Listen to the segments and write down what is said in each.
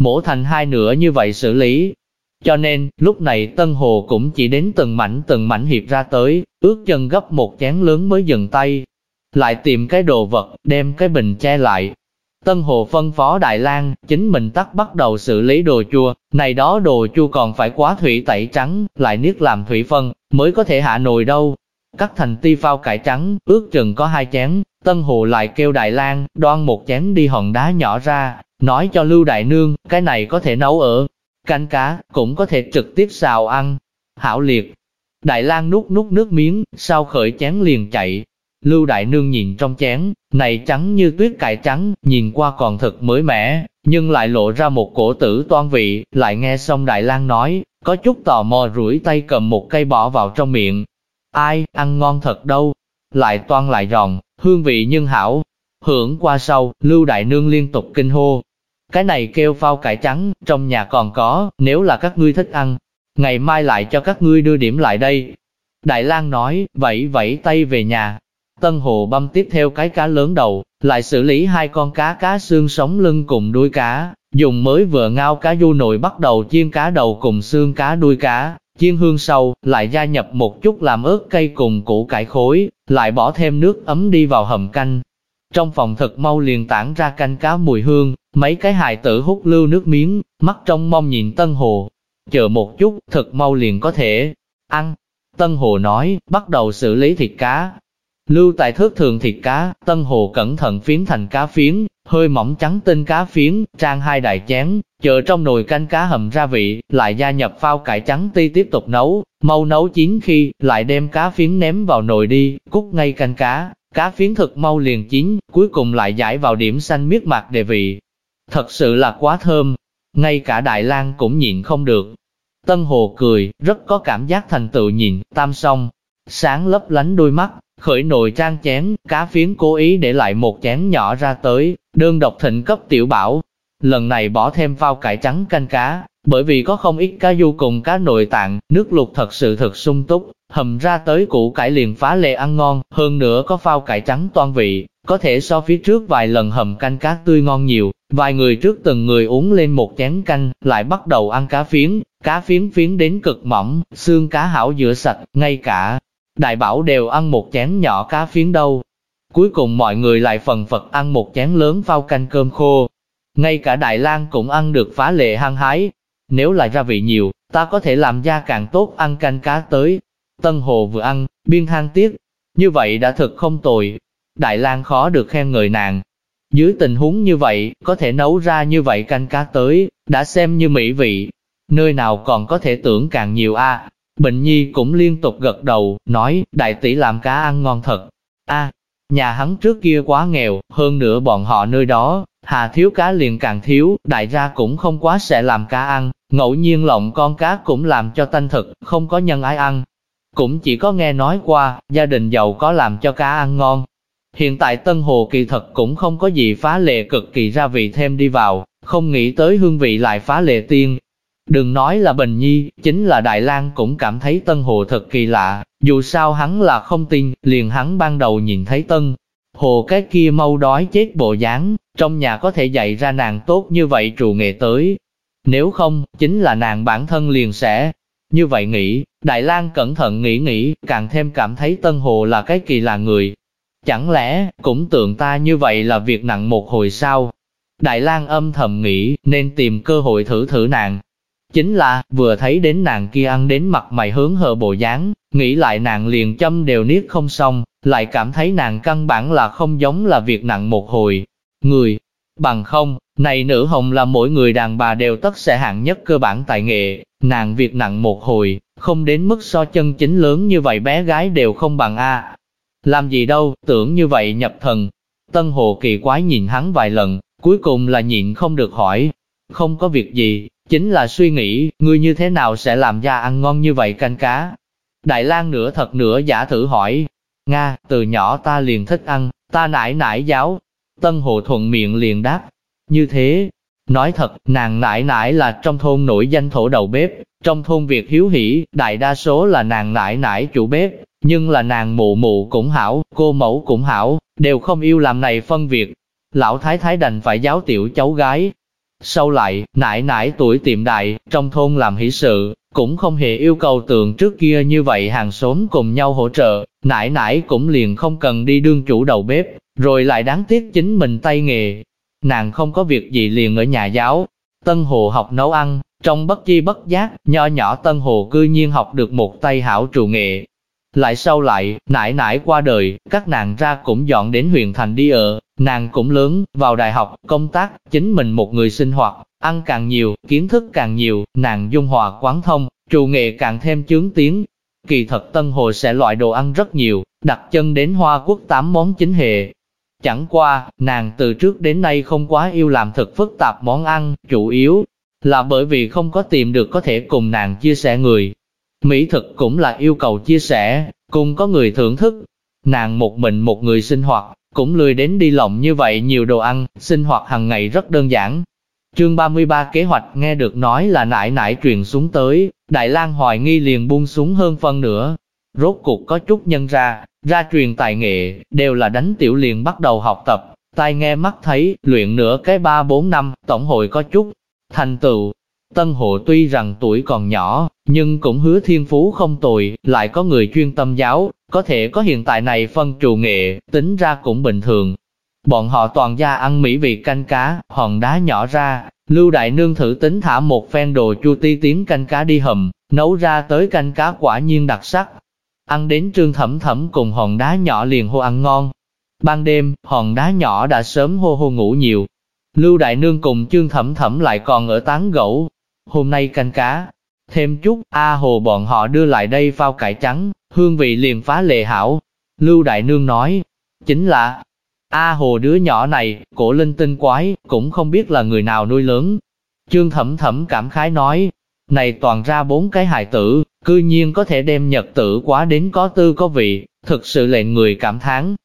mổ thành hai nửa như vậy xử lý. Cho nên, lúc này Tân Hồ cũng chỉ đến từng mảnh từng mảnh hiệp ra tới, ước chân gấp một chén lớn mới dừng tay. Lại tìm cái đồ vật, đem cái bình che lại. Tân Hồ phân phó Đại lang chính mình tắt bắt đầu xử lý đồ chua, này đó đồ chua còn phải quá thủy tẩy trắng, lại niết làm thủy phân, mới có thể hạ nồi đâu. Cắt thành ti phao cải trắng, ước chừng có hai chén, Tân Hồ lại kêu Đại lang đoan một chén đi hòn đá nhỏ ra, nói cho Lưu Đại Nương, cái này có thể nấu ở canh cá, cũng có thể trực tiếp xào ăn. Hảo liệt. Đại lang nuốt nuốt nước miếng, sau khởi chén liền chạy. Lưu Đại Nương nhìn trong chén, này trắng như tuyết cải trắng, nhìn qua còn thật mới mẻ, nhưng lại lộ ra một cổ tử toan vị, lại nghe xong Đại lang nói, có chút tò mò rủi tay cầm một cây bỏ vào trong miệng. Ai, ăn ngon thật đâu. Lại toan lại giòn, hương vị nhân hảo. Hưởng qua sau, Lưu Đại Nương liên tục kinh hô, cái này kêu phao cải trắng, trong nhà còn có, nếu là các ngươi thích ăn, ngày mai lại cho các ngươi đưa điểm lại đây. Đại lang nói, vẫy vẫy tay về nhà. Tân Hồ băm tiếp theo cái cá lớn đầu, lại xử lý hai con cá cá xương sống lưng cùng đuôi cá, dùng mới vừa ngao cá du nồi bắt đầu chiên cá đầu cùng xương cá đuôi cá, chiên hương sâu, lại gia nhập một chút làm ớt cây cùng củ cải khối, lại bỏ thêm nước ấm đi vào hầm canh, trong phòng thật mau liền tản ra canh cá mùi hương, mấy cái hài tử hút lưu nước miếng, mắt trong mong nhìn Tân Hồ. Chờ một chút, thật mau liền có thể ăn. Tân Hồ nói, bắt đầu xử lý thịt cá. Lưu tại thước thường thịt cá, Tân Hồ cẩn thận phiến thành cá phiến, hơi mỏng trắng tinh cá phiến, trang hai đại chén, chờ trong nồi canh cá hầm ra vị, lại gia nhập phao cải trắng ti tiếp tục nấu, mau nấu chín khi, lại đem cá phiến ném vào nồi đi, cút ngay canh cá, Cá phiến thực mau liền chín, cuối cùng lại giải vào điểm xanh miết mặt đề vị. Thật sự là quá thơm, ngay cả Đại lang cũng nhịn không được. Tân Hồ cười, rất có cảm giác thành tựu nhìn, tam song, sáng lấp lánh đôi mắt, khởi nồi trang chén, cá phiến cố ý để lại một chén nhỏ ra tới, đơn độc thịnh cấp tiểu bảo. Lần này bỏ thêm phao cải trắng canh cá, bởi vì có không ít cá du cùng cá nội tạng, nước lục thật sự thật sung túc, hầm ra tới củ cải liền phá lệ ăn ngon, hơn nữa có phao cải trắng toan vị, có thể so phía trước vài lần hầm canh cá tươi ngon nhiều, vài người trước từng người uống lên một chén canh, lại bắt đầu ăn cá phiến, cá phiến phiến đến cực mỏng, xương cá hảo rửa sạch, ngay cả đại bảo đều ăn một chén nhỏ cá phiến đâu. Cuối cùng mọi người lại phần phật ăn một chén lớn phao canh cơm khô. Ngay cả Đại lang cũng ăn được phá lệ hăng hái, nếu lại ra vị nhiều, ta có thể làm ra càng tốt ăn canh cá tới. Tân Hồ vừa ăn, biên hang tiếc, như vậy đã thật không tồi. Đại lang khó được khen người nàng. Dưới tình huống như vậy, có thể nấu ra như vậy canh cá tới, đã xem như mỹ vị. Nơi nào còn có thể tưởng càng nhiều a Bệnh Nhi cũng liên tục gật đầu, nói, đại tỷ làm cá ăn ngon thật. a nhà hắn trước kia quá nghèo, hơn nữa bọn họ nơi đó, hà thiếu cá liền càng thiếu, đại gia cũng không quá sẽ làm cá ăn, Ngẫu nhiên lộng con cá cũng làm cho tanh thực, không có nhân ái ăn. Cũng chỉ có nghe nói qua, gia đình giàu có làm cho cá ăn ngon. Hiện tại Tân Hồ kỳ thật cũng không có gì phá lệ cực kỳ ra vị thêm đi vào, không nghĩ tới hương vị lại phá lệ tiên. Đừng nói là Bình Nhi, chính là Đại lang cũng cảm thấy Tân Hồ thật kỳ lạ, dù sao hắn là không tin, liền hắn ban đầu nhìn thấy Tân Hồ cái kia mau đói chết bộ dáng, trong nhà có thể dạy ra nàng tốt như vậy trù nghệ tới, nếu không, chính là nàng bản thân liền sẽ. Như vậy nghĩ, Đại lang cẩn thận nghĩ nghĩ, càng thêm cảm thấy Tân Hồ là cái kỳ lạ người. Chẳng lẽ, cũng tưởng ta như vậy là việc nặng một hồi sao? Đại lang âm thầm nghĩ, nên tìm cơ hội thử thử nàng. Chính là, vừa thấy đến nàng kia ăn đến mặt mày hướng hờ bộ dáng, nghĩ lại nàng liền châm đều niết không xong, lại cảm thấy nàng căn bản là không giống là việc nặng một hồi. Người, bằng không, này nữ hồng là mỗi người đàn bà đều tất sẽ hạng nhất cơ bản tài nghệ, nàng việc nặng một hồi, không đến mức so chân chính lớn như vậy bé gái đều không bằng A. Làm gì đâu, tưởng như vậy nhập thần. Tân Hồ kỳ quái nhìn hắn vài lần, cuối cùng là nhịn không được hỏi. Không có việc gì, chính là suy nghĩ, ngươi như thế nào sẽ làm ra ăn ngon như vậy canh cá. Đại lang nửa thật nửa giả thử hỏi. Nga, từ nhỏ ta liền thích ăn, ta nải nải giáo. Tân Hồ thuận miệng liền đáp, như thế, nói thật, nàng nãi nãi là trong thôn nổi danh thổ đầu bếp, trong thôn việc hiếu hỉ, đại đa số là nàng nãi nãi chủ bếp, nhưng là nàng mụ mụ cũng hảo, cô mẫu cũng hảo, đều không yêu làm này phân việc. Lão thái thái đành phải giáo tiểu cháu gái. Sau lại, nãi nãi tuổi tiệm đại, trong thôn làm hỷ sự, cũng không hề yêu cầu tượng trước kia như vậy hàng xóm cùng nhau hỗ trợ, nãi nãi cũng liền không cần đi đương chủ đầu bếp, rồi lại đáng tiếc chính mình tay nghề. Nàng không có việc gì liền ở nhà giáo, Tân Hồ học nấu ăn, trong bất chi bất giác, nho nhỏ Tân Hồ cư nhiên học được một tay hảo trụ nghệ. Lại sau lại, nãi nãi qua đời, các nàng ra cũng dọn đến huyện thành đi ở, nàng cũng lớn, vào đại học, công tác, chính mình một người sinh hoạt, ăn càng nhiều, kiến thức càng nhiều, nàng dung hòa quán thông, trụ nghệ càng thêm chướng tiếng. Kỳ thật Tân Hồ sẽ loại đồ ăn rất nhiều, đặt chân đến Hoa Quốc tám món chính hệ, Chẳng qua, nàng từ trước đến nay không quá yêu làm thực phức tạp món ăn, chủ yếu là bởi vì không có tìm được có thể cùng nàng chia sẻ người. Mỹ thực cũng là yêu cầu chia sẻ, cùng có người thưởng thức. Nàng một mình một người sinh hoạt, cũng lười đến đi lộng như vậy nhiều đồ ăn, sinh hoạt hàng ngày rất đơn giản. Chương 33 kế hoạch nghe được nói là nải nải truyền xuống tới, Đại lang hoài nghi liền buông xuống hơn phân nữa. Rốt cuộc có chút nhân ra, ra truyền tài nghệ, đều là đánh tiểu liền bắt đầu học tập, tai nghe mắt thấy, luyện nửa cái ba bốn năm, tổng hội có chút thành tựu. Tân hộ tuy rằng tuổi còn nhỏ, nhưng cũng hứa thiên phú không tồi, lại có người chuyên tâm giáo, có thể có hiện tại này phân trù nghệ, tính ra cũng bình thường. Bọn họ toàn gia ăn mỹ vị canh cá, hòn đá nhỏ ra, Lưu Đại Nương thử tính thả một phen đồ chu ti tiếng canh cá đi hầm, nấu ra tới canh cá quả nhiên đặc sắc, Ăn đến trương thẩm thẩm cùng hòn đá nhỏ liền hô ăn ngon. Ban đêm, hòn đá nhỏ đã sớm hô hô ngủ nhiều. Lưu Đại Nương cùng trương thẩm thẩm lại còn ở tán gẫu. Hôm nay canh cá, thêm chút, A Hồ bọn họ đưa lại đây phao cải trắng, hương vị liền phá lệ hảo. Lưu Đại Nương nói, chính là, A Hồ đứa nhỏ này, cổ linh tinh quái, cũng không biết là người nào nuôi lớn. Trương Thẩm Thẩm cảm khái nói, này toàn ra bốn cái hài tử, cư nhiên có thể đem nhật tử quá đến có tư có vị, thực sự lệnh người cảm thán.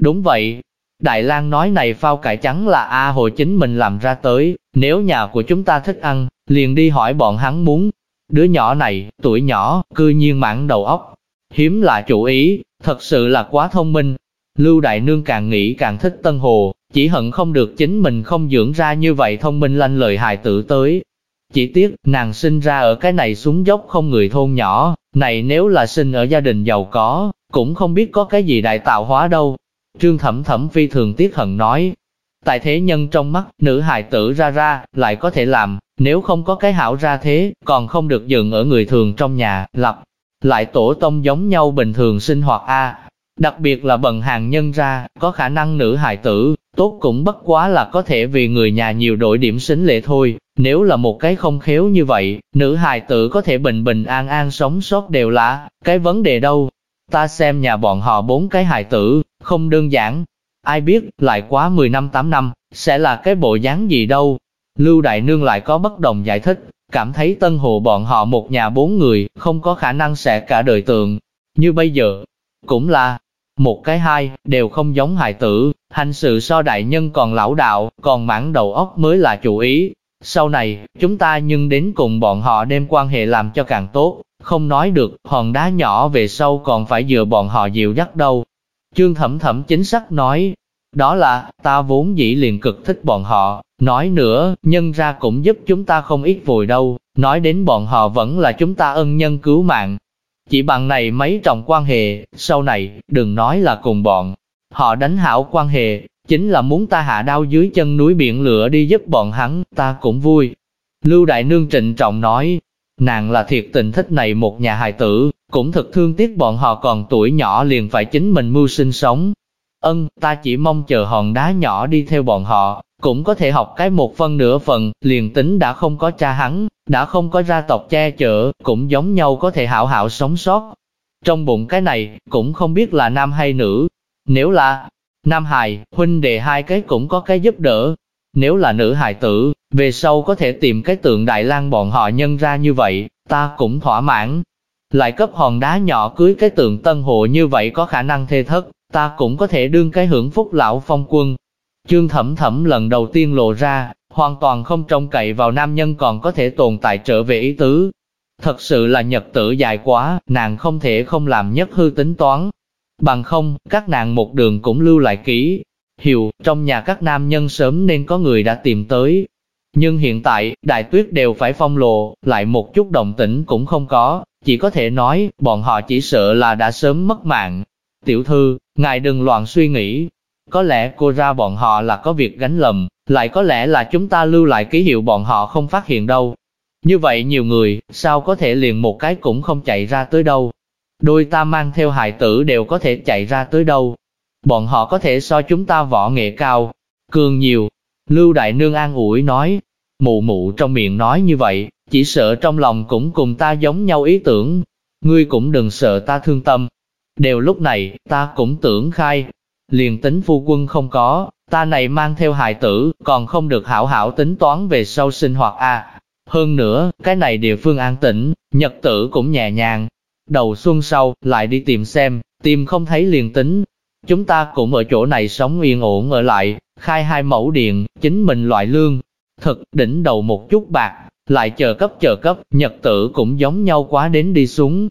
Đúng vậy, Đại lang nói này phao cải trắng là A Hồ chính mình làm ra tới, nếu nhà của chúng ta thích ăn, liền đi hỏi bọn hắn muốn. Đứa nhỏ này, tuổi nhỏ, cư nhiên mãn đầu óc. Hiếm lạ chủ ý, thật sự là quá thông minh. Lưu Đại Nương càng nghĩ càng thích Tân Hồ, chỉ hận không được chính mình không dưỡng ra như vậy thông minh lanh lợi hài tử tới, chỉ tiếc, nàng sinh ra ở cái này xuống dốc không người thôn nhỏ, này nếu là sinh ở gia đình giàu có, cũng không biết có cái gì đại tạo hóa đâu. Trương Thẩm Thẩm phi thường tiếc hận nói, tại thế nhân trong mắt, nữ hài tử ra ra, lại có thể làm, nếu không có cái hảo ra thế, còn không được dừng ở người thường trong nhà, lập, lại tổ tông giống nhau bình thường sinh hoạt a Đặc biệt là bần hàng nhân ra, có khả năng nữ hài tử, tốt cũng bất quá là có thể vì người nhà nhiều đổi điểm xính lệ thôi. Nếu là một cái không khéo như vậy, nữ hài tử có thể bình bình an an sống sót đều là, cái vấn đề đâu. Ta xem nhà bọn họ bốn cái hài tử, không đơn giản. Ai biết, lại quá 10 năm 8 năm, sẽ là cái bộ dáng gì đâu. Lưu Đại Nương lại có bất đồng giải thích, cảm thấy tân hồ bọn họ một nhà bốn người, không có khả năng sẽ cả đời tượng. Như bây giờ, cũng là, một cái hai, đều không giống hài tử, hành sự so đại nhân còn lão đạo, còn mãn đầu óc mới là chủ ý. Sau này, chúng ta nhưng đến cùng bọn họ đem quan hệ làm cho càng tốt, không nói được, hòn đá nhỏ về sau còn phải dựa bọn họ dịu dắt đâu. Trương Thẩm Thẩm chính xác nói, đó là, ta vốn dĩ liền cực thích bọn họ, nói nữa, nhân ra cũng giúp chúng ta không ít vùi đâu, nói đến bọn họ vẫn là chúng ta ân nhân cứu mạng, chỉ bằng này mấy trọng quan hệ, sau này, đừng nói là cùng bọn. Họ đánh hảo quan hệ, chính là muốn ta hạ đau dưới chân núi biển lửa đi giúp bọn hắn, ta cũng vui. Lưu Đại Nương trịnh trọng nói, nàng là thiệt tình thích này một nhà hài tử, cũng thật thương tiếc bọn họ còn tuổi nhỏ liền phải chính mình mưu sinh sống. Ân, ta chỉ mong chờ hòn đá nhỏ đi theo bọn họ, cũng có thể học cái một phân nửa phần, liền tính đã không có cha hắn, đã không có gia tộc che chở, cũng giống nhau có thể hảo hảo sống sót. Trong bụng cái này, cũng không biết là nam hay nữ. Nếu là nam hài, huynh đệ hai cái cũng có cái giúp đỡ. Nếu là nữ hài tử, về sau có thể tìm cái tượng Đại lang bọn họ nhân ra như vậy, ta cũng thỏa mãn. Lại cấp hòn đá nhỏ cưới cái tượng tân hộ như vậy có khả năng thê thất, ta cũng có thể đương cái hưởng phúc lão phong quân, Trương Thẩm Thẩm lần đầu tiên lộ ra, hoàn toàn không trông cậy vào nam nhân còn có thể tồn tại trở về ý tứ. Thật sự là nhật tử dài quá, nàng không thể không làm nhất hư tính toán. Bằng không, các nàng một đường cũng lưu lại kỹ. Hiểu, trong nhà các nam nhân sớm nên có người đã tìm tới. Nhưng hiện tại, đại tuyết đều phải phong lộ, lại một chút động tĩnh cũng không có, chỉ có thể nói, bọn họ chỉ sợ là đã sớm mất mạng. Tiểu thư, ngài đừng loạn suy nghĩ. Có lẽ cô ra bọn họ là có việc gánh lầm, lại có lẽ là chúng ta lưu lại ký hiệu bọn họ không phát hiện đâu. Như vậy nhiều người, sao có thể liền một cái cũng không chạy ra tới đâu. Đôi ta mang theo hài tử đều có thể chạy ra tới đâu. Bọn họ có thể so chúng ta võ nghệ cao, cường nhiều. Lưu Đại Nương an ủi nói, mụ mụ trong miệng nói như vậy, chỉ sợ trong lòng cũng cùng ta giống nhau ý tưởng. Ngươi cũng đừng sợ ta thương tâm. Đều lúc này, ta cũng tưởng khai. Liền tính phu quân không có, ta này mang theo hài tử, còn không được hảo hảo tính toán về sau sinh hoạt a. Hơn nữa, cái này địa phương an tĩnh, nhật tử cũng nhẹ nhàng. Đầu xuân sau, lại đi tìm xem, tìm không thấy liền tính. Chúng ta cũng ở chỗ này sống yên ổn ở lại, khai hai mẫu điện, chính mình loại lương. Thực, đỉnh đầu một chút bạc, lại chờ cấp chờ cấp, nhật tử cũng giống nhau quá đến đi xuống.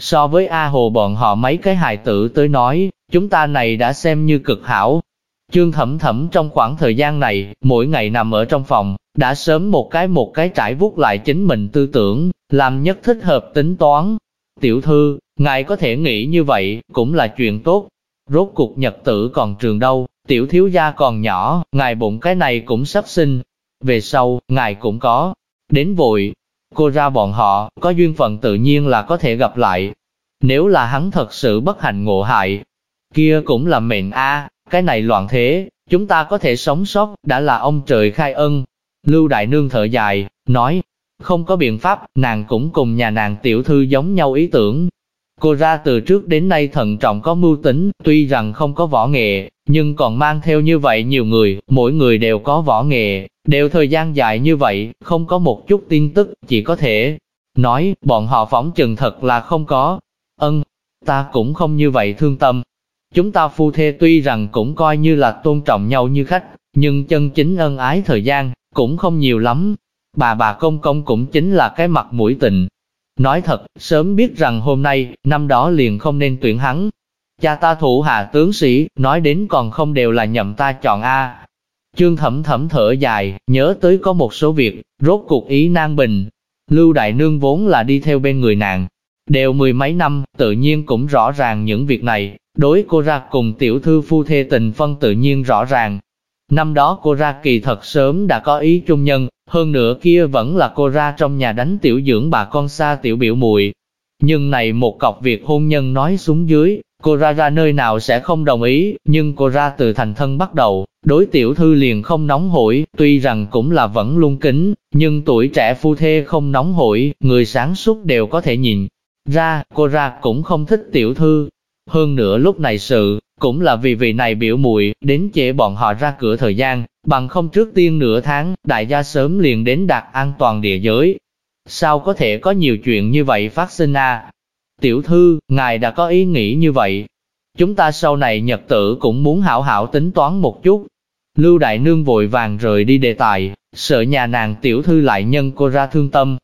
So với A Hồ bọn họ mấy cái hài tử tới nói, chúng ta này đã xem như cực hảo. Trương Thẩm Thẩm trong khoảng thời gian này, mỗi ngày nằm ở trong phòng, đã sớm một cái một cái trải vuốt lại chính mình tư tưởng, làm nhất thích hợp tính toán. Tiểu thư, ngài có thể nghĩ như vậy, cũng là chuyện tốt. Rốt cuộc nhật tử còn trường đâu, tiểu thiếu gia còn nhỏ, ngài bụng cái này cũng sắp sinh. Về sau, ngài cũng có. Đến vội, cô ra bọn họ, có duyên phận tự nhiên là có thể gặp lại. Nếu là hắn thật sự bất hạnh ngộ hại, kia cũng là mệnh a cái này loạn thế, chúng ta có thể sống sót, đã là ông trời khai ân. Lưu Đại Nương thở dài, nói, không có biện pháp, nàng cũng cùng nhà nàng tiểu thư giống nhau ý tưởng. Cô ra từ trước đến nay thận trọng có mưu tính, tuy rằng không có võ nghệ, nhưng còn mang theo như vậy nhiều người, mỗi người đều có võ nghệ, đều thời gian dài như vậy, không có một chút tin tức, chỉ có thể nói, bọn họ phóng chừng thật là không có. Ân, ta cũng không như vậy thương tâm. Chúng ta phu thê tuy rằng cũng coi như là tôn trọng nhau như khách, nhưng chân chính ân ái thời gian, cũng không nhiều lắm. Bà bà công công cũng chính là cái mặt mũi tình. Nói thật, sớm biết rằng hôm nay, năm đó liền không nên tuyển hắn. Cha ta thủ hạ tướng sĩ, nói đến còn không đều là nhậm ta chọn A. Trương thẩm thẩm thở dài, nhớ tới có một số việc, rốt cuộc ý nan bình. Lưu Đại Nương vốn là đi theo bên người nàng, đều mười mấy năm, tự nhiên cũng rõ ràng những việc này, đối cô ra cùng tiểu thư phu thê tình phân tự nhiên rõ ràng, Năm đó cô ra kỳ thật sớm đã có ý trung nhân, hơn nữa kia vẫn là cô ra trong nhà đánh tiểu dưỡng bà con xa tiểu biểu muội Nhưng này một cọc việc hôn nhân nói xuống dưới, cô ra ra nơi nào sẽ không đồng ý, nhưng cô ra từ thành thân bắt đầu, đối tiểu thư liền không nóng hổi, tuy rằng cũng là vẫn luôn kính, nhưng tuổi trẻ phu thê không nóng hổi, người sáng suốt đều có thể nhìn. Ra, cô ra cũng không thích tiểu thư. Hơn nữa lúc này sự, cũng là vì vị này biểu muội đến trễ bọn họ ra cửa thời gian, bằng không trước tiên nửa tháng, đại gia sớm liền đến đạt an toàn địa giới. Sao có thể có nhiều chuyện như vậy phát sinh à? Tiểu thư, ngài đã có ý nghĩ như vậy. Chúng ta sau này nhật tử cũng muốn hảo hảo tính toán một chút. Lưu Đại Nương vội vàng rời đi đề tài, sợ nhà nàng tiểu thư lại nhân cô ra thương tâm.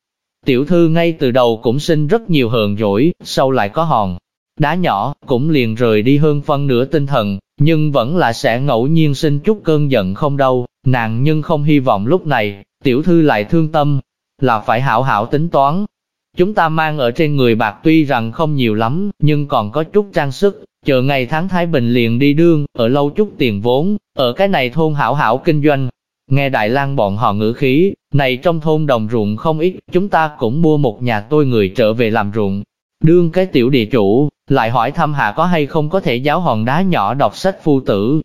Tiểu thư ngay từ đầu cũng sinh rất nhiều hờn dỗi, sau lại có hòn, đá nhỏ, cũng liền rời đi hơn phân nửa tinh thần, nhưng vẫn là sẽ ngẫu nhiên sinh chút cơn giận không đâu, nàng nhưng không hy vọng lúc này, tiểu thư lại thương tâm, là phải hảo hảo tính toán. Chúng ta mang ở trên người bạc tuy rằng không nhiều lắm, nhưng còn có chút trang sức, chờ ngày tháng Thái Bình liền đi đương, ở lâu chút tiền vốn, ở cái này thôn hảo hảo kinh doanh. Nghe Đại lang bọn họ ngữ khí, này trong thôn đồng ruộng không ít, chúng ta cũng mua một nhà tôi người trở về làm ruộng. Đương cái tiểu địa chủ, lại hỏi thăm hạ có hay không có thể giáo hòn đá nhỏ đọc sách phu tử.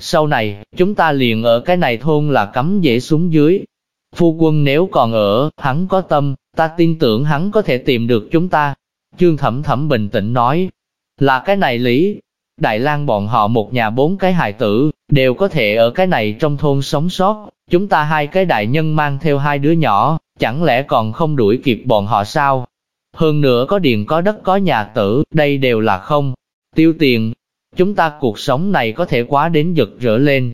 Sau này, chúng ta liền ở cái này thôn là cấm dễ xuống dưới. Phu quân nếu còn ở, hắn có tâm, ta tin tưởng hắn có thể tìm được chúng ta. Trương Thẩm Thẩm bình tĩnh nói, là cái này lý. Đại lang bọn họ một nhà bốn cái hài tử, đều có thể ở cái này trong thôn sống sót. Chúng ta hai cái đại nhân mang theo hai đứa nhỏ, chẳng lẽ còn không đuổi kịp bọn họ sao? Hơn nữa có điện có đất có nhà tử, đây đều là không. Tiêu tiền, chúng ta cuộc sống này có thể quá đến giật rỡ lên.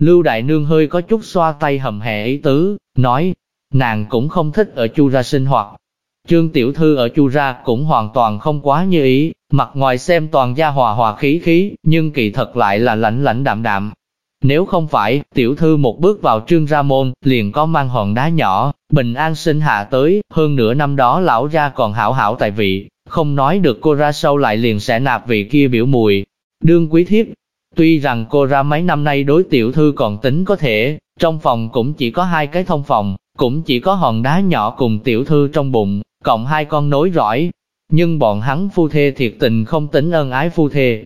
Lưu Đại Nương hơi có chút xoa tay hầm hè ý tứ, nói, nàng cũng không thích ở chu ra sinh hoạt. Trương Tiểu Thư ở chu ra cũng hoàn toàn không quá như ý, mặt ngoài xem toàn gia hòa hòa khí khí, nhưng kỳ thật lại là lạnh lạnh đạm đạm. Nếu không phải, tiểu thư một bước vào trương ra môn, liền có mang hòn đá nhỏ, bình an sinh hạ tới, hơn nửa năm đó lão ra còn hảo hảo tại vị, không nói được cô ra sâu lại liền sẽ nạp vị kia biểu mùi. Đương quý thiếp, tuy rằng cô ra mấy năm nay đối tiểu thư còn tính có thể, trong phòng cũng chỉ có hai cái thông phòng, cũng chỉ có hòn đá nhỏ cùng tiểu thư trong bụng, cộng hai con nối rõi. Nhưng bọn hắn phu thê thiệt tình không tính ân ái phu thê.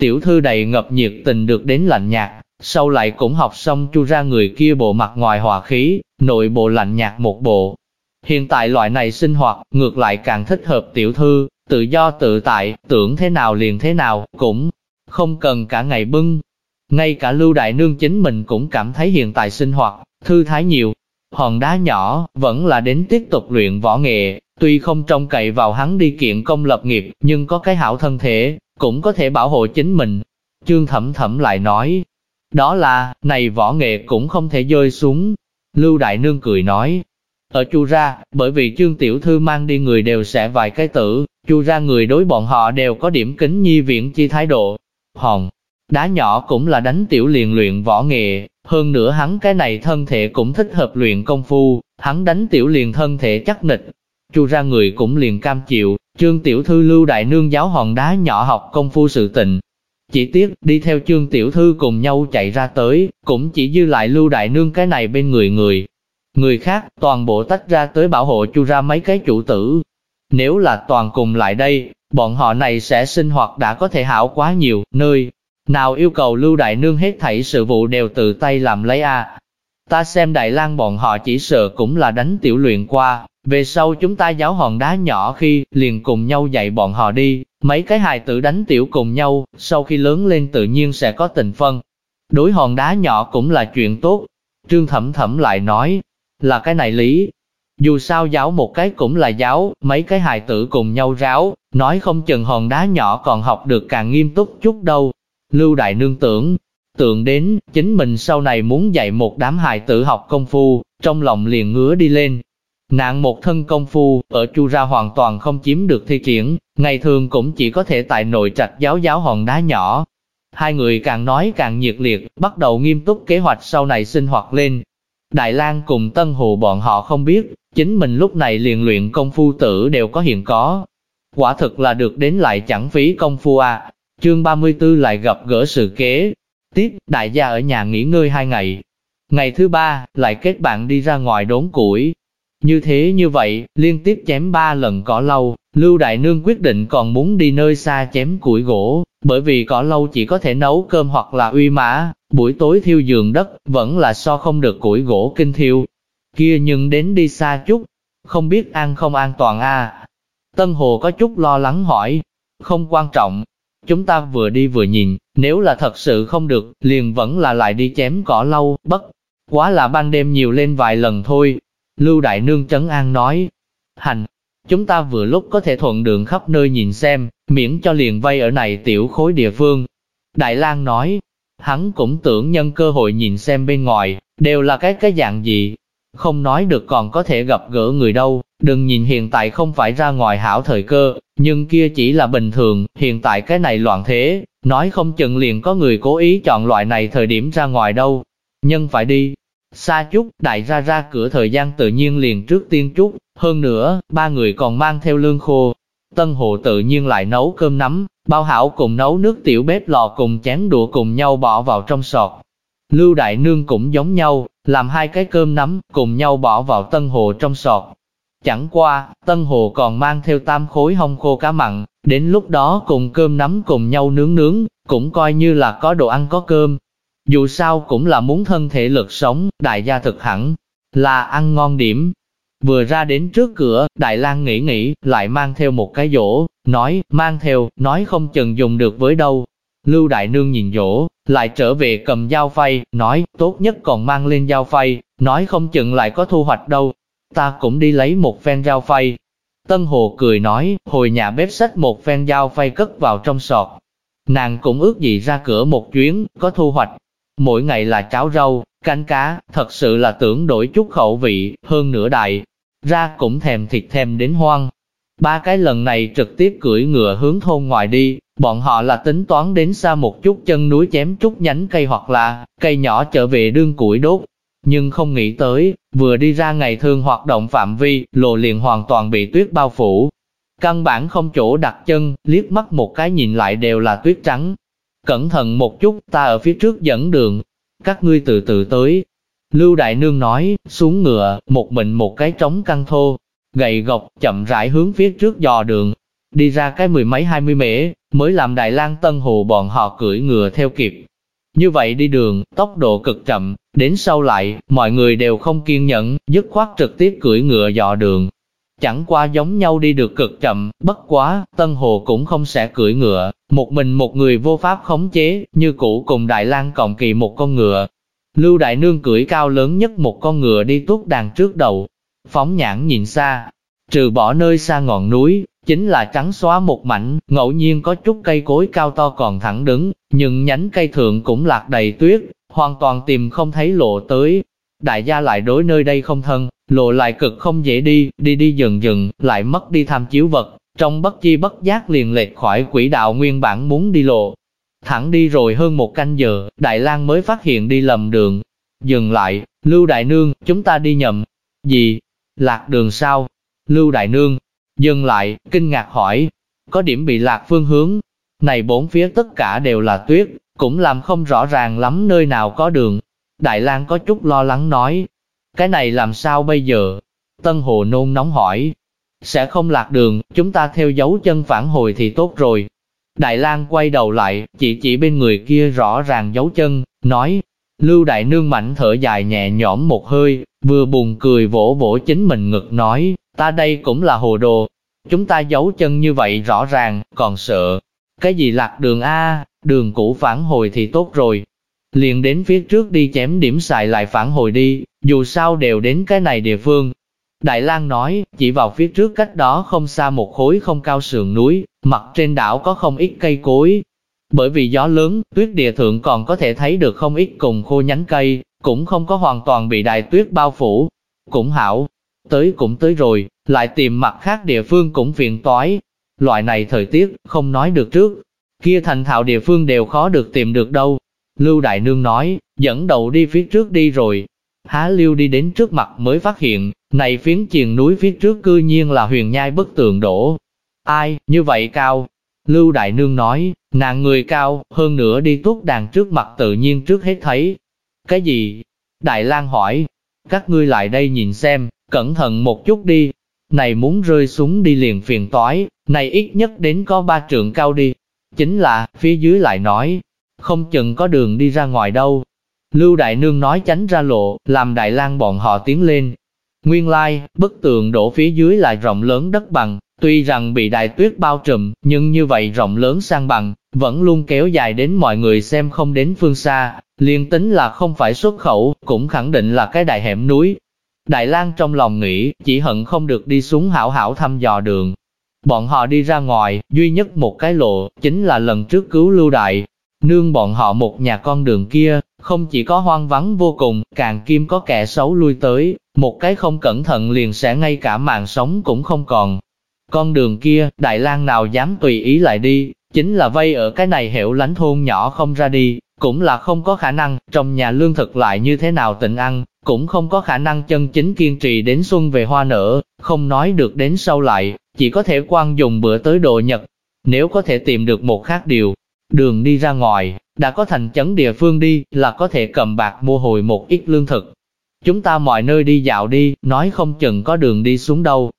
Tiểu thư đầy ngập nhiệt tình được đến lạnh nhạt, sau lại cũng học xong chu ra người kia bộ mặt ngoài hòa khí, nội bộ lạnh nhạt một bộ. Hiện tại loại này sinh hoạt, ngược lại càng thích hợp tiểu thư, tự do tự tại, tưởng thế nào liền thế nào, cũng không cần cả ngày bưng. Ngay cả Lưu Đại Nương chính mình cũng cảm thấy hiện tại sinh hoạt, thư thái nhiều. Hòn đá nhỏ, vẫn là đến tiếp tục luyện võ nghệ, tuy không trông cậy vào hắn đi kiện công lập nghiệp, nhưng có cái hảo thân thể, cũng có thể bảo hộ chính mình. Trương Thẩm Thẩm lại nói, đó là, này võ nghệ cũng không thể rơi xuống. Lưu Đại Nương cười nói, ở chu ra, bởi vì chương tiểu thư mang đi người đều sẽ vài cái tử, chu ra người đối bọn họ đều có điểm kính nhi viện chi thái độ. Hòn, đá nhỏ cũng là đánh tiểu liền luyện võ nghệ, hơn nữa hắn cái này thân thể cũng thích hợp luyện công phu, hắn đánh tiểu liền thân thể chắc nịch. Chu ra người cũng liền cam chịu, trương tiểu thư lưu đại nương giáo hòn đá nhỏ học công phu sự tình, chỉ tiếc, đi theo chương tiểu thư cùng nhau chạy ra tới, cũng chỉ dư lại lưu đại nương cái này bên người người. Người khác, toàn bộ tách ra tới bảo hộ chu ra mấy cái chủ tử. Nếu là toàn cùng lại đây, bọn họ này sẽ sinh hoạt đã có thể hảo quá nhiều, nơi nào yêu cầu lưu đại nương hết thảy sự vụ đều tự tay làm lấy a. Ta xem Đại lang bọn họ chỉ sợ cũng là đánh tiểu luyện qua, về sau chúng ta giáo hòn đá nhỏ khi, liền cùng nhau dạy bọn họ đi, mấy cái hài tử đánh tiểu cùng nhau, sau khi lớn lên tự nhiên sẽ có tình phân. Đối hòn đá nhỏ cũng là chuyện tốt. Trương Thẩm Thẩm lại nói, là cái này lý. Dù sao giáo một cái cũng là giáo, mấy cái hài tử cùng nhau ráo, nói không chừng hòn đá nhỏ còn học được càng nghiêm túc chút đâu. Lưu Đại Nương tưởng, tượng đến, chính mình sau này muốn dạy một đám hài tử học công phu, trong lòng liền ngứa đi lên, Nạn một thân công phu, ở chu ra hoàn toàn không chiếm được thi triển, ngày thường cũng chỉ có thể tại nội trạch giáo giáo hòn đá nhỏ. Hai người càng nói càng nhiệt liệt, bắt đầu nghiêm túc kế hoạch sau này sinh hoạt lên. Đại lang cùng Tân Hồ bọn họ không biết, chính mình lúc này liền luyện công phu tử đều có hiện có. Quả thực là được đến lại chẳng phí công phu à. Chương 34 lại gặp gỡ sự kế. Tiếp, đại gia ở nhà nghỉ ngơi hai ngày. Ngày thứ ba, lại kết bạn đi ra ngoài đốn củi, như thế như vậy, liên tiếp chém ba lần cỏ lâu, Lưu Đại Nương quyết định còn muốn đi nơi xa chém củi gỗ, bởi vì cỏ lâu chỉ có thể nấu cơm hoặc là uy mã, buổi tối thiêu giường đất, vẫn là so không được củi gỗ kinh thiêu. Kia nhưng đến đi xa chút, không biết an không an toàn a Tân Hồ có chút lo lắng hỏi, không quan trọng, chúng ta vừa đi vừa nhìn, nếu là thật sự không được, liền vẫn là lại đi chém cỏ lâu, bất quá là ban đêm nhiều lên vài lần thôi, Lưu Đại Nương Trấn An nói, hành, chúng ta vừa lúc có thể thuận đường khắp nơi nhìn xem, miễn cho liền vây ở này tiểu khối địa phương. Đại lang nói, hắn cũng tưởng nhân cơ hội nhìn xem bên ngoài, đều là cái cái dạng gì. Không nói được còn có thể gặp gỡ người đâu, đừng nhìn hiện tại không phải ra ngoài hảo thời cơ, nhưng kia chỉ là bình thường, hiện tại cái này loạn thế, nói không chừng liền có người cố ý chọn loại này thời điểm ra ngoài đâu. Nhân phải đi, Xa chút, đại ra ra cửa thời gian tự nhiên liền trước tiên chút, hơn nữa, ba người còn mang theo lương khô. Tân hộ tự nhiên lại nấu cơm nắm, bao hảo cùng nấu nước tiểu bếp lò cùng chén đũa cùng nhau bỏ vào trong sọt. Lưu Đại Nương cũng giống nhau, làm hai cái cơm nắm, cùng nhau bỏ vào tân hồ trong sọt. Chẳng qua, tân hồ còn mang theo tam khối hông khô cá mặn, đến lúc đó cùng cơm nắm cùng nhau nướng nướng, cũng coi như là có đồ ăn có cơm. Dù sao cũng là muốn thân thể lực sống, đại gia thực hẳn, là ăn ngon điểm. Vừa ra đến trước cửa, Đại lang nghĩ nghĩ, lại mang theo một cái dỗ, nói, mang theo, nói không chừng dùng được với đâu. Lưu Đại Nương nhìn dỗ, lại trở về cầm dao phay, nói, tốt nhất còn mang lên dao phay, nói không chừng lại có thu hoạch đâu. Ta cũng đi lấy một phen dao phay. Tân Hồ cười nói, hồi nhà bếp sách một phen dao phay cất vào trong sọt. Nàng cũng ước gì ra cửa một chuyến, có thu hoạch, Mỗi ngày là cháo rau, canh cá, thật sự là tưởng đổi chút khẩu vị, hơn nửa đại. Ra cũng thèm thịt thèm đến hoang. Ba cái lần này trực tiếp cưỡi ngựa hướng thôn ngoài đi, bọn họ là tính toán đến xa một chút chân núi chém chút nhánh cây hoặc là cây nhỏ trở về đương củi đốt. Nhưng không nghĩ tới, vừa đi ra ngày thường hoạt động phạm vi, lộ liền hoàn toàn bị tuyết bao phủ. Căn bản không chỗ đặt chân, liếc mắt một cái nhìn lại đều là tuyết trắng. Cẩn thận một chút, ta ở phía trước dẫn đường. Các ngươi từ từ tới. Lưu Đại Nương nói, xuống ngựa, một mình một cái trống căng thô, gậy gộc, chậm rãi hướng phía trước dò đường. Đi ra cái mười mấy hai mươi mễ, mới làm Đại lang Tân Hồ bọn họ cưỡi ngựa theo kịp. Như vậy đi đường, tốc độ cực chậm, đến sau lại, mọi người đều không kiên nhẫn, dứt khoát trực tiếp cưỡi ngựa dò đường. Chẳng qua giống nhau đi được cực chậm, bất quá, Tân Hồ cũng không sẽ cưỡi ngựa, một mình một người vô pháp khống chế, như cũ cùng Đại lang cộng kỳ một con ngựa. Lưu Đại Nương cưỡi cao lớn nhất một con ngựa đi tuốt đàn trước đầu, phóng nhãn nhìn xa, trừ bỏ nơi xa ngọn núi, chính là trắng xóa một mảnh, ngẫu nhiên có chút cây cối cao to còn thẳng đứng, nhưng nhánh cây thượng cũng lạc đầy tuyết, hoàn toàn tìm không thấy lộ tới. Đại gia lại đối nơi đây không thân, lộ lại cực không dễ đi, đi đi dần dần, lại mất đi tham chiếu vật, trong bất chi bất giác liền lệch khỏi quỹ đạo nguyên bản muốn đi lộ. Thẳng đi rồi hơn một canh giờ, Đại lang mới phát hiện đi lầm đường. Dừng lại, Lưu Đại Nương, chúng ta đi nhầm. Gì? Lạc đường sao? Lưu Đại Nương, dừng lại, kinh ngạc hỏi, có điểm bị lạc phương hướng. Này bốn phía tất cả đều là tuyết, cũng làm không rõ ràng lắm nơi nào có đường. Đại lang có chút lo lắng nói, cái này làm sao bây giờ? Tân Hồ nôn nóng hỏi, sẽ không lạc đường, chúng ta theo dấu chân phản hồi thì tốt rồi. Đại lang quay đầu lại, chỉ chỉ bên người kia rõ ràng dấu chân, nói, Lưu Đại Nương mảnh thở dài nhẹ nhõm một hơi, vừa buồn cười vỗ vỗ chính mình ngực nói, ta đây cũng là hồ đồ. Chúng ta giấu chân như vậy rõ ràng, còn sợ. Cái gì lạc đường A, đường cũ phản hồi thì tốt rồi. Liền đến phía trước đi chém điểm xài lại phản hồi đi, dù sao đều đến cái này địa phương. Đại lang nói, chỉ vào phía trước cách đó không xa một khối không cao sườn núi, mặt trên đảo có không ít cây cối, bởi vì gió lớn, tuyết địa thượng còn có thể thấy được không ít cùng khô nhánh cây, cũng không có hoàn toàn bị đại tuyết bao phủ. Cũng hảo, tới cũng tới rồi, lại tìm mặt khác địa phương cũng phiền toái. Loại này thời tiết, không nói được trước, kia thành thạo địa phương đều khó được tìm được đâu. Lưu Đại Nương nói, dẫn đầu đi phía trước đi rồi. Há Lưu đi đến trước mặt mới phát hiện, này phiến triền núi phía trước cư nhiên là huyền nhai bức tường đổ. Ai, như vậy cao, Lưu Đại Nương nói, nàng người cao, hơn nữa đi tuốt đàn trước mặt tự nhiên trước hết thấy. Cái gì? Đại lang hỏi, các ngươi lại đây nhìn xem, cẩn thận một chút đi. Này muốn rơi xuống đi liền phiền toái, này ít nhất đến có ba trượng cao đi. Chính là, phía dưới lại nói, không chừng có đường đi ra ngoài đâu. Lưu Đại Nương nói tránh ra lộ, làm Đại lang bọn họ tiến lên. Nguyên lai, bức tường đổ phía dưới lại rộng lớn đất bằng, Tuy rằng bị đại tuyết bao trùm, nhưng như vậy rộng lớn sang bằng, vẫn luôn kéo dài đến mọi người xem không đến phương xa, liên tính là không phải xuất khẩu, cũng khẳng định là cái đại hẻm núi. Đại lang trong lòng nghĩ, chỉ hận không được đi xuống hảo hảo thăm dò đường. Bọn họ đi ra ngoài, duy nhất một cái lộ, chính là lần trước cứu lưu đại. Nương bọn họ một nhà con đường kia, không chỉ có hoang vắng vô cùng, càng kim có kẻ xấu lui tới, một cái không cẩn thận liền sẽ ngay cả mạng sống cũng không còn. Con đường kia, Đại lang nào dám tùy ý lại đi, chính là vây ở cái này hẻo lánh thôn nhỏ không ra đi, cũng là không có khả năng, trong nhà lương thực lại như thế nào tịnh ăn, cũng không có khả năng chân chính kiên trì đến xuân về hoa nở, không nói được đến sau lại, chỉ có thể quan dùng bữa tới độ nhật. Nếu có thể tìm được một khác điều, đường đi ra ngoài, đã có thành chấn địa phương đi, là có thể cầm bạc mua hồi một ít lương thực. Chúng ta mọi nơi đi dạo đi, nói không chừng có đường đi xuống đâu,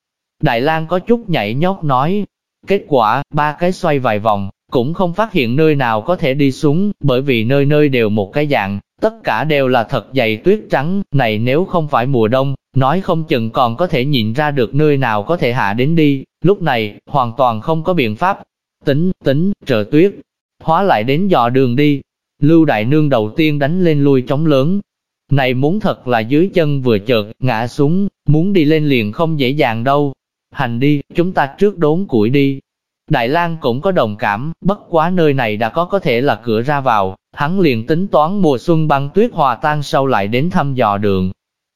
Đại lang có chút nhảy nhót nói. Kết quả, ba cái xoay vài vòng, cũng không phát hiện nơi nào có thể đi xuống, bởi vì nơi nơi đều một cái dạng, tất cả đều là thật dày tuyết trắng, này nếu không phải mùa đông, nói không chừng còn có thể nhìn ra được nơi nào có thể hạ đến đi, lúc này, hoàn toàn không có biện pháp. Tính, tính, trời tuyết, hóa lại đến dò đường đi. Lưu Đại Nương đầu tiên đánh lên lui trống lớn. Này muốn thật là dưới chân vừa chợt, ngã xuống, muốn đi lên liền không dễ dàng đâu. Hành đi, chúng ta trước đốn củi đi. Đại lang cũng có đồng cảm, bất quá nơi này đã có có thể là cửa ra vào, hắn liền tính toán mùa xuân băng tuyết hòa tan sau lại đến thăm dò đường.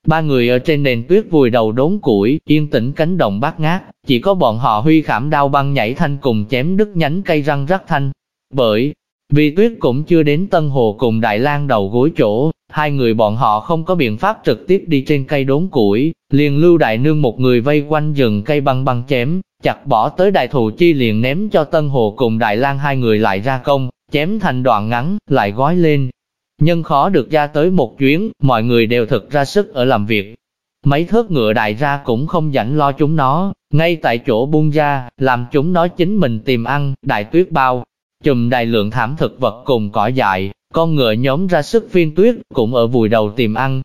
Ba người ở trên nền tuyết vùi đầu đốn củi, yên tĩnh cánh đồng bát ngát, chỉ có bọn họ huy khảm đao băng nhảy thanh cùng chém đứt nhánh cây răng rắc thanh. Bởi vì tuyết cũng chưa đến Tân Hồ cùng Đại lang đầu gối chỗ, hai người bọn họ không có biện pháp trực tiếp đi trên cây đốn củi, liền lưu đại nương một người vây quanh rừng cây băng băng chém, chặt bỏ tới đại thụ chi liền ném cho Tân Hồ cùng Đại lang hai người lại ra công, chém thành đoạn ngắn, lại gói lên. Nhân khó được ra tới một chuyến, mọi người đều thực ra sức ở làm việc. Mấy thớt ngựa đại ra cũng không rảnh lo chúng nó, ngay tại chỗ buông ra, làm chúng nó chính mình tìm ăn, đại tuyết bao, chùm đại lượng thảm thực vật cùng cỏ dại, con ngựa nhóm ra sức phiên tuyết, cũng ở vùi đầu tìm ăn.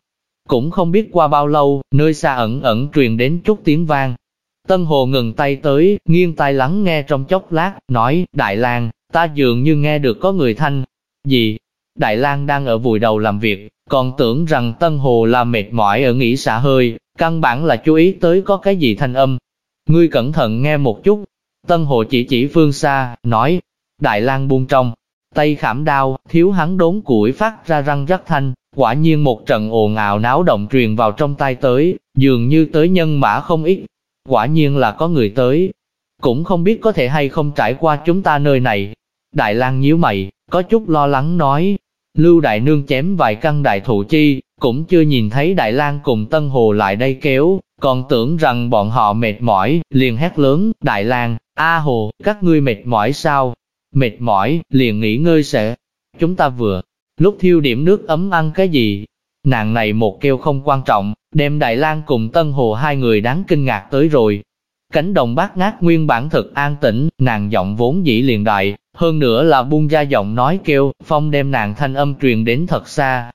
Cũng không biết qua bao lâu, nơi xa ẩn ẩn truyền đến chút tiếng vang. Tân Hồ ngừng tay tới, nghiêng tai lắng nghe trong chốc lát, nói, Đại lang ta dường như nghe được có người thanh. Gì? Đại lang đang ở vùi đầu làm việc, còn tưởng rằng Tân Hồ là mệt mỏi ở nghỉ xả hơi, căn bản là chú ý tới có cái gì thanh âm. Ngươi cẩn thận nghe một chút. Tân Hồ chỉ chỉ phương xa, nói, Đại lang buông trong, tay khảm đao, thiếu hắn đốn củi phát ra răng rắc thanh, quả nhiên một trận ồn ào náo động truyền vào trong tay tới, dường như tới nhân mã không ít, quả nhiên là có người tới. Cũng không biết có thể hay không trải qua chúng ta nơi này. Đại lang nhíu mày, có chút lo lắng nói, Lưu Đại Nương chém vài căn đại thụ chi, cũng chưa nhìn thấy Đại lang cùng Tân Hồ lại đây kéo, còn tưởng rằng bọn họ mệt mỏi, liền hét lớn, Đại lang A Hồ, các ngươi mệt mỏi sao? Mệt mỏi, liền nghỉ ngơi sẽ. Chúng ta vừa, lúc thiêu điểm nước ấm ăn cái gì? Nàng này một kêu không quan trọng, đem Đại lang cùng Tân Hồ hai người đáng kinh ngạc tới rồi. Cánh đồng bát ngát nguyên bản thực an tĩnh, nàng giọng vốn dĩ liền đại, hơn nữa là buông ra giọng nói kêu, phong đem nàng thanh âm truyền đến thật xa.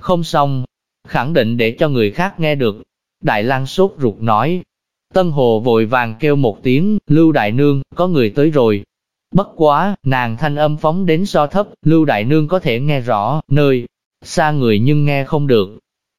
Không xong, khẳng định để cho người khác nghe được. Đại lang sốt ruột nói. Tân Hồ vội vàng kêu một tiếng, Lưu Đại Nương, có người tới rồi. Bất quá, nàng thanh âm phóng đến so thấp, Lưu Đại Nương có thể nghe rõ, nơi xa người nhưng nghe không được.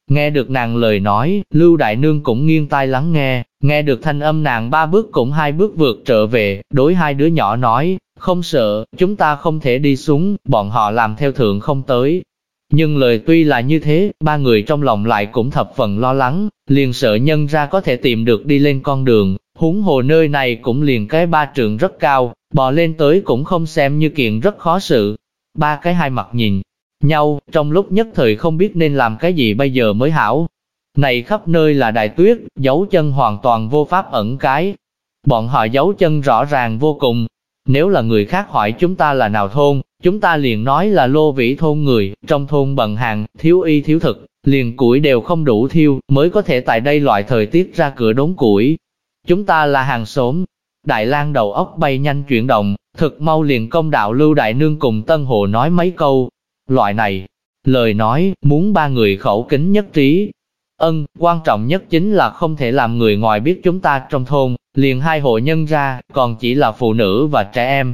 Nghe được nàng lời nói, Lưu Đại Nương cũng nghiêng tai lắng nghe, nghe được thanh âm nàng ba bước cũng hai bước vượt trở về, đối hai đứa nhỏ nói, không sợ, chúng ta không thể đi xuống, bọn họ làm theo thượng không tới. Nhưng lời tuy là như thế, ba người trong lòng lại cũng thập phần lo lắng, liền sợ nhân ra có thể tìm được đi lên con đường, huống hồ nơi này cũng liền cái ba trường rất cao, bò lên tới cũng không xem như kiện rất khó sự. Ba cái hai mặt nhìn nhau, trong lúc nhất thời không biết nên làm cái gì bây giờ mới hảo. Này khắp nơi là đại tuyết, dấu chân hoàn toàn vô pháp ẩn cái. Bọn họ dấu chân rõ ràng vô cùng, nếu là người khác hỏi chúng ta là nào thôn, chúng ta liền nói là lô vĩ thôn người, trong thôn bận hàng, thiếu y thiếu thực, liền củi đều không đủ thiêu, mới có thể tại đây loại thời tiết ra cửa đốn củi. Chúng ta là hàng xóm. Đại lang đầu óc bay nhanh chuyển động, thực mau liền công đạo lưu đại nương cùng Tân Hồ nói mấy câu. Loại này, lời nói, muốn ba người khẩu kính nhất trí. Ân, quan trọng nhất chính là không thể làm người ngoài biết chúng ta trong thôn, liền hai hộ nhân ra, còn chỉ là phụ nữ và trẻ em.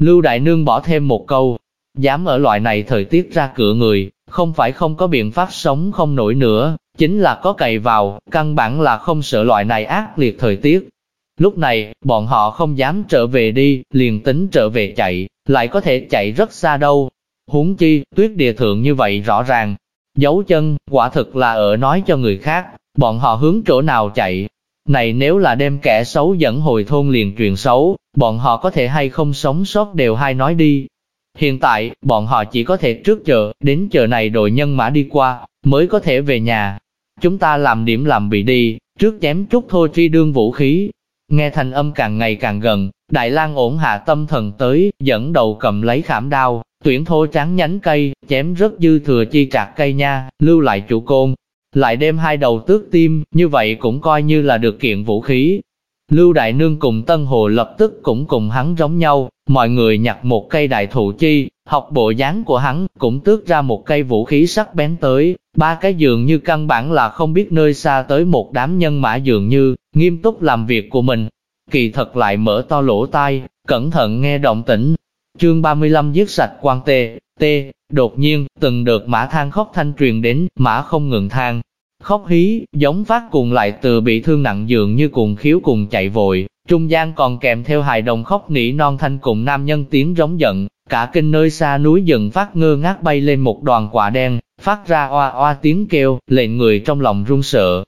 Lưu Đại Nương bỏ thêm một câu, dám ở loại này thời tiết ra cửa người, không phải không có biện pháp sống không nổi nữa, chính là có cày vào, căn bản là không sợ loại này ác liệt thời tiết. Lúc này, bọn họ không dám trở về đi, liền tính trở về chạy, lại có thể chạy rất xa đâu. Huống chi, tuyết địa thượng như vậy rõ ràng, dấu chân, quả thực là ở nói cho người khác, bọn họ hướng chỗ nào chạy, này nếu là đem kẻ xấu dẫn hồi thôn liền truyền xấu, bọn họ có thể hay không sống sót đều hay nói đi. Hiện tại, bọn họ chỉ có thể trước chờ, đến chờ này đội nhân mã đi qua, mới có thể về nhà. Chúng ta làm điểm làm bị đi, trước chém chút thôi tri đương vũ khí. Nghe thành âm càng ngày càng gần, Đại lang ổn hạ tâm thần tới, dẫn đầu cầm lấy khảm đao, tuyển thô trắng nhánh cây, chém rất dư thừa chi trạc cây nha, lưu lại chủ côn, lại đem hai đầu tước tim, như vậy cũng coi như là được kiện vũ khí. Lưu Đại Nương cùng Tân Hồ lập tức cũng cùng hắn giống nhau, mọi người nhặt một cây đại thụ chi, học bộ dáng của hắn, cũng tước ra một cây vũ khí sắc bén tới, ba cái dường như căn bản là không biết nơi xa tới một đám nhân mã dường như, nghiêm túc làm việc của mình. Kỳ thật lại mở to lỗ tai, cẩn thận nghe động tĩnh. Chương 35 giết sạch quan tê, tê, Đột nhiên, từng đợt mã than khóc thanh truyền đến, mã không ngừng than. Khóc hí, giống phát cùng lại từ bị thương nặng dường như cùng khiếu cùng chạy vội, trung gian còn kèm theo hài đồng khóc nỉ non thanh cùng nam nhân tiếng giống giận, cả kinh nơi xa núi dần phát ngơ ngác bay lên một đoàn quả đen, phát ra oa oa tiếng kêu, lệnh người trong lòng run sợ.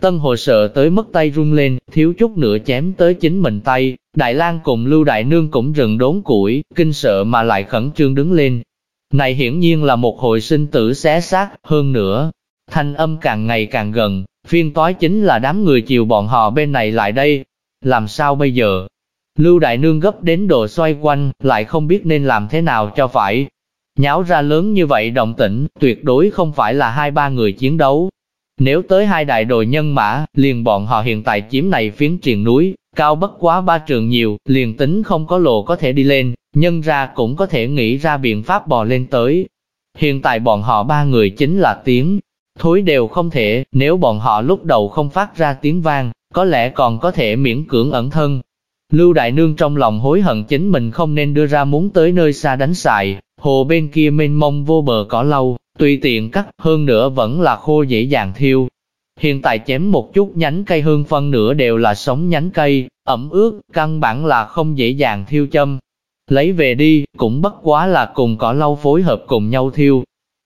Tân Hồ sợ tới mất tay run lên, thiếu chút nữa chém tới chính mình tay, Đại lang cùng Lưu Đại Nương cũng rừng đốn củi, kinh sợ mà lại khẩn trương đứng lên. Này hiển nhiên là một hồi sinh tử xé xác, hơn nữa, thanh âm càng ngày càng gần, phiên toái chính là đám người chiều bọn họ bên này lại đây. Làm sao bây giờ? Lưu Đại Nương gấp đến độ xoay quanh, lại không biết nên làm thế nào cho phải. Nháo ra lớn như vậy động tĩnh, tuyệt đối không phải là hai ba người chiến đấu. Nếu tới hai đại đội nhân mã, liền bọn họ hiện tại chiếm này phiến triền núi, cao bất quá ba trường nhiều, liền tính không có lộ có thể đi lên, nhân ra cũng có thể nghĩ ra biện pháp bò lên tới. Hiện tại bọn họ ba người chính là tiếng, thối đều không thể, nếu bọn họ lúc đầu không phát ra tiếng vang, có lẽ còn có thể miễn cưỡng ẩn thân. Lưu Đại Nương trong lòng hối hận chính mình không nên đưa ra muốn tới nơi xa đánh xài, hồ bên kia mênh mông vô bờ cỏ lâu, tùy tiện cắt, hơn nữa vẫn là khô dễ dàng thiêu. Hiện tại chém một chút nhánh cây hương phân nửa đều là sống nhánh cây, ẩm ướt, căn bản là không dễ dàng thiêu châm. Lấy về đi, cũng bất quá là cùng cỏ lau phối hợp cùng nhau thiêu.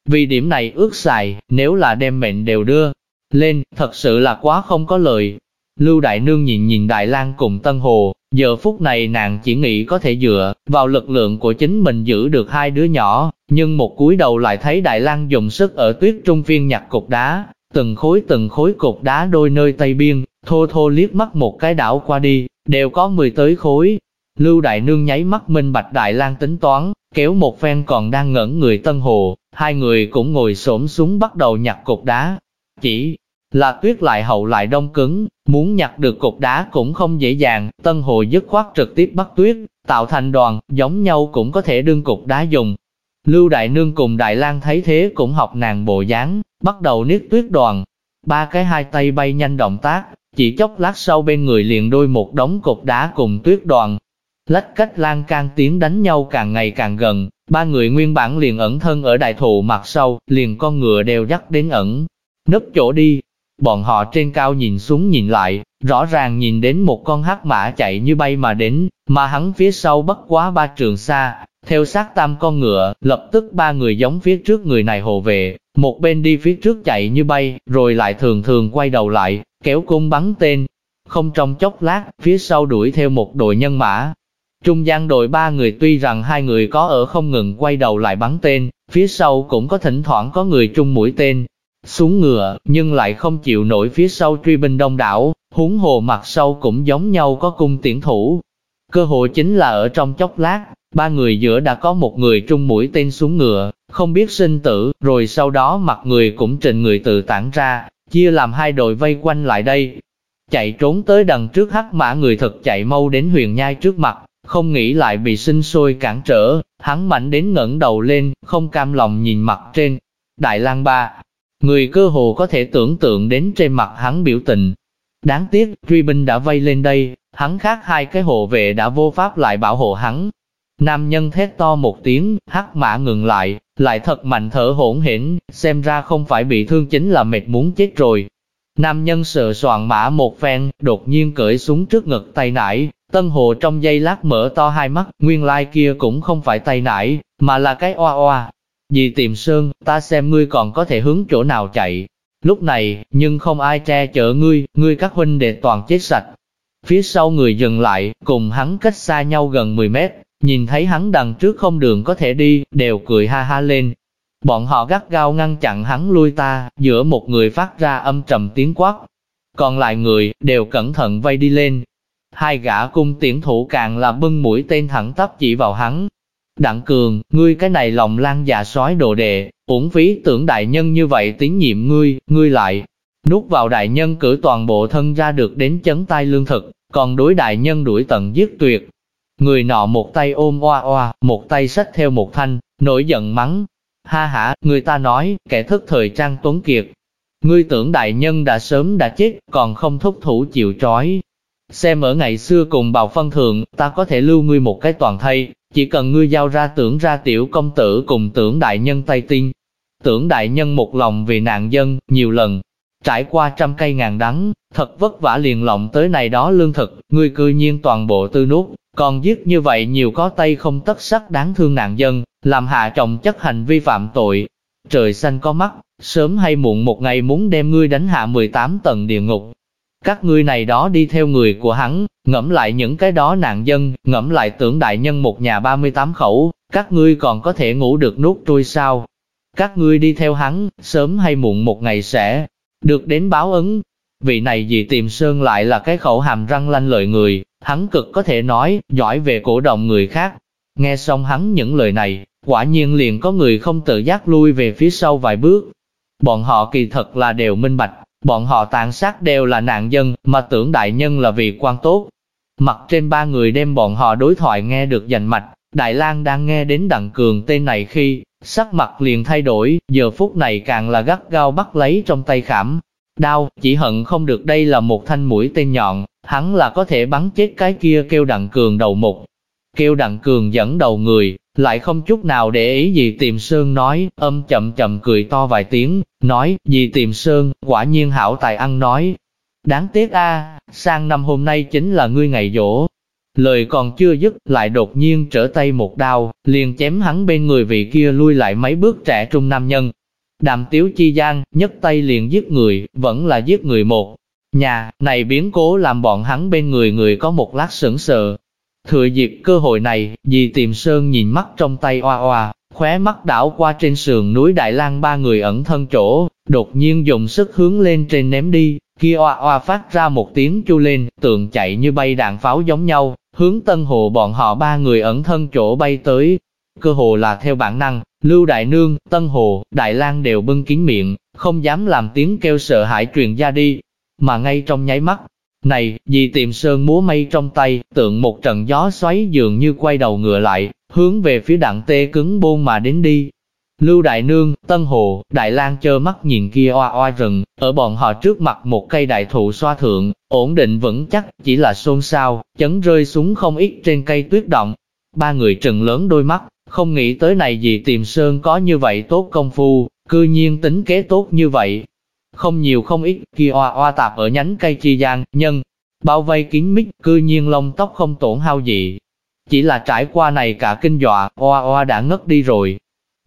Vì điểm này ước xài, nếu là đem mệnh đều đưa lên, thật sự là quá không có lợi. Lưu Đại Nương nhìn nhìn Đại lang cùng Tân Hồ, giờ phút này nàng chỉ nghĩ có thể dựa vào lực lượng của chính mình giữ được hai đứa nhỏ, nhưng một cúi đầu lại thấy Đại lang dùng sức ở tuyết trung viên nhặt cục đá, từng khối từng khối cục đá đôi nơi tây biên, thô thô liếc mắt một cái đảo qua đi, đều có mười tới khối. Lưu Đại Nương nháy mắt minh bạch Đại lang tính toán, kéo một phen còn đang ngẩn người Tân Hồ, hai người cũng ngồi xổm xuống bắt đầu nhặt cục đá. Chỉ là tuyết lại hậu lại đông cứng, muốn nhặt được cục đá cũng không dễ dàng, Tân Hồ dứt khoát trực tiếp bắt tuyết, tạo thành đoàn, giống nhau cũng có thể đương cục đá dùng. Lưu Đại Nương cùng Đại lang thấy thế cũng học nàng bộ dáng, bắt đầu niết tuyết đoàn. Ba cái hai tay bay nhanh động tác, chỉ chốc lát sau bên người liền đôi một đống cục đá cùng tuyết đoàn. Lách cách lan can tiếng đánh nhau càng ngày càng gần, ba người nguyên bản liền ẩn thân ở đại thụ mặt sau, liền con ngựa đều dắt đến ẩn. Nấp chỗ đi, bọn họ trên cao nhìn xuống nhìn lại, rõ ràng nhìn đến một con hắc mã chạy như bay mà đến, mà hắn phía sau bất quá ba trường xa, theo sát tam con ngựa, lập tức ba người giống phía trước người này hồ về, một bên đi phía trước chạy như bay, rồi lại thường thường quay đầu lại, kéo cung bắn tên. Không trong chốc lát, phía sau đuổi theo một đội nhân mã. Trung gian đội ba người tuy rằng hai người có ở không ngừng quay đầu lại bắn tên, phía sau cũng có thỉnh thoảng có người trung mũi tên. Xuống ngựa, nhưng lại không chịu nổi phía sau truy binh đông đảo, huống hồ mặt sau cũng giống nhau có cung tiễn thủ. Cơ hội chính là ở trong chốc lát, ba người giữa đã có một người trung mũi tên xuống ngựa, không biết sinh tử, rồi sau đó mặt người cũng trình người tự tản ra, chia làm hai đội vây quanh lại đây. Chạy trốn tới đằng trước hắc mã người thật chạy mau đến huyền nhai trước mặt, không nghĩ lại bị sinh sôi cản trở, hắn mạnh đến ngẩng đầu lên, không cam lòng nhìn mặt trên. Đại lang ba, người cơ hồ có thể tưởng tượng đến trên mặt hắn biểu tình. Đáng tiếc, truy binh đã vây lên đây, hắn khác hai cái hộ vệ đã vô pháp lại bảo hộ hắn, Nam nhân thét to một tiếng, hắc mã ngừng lại, lại thật mạnh thở hỗn hển, xem ra không phải bị thương chính là mệt muốn chết rồi. Nam nhân sợ soạn mã một phen, đột nhiên cởi súng trước ngực tay nải, tân hồ trong giây lát mở to hai mắt, nguyên lai kia cũng không phải tay nải, mà là cái oa oa. Dì tìm sơn, ta xem ngươi còn có thể hướng chỗ nào chạy. Lúc này, nhưng không ai che chở ngươi, ngươi các huynh đệ toàn chết sạch. Phía sau người dừng lại, cùng hắn cách xa nhau gần 10 mét, Nhìn thấy hắn đằng trước không đường có thể đi, đều cười ha ha lên. Bọn họ gắt gao ngăn chặn hắn lui ta, giữa một người phát ra âm trầm tiếng quát. Còn lại người, đều cẩn thận vây đi lên. Hai gã cung tiễn thủ càng là bưng mũi tên thẳng tắp chỉ vào hắn. Đặng cường, ngươi cái này lòng lan dạ sói đồ đệ, uổng phí tưởng đại nhân như vậy tín nhiệm ngươi, ngươi lại. Nút vào đại nhân cử toàn bộ thân ra được đến chấn tay lương thực, còn đối đại nhân đuổi tận giết tuyệt, Người nọ một tay ôm oa oa, một tay xách theo một thanh, nổi giận mắng. Ha ha, người ta nói, kẻ thức thời trang tuấn kiệt. Ngươi tưởng đại nhân đã sớm đã chết, còn không thúc thủ chịu trói. Xem ở ngày xưa cùng bào phân thường, ta có thể lưu ngươi một cái toàn thay, chỉ cần ngươi giao ra tưởng ra tiểu công tử cùng tưởng đại nhân tay tin. Tưởng đại nhân một lòng vì nạn dân, nhiều lần, trải qua trăm cây ngàn đắng, thật vất vả liền lộng tới này đó lương thực, ngươi cư nhiên toàn bộ tư nút còn giết như vậy nhiều có tay không tất sắc đáng thương nạn dân, làm hạ trọng chất hành vi phạm tội. trời xanh có mắt, sớm hay muộn một ngày muốn đem ngươi đánh hạ 18 tầng địa ngục. Các ngươi này đó đi theo người của hắn, ngẫm lại những cái đó nạn dân, ngẫm lại tưởng đại nhân một nhà 38 khẩu, các ngươi còn có thể ngủ được nút trôi sao. Các ngươi đi theo hắn, sớm hay muộn một ngày sẽ được đến báo ứng. Vị này gì tìm sơn lại là cái khẩu hàm răng lanh lợi người, hắn cực có thể nói, giỏi về cổ động người khác. Nghe xong hắn những lời này, quả nhiên liền có người không tự giác lui về phía sau vài bước. Bọn họ kỳ thật là đều minh bạch, bọn họ tàn sát đều là nạn dân, mà tưởng đại nhân là vì quan tốt. Mặt trên ba người đem bọn họ đối thoại nghe được dành mạch, Đại lang đang nghe đến đặng cường tên này khi, sắc mặt liền thay đổi, giờ phút này càng là gắt gao bắt lấy trong tay khảm. đau chỉ hận không được đây là một thanh mũi tên nhọn, hắn là có thể bắn chết cái kia kêu đặng cường đầu mục. Kêu đặng cường dẫn đầu người, lại không chút nào để ý gì tìm sơn nói, âm chậm chậm cười to vài tiếng, nói, gì tìm sơn, quả nhiên hảo tài ăn nói. Đáng tiếc a sang năm hôm nay chính là ngươi ngày dỗ, Lời còn chưa dứt, lại đột nhiên trở tay một đao, liền chém hắn bên người vị kia lui lại mấy bước trẻ trung nam nhân. Đàm tiếu chi gian, nhấc tay liền giết người, vẫn là giết người một. Nhà, này biến cố làm bọn hắn bên người người có một lát sững sờ. Thừa dịp cơ hội này, dì tìm sơn nhìn mắt trong tay oa oa, khóe mắt đảo qua trên sườn núi Đại lang ba người ẩn thân chỗ, đột nhiên dùng sức hướng lên trên ném đi, kia oa oa phát ra một tiếng chu lên, tượng chạy như bay đạn pháo giống nhau, hướng Tân Hồ bọn họ ba người ẩn thân chỗ bay tới. Cơ hồ là theo bản năng, Lưu Đại Nương, Tân Hồ, Đại Lang đều bưng kín miệng, không dám làm tiếng kêu sợ hãi truyền ra đi. Mà ngay trong nháy mắt, này, dì tiệm sơn múa mây trong tay, tượng một trận gió xoáy dường như quay đầu ngựa lại, hướng về phía đặng tê cứng bôn mà đến đi. Lưu Đại Nương, Tân Hồ, Đại Lang chơ mắt nhìn kia oa oa rừng, ở bọn họ trước mặt một cây đại thụ xoa thượng, ổn định vững chắc, chỉ là xôn xao, chấn rơi xuống không ít trên cây tuyết động. Ba người trừng lớn đôi mắt, không nghĩ tới này gì tìm sơn có như vậy tốt công phu, cư nhiên tính kế tốt như vậy. Không nhiều không ít, kia oa oa tạp ở nhánh cây chi gian, nhân, bao vây kín mít, cư nhiên lông tóc không tổn hao gì. Chỉ là trải qua này cả kinh dọa, oa oa đã ngất đi rồi,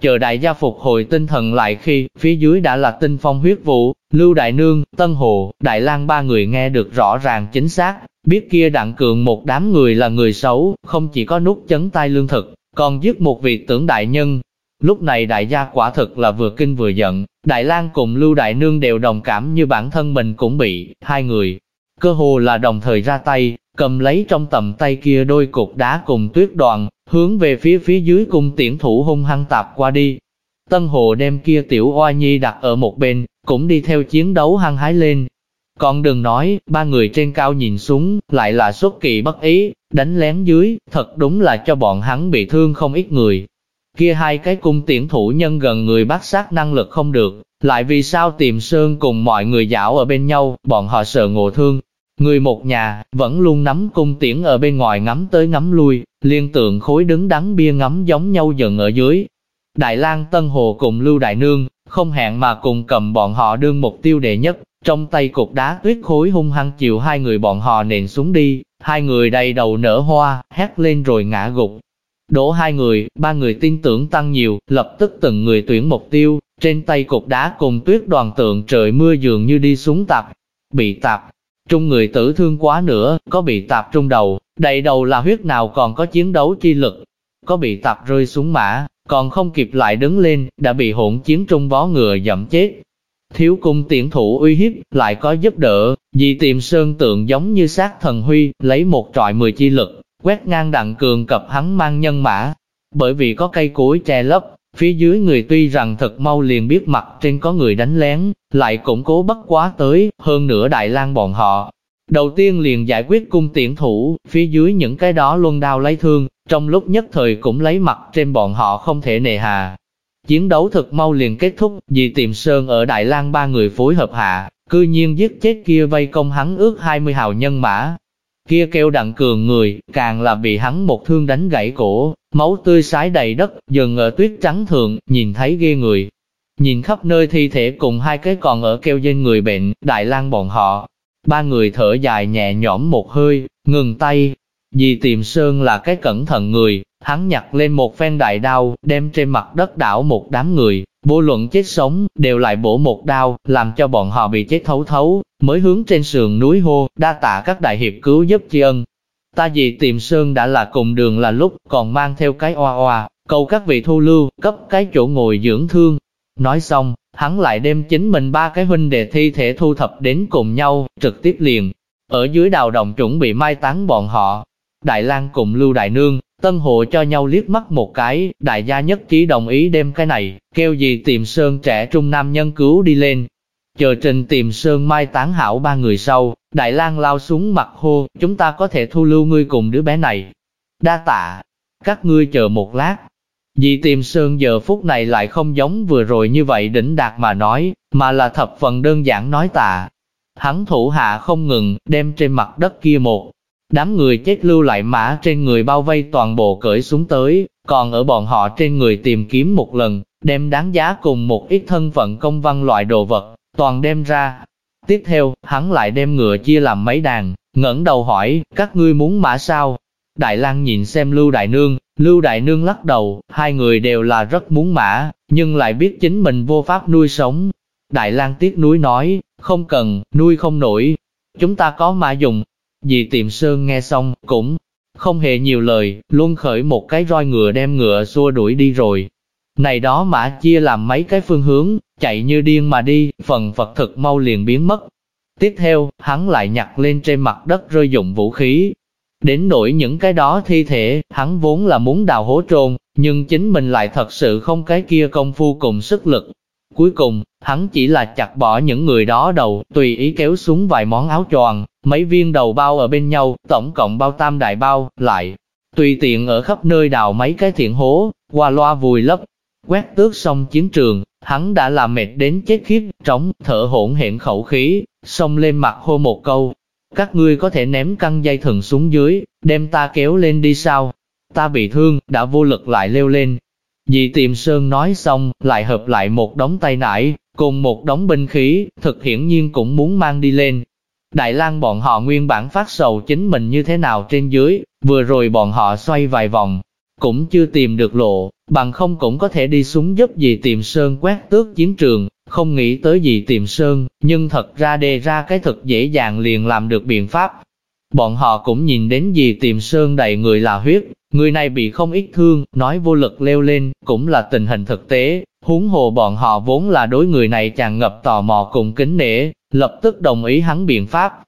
Chờ đại gia phục hồi tinh thần lại khi, phía dưới đã là tinh phong huyết vũ, Lưu Đại Nương, Tân Hồ, Đại lang ba người nghe được rõ ràng chính xác, biết kia đặng cường một đám người là người xấu, không chỉ có nút chấn tay lương thực, còn giết một vị tưởng đại nhân. Lúc này đại gia quả thực là vừa kinh vừa giận, Đại lang cùng Lưu Đại Nương đều đồng cảm như bản thân mình cũng bị, hai người, cơ hồ là đồng thời ra tay, cầm lấy trong tầm tay kia đôi cục đá cùng tuyết đoàn, hướng về phía phía dưới cung tiễn thủ hung hăng tạp qua đi. Tân Hồ đem kia tiểu oa nhi đặt ở một bên, cũng đi theo chiến đấu hăng hái lên. Còn đừng nói, ba người trên cao nhìn xuống, lại là xuất kỳ bất ý, đánh lén dưới, thật đúng là cho bọn hắn bị thương không ít người. Kia hai cái cung tiễn thủ nhân gần người bắt sát năng lực không được, lại vì sao tìm sơn cùng mọi người dạo ở bên nhau, bọn họ sợ ngộ thương, Người một nhà, vẫn luôn nắm cung tiễn ở bên ngoài ngắm tới ngắm lui, liên tượng khối đứng đắn bia ngắm giống nhau dần ở dưới. Đại lang Tân Hồ cùng Lưu Đại Nương, không hẹn mà cùng cầm bọn họ đương mục tiêu đệ nhất, trong tay cục đá tuyết khối hung hăng chịu hai người bọn họ nền xuống đi, hai người đầy đầu nở hoa, hét lên rồi ngã gục. Đổ hai người, ba người tin tưởng tăng nhiều, lập tức từng người tuyển mục tiêu, trên tay cục đá cùng tuyết đoàn tượng trời mưa dường như đi xuống tạp, bị tạp, Trung người tử thương quá nữa, có bị tạp trung đầu, đầy đầu là huyết nào còn có chiến đấu chi lực. Có bị tạp rơi xuống mã, còn không kịp lại đứng lên, đã bị hỗn chiến trung vó ngựa dậm chết. Thiếu cung tiễn thủ uy hiếp, lại có giúp đỡ, vì tìm sơn tượng giống như sát thần huy, lấy một trọi mười chi lực, quét ngang đặng cường cập hắn mang nhân mã. Bởi vì có cây cối che lấp, Phía dưới người tuy rằng thật mau liền biết mặt trên có người đánh lén, lại cũng cố bất quá tới, hơn nữa Đại lang bọn họ. Đầu tiên liền giải quyết cung tiễn thủ, phía dưới những cái đó luôn đao lấy thương, trong lúc nhất thời cũng lấy mặt trên bọn họ không thể nề hà. Chiến đấu thật mau liền kết thúc, vì tiệm sơn ở Đại lang ba người phối hợp hạ, cư nhiên giết chết kia vây công hắn ước 20 hào nhân mã, kia kêu đặng cường người, càng là bị hắn một thương đánh gãy cổ, máu tươi sái đầy đất, dần ở tuyết trắng thường, nhìn thấy ghê người. Nhìn khắp nơi thi thể cùng hai cái còn ở kêu trên người bệnh, đại lang bọn họ. Ba người thở dài nhẹ nhõm một hơi, ngừng tay. Vì tìm Sơn là cái cẩn thận người, hắn nhặt lên một phen đại đao, đem trên mặt đất đảo một đám người, vô luận chết sống, đều lại bổ một đao, làm cho bọn họ bị chết thấu thấu, mới hướng trên sườn núi hô, đa tạ các đại hiệp cứu giúp tri ân. Ta vì tìm sơn đã là cùng đường là lúc, còn mang theo cái oa oa, cầu các vị thu lưu, cấp cái chỗ ngồi dưỡng thương. Nói xong, hắn lại đem chính mình ba cái huynh đệ thi thể thu thập đến cùng nhau, trực tiếp liền. Ở dưới đào đồng chuẩn bị mai táng bọn họ, Đại lang cùng Lưu Đại Nương, Tân Hộ cho nhau liếc mắt một cái, đại gia nhất trí đồng ý đem cái này, kêu gì tìm Sơn trẻ trung nam nhân cứu đi lên. Chờ trình tìm Sơn mai tán hảo ba người sau, Đại lang lao xuống mặt hô, chúng ta có thể thu lưu ngươi cùng đứa bé này. Đa tạ, các ngươi chờ một lát. Dì tìm Sơn giờ phút này lại không giống vừa rồi như vậy đỉnh đạt mà nói, mà là thập phần đơn giản nói tạ. Hắn thủ hạ không ngừng, đem trên mặt đất kia một Đám người chết lưu lại mã trên người bao vây toàn bộ cởi xuống tới, còn ở bọn họ trên người tìm kiếm một lần, đem đáng giá cùng một ít thân phận công văn loại đồ vật, toàn đem ra. Tiếp theo, hắn lại đem ngựa chia làm mấy đàn, ngẩng đầu hỏi, các ngươi muốn mã sao? Đại lang nhìn xem Lưu Đại Nương, Lưu Đại Nương lắc đầu, hai người đều là rất muốn mã, nhưng lại biết chính mình vô pháp nuôi sống. Đại lang tiếc núi nói, không cần, nuôi không nổi, chúng ta có mã dùng, Dì tiệm sơn nghe xong, cũng không hề nhiều lời, luôn khởi một cái roi ngựa đem ngựa xua đuổi đi rồi. Này đó mã chia làm mấy cái phương hướng, chạy như điên mà đi, phần vật thực mau liền biến mất. Tiếp theo, hắn lại nhặt lên trên mặt đất rơi dụng vũ khí. Đến nỗi những cái đó thi thể, hắn vốn là muốn đào hố trôn, nhưng chính mình lại thật sự không cái kia công phu cùng sức lực, Cuối cùng, hắn chỉ là chặt bỏ những người đó đầu, tùy ý kéo xuống vài món áo choàng, mấy viên đầu bao ở bên nhau, tổng cộng bao tam đại bao, lại. Tùy tiện ở khắp nơi đào mấy cái thiện hố, qua loa vùi lấp, quét tước xong chiến trường, hắn đã làm mệt đến chết khiếp, trống, thở hỗn hển khẩu khí, xông lên mặt hô một câu. Các ngươi có thể ném căng dây thừng xuống dưới, đem ta kéo lên đi sao? Ta bị thương, đã vô lực lại leo lên, Dị tiệm sơn nói xong, lại hợp lại một đống tay nải, cùng một đống binh khí, thực hiển nhiên cũng muốn mang đi lên. Đại lang bọn họ nguyên bản phát sầu chính mình như thế nào trên dưới, vừa rồi bọn họ xoay vài vòng, cũng chưa tìm được lộ, bằng không cũng có thể đi xuống giúp dì Tiềm sơn quét tước chiến trường, không nghĩ tới dì Tiềm sơn, nhưng thật ra đề ra cái thật dễ dàng liền làm được biện pháp. Bọn họ cũng nhìn đến gì tìm sơn đầy người là huyết, Người này bị không ít thương, nói vô lực leo lên, cũng là tình hình thực tế, huống hồ bọn họ vốn là đối người này tràn ngập tò mò cùng kính nể, lập tức đồng ý hắn biện pháp.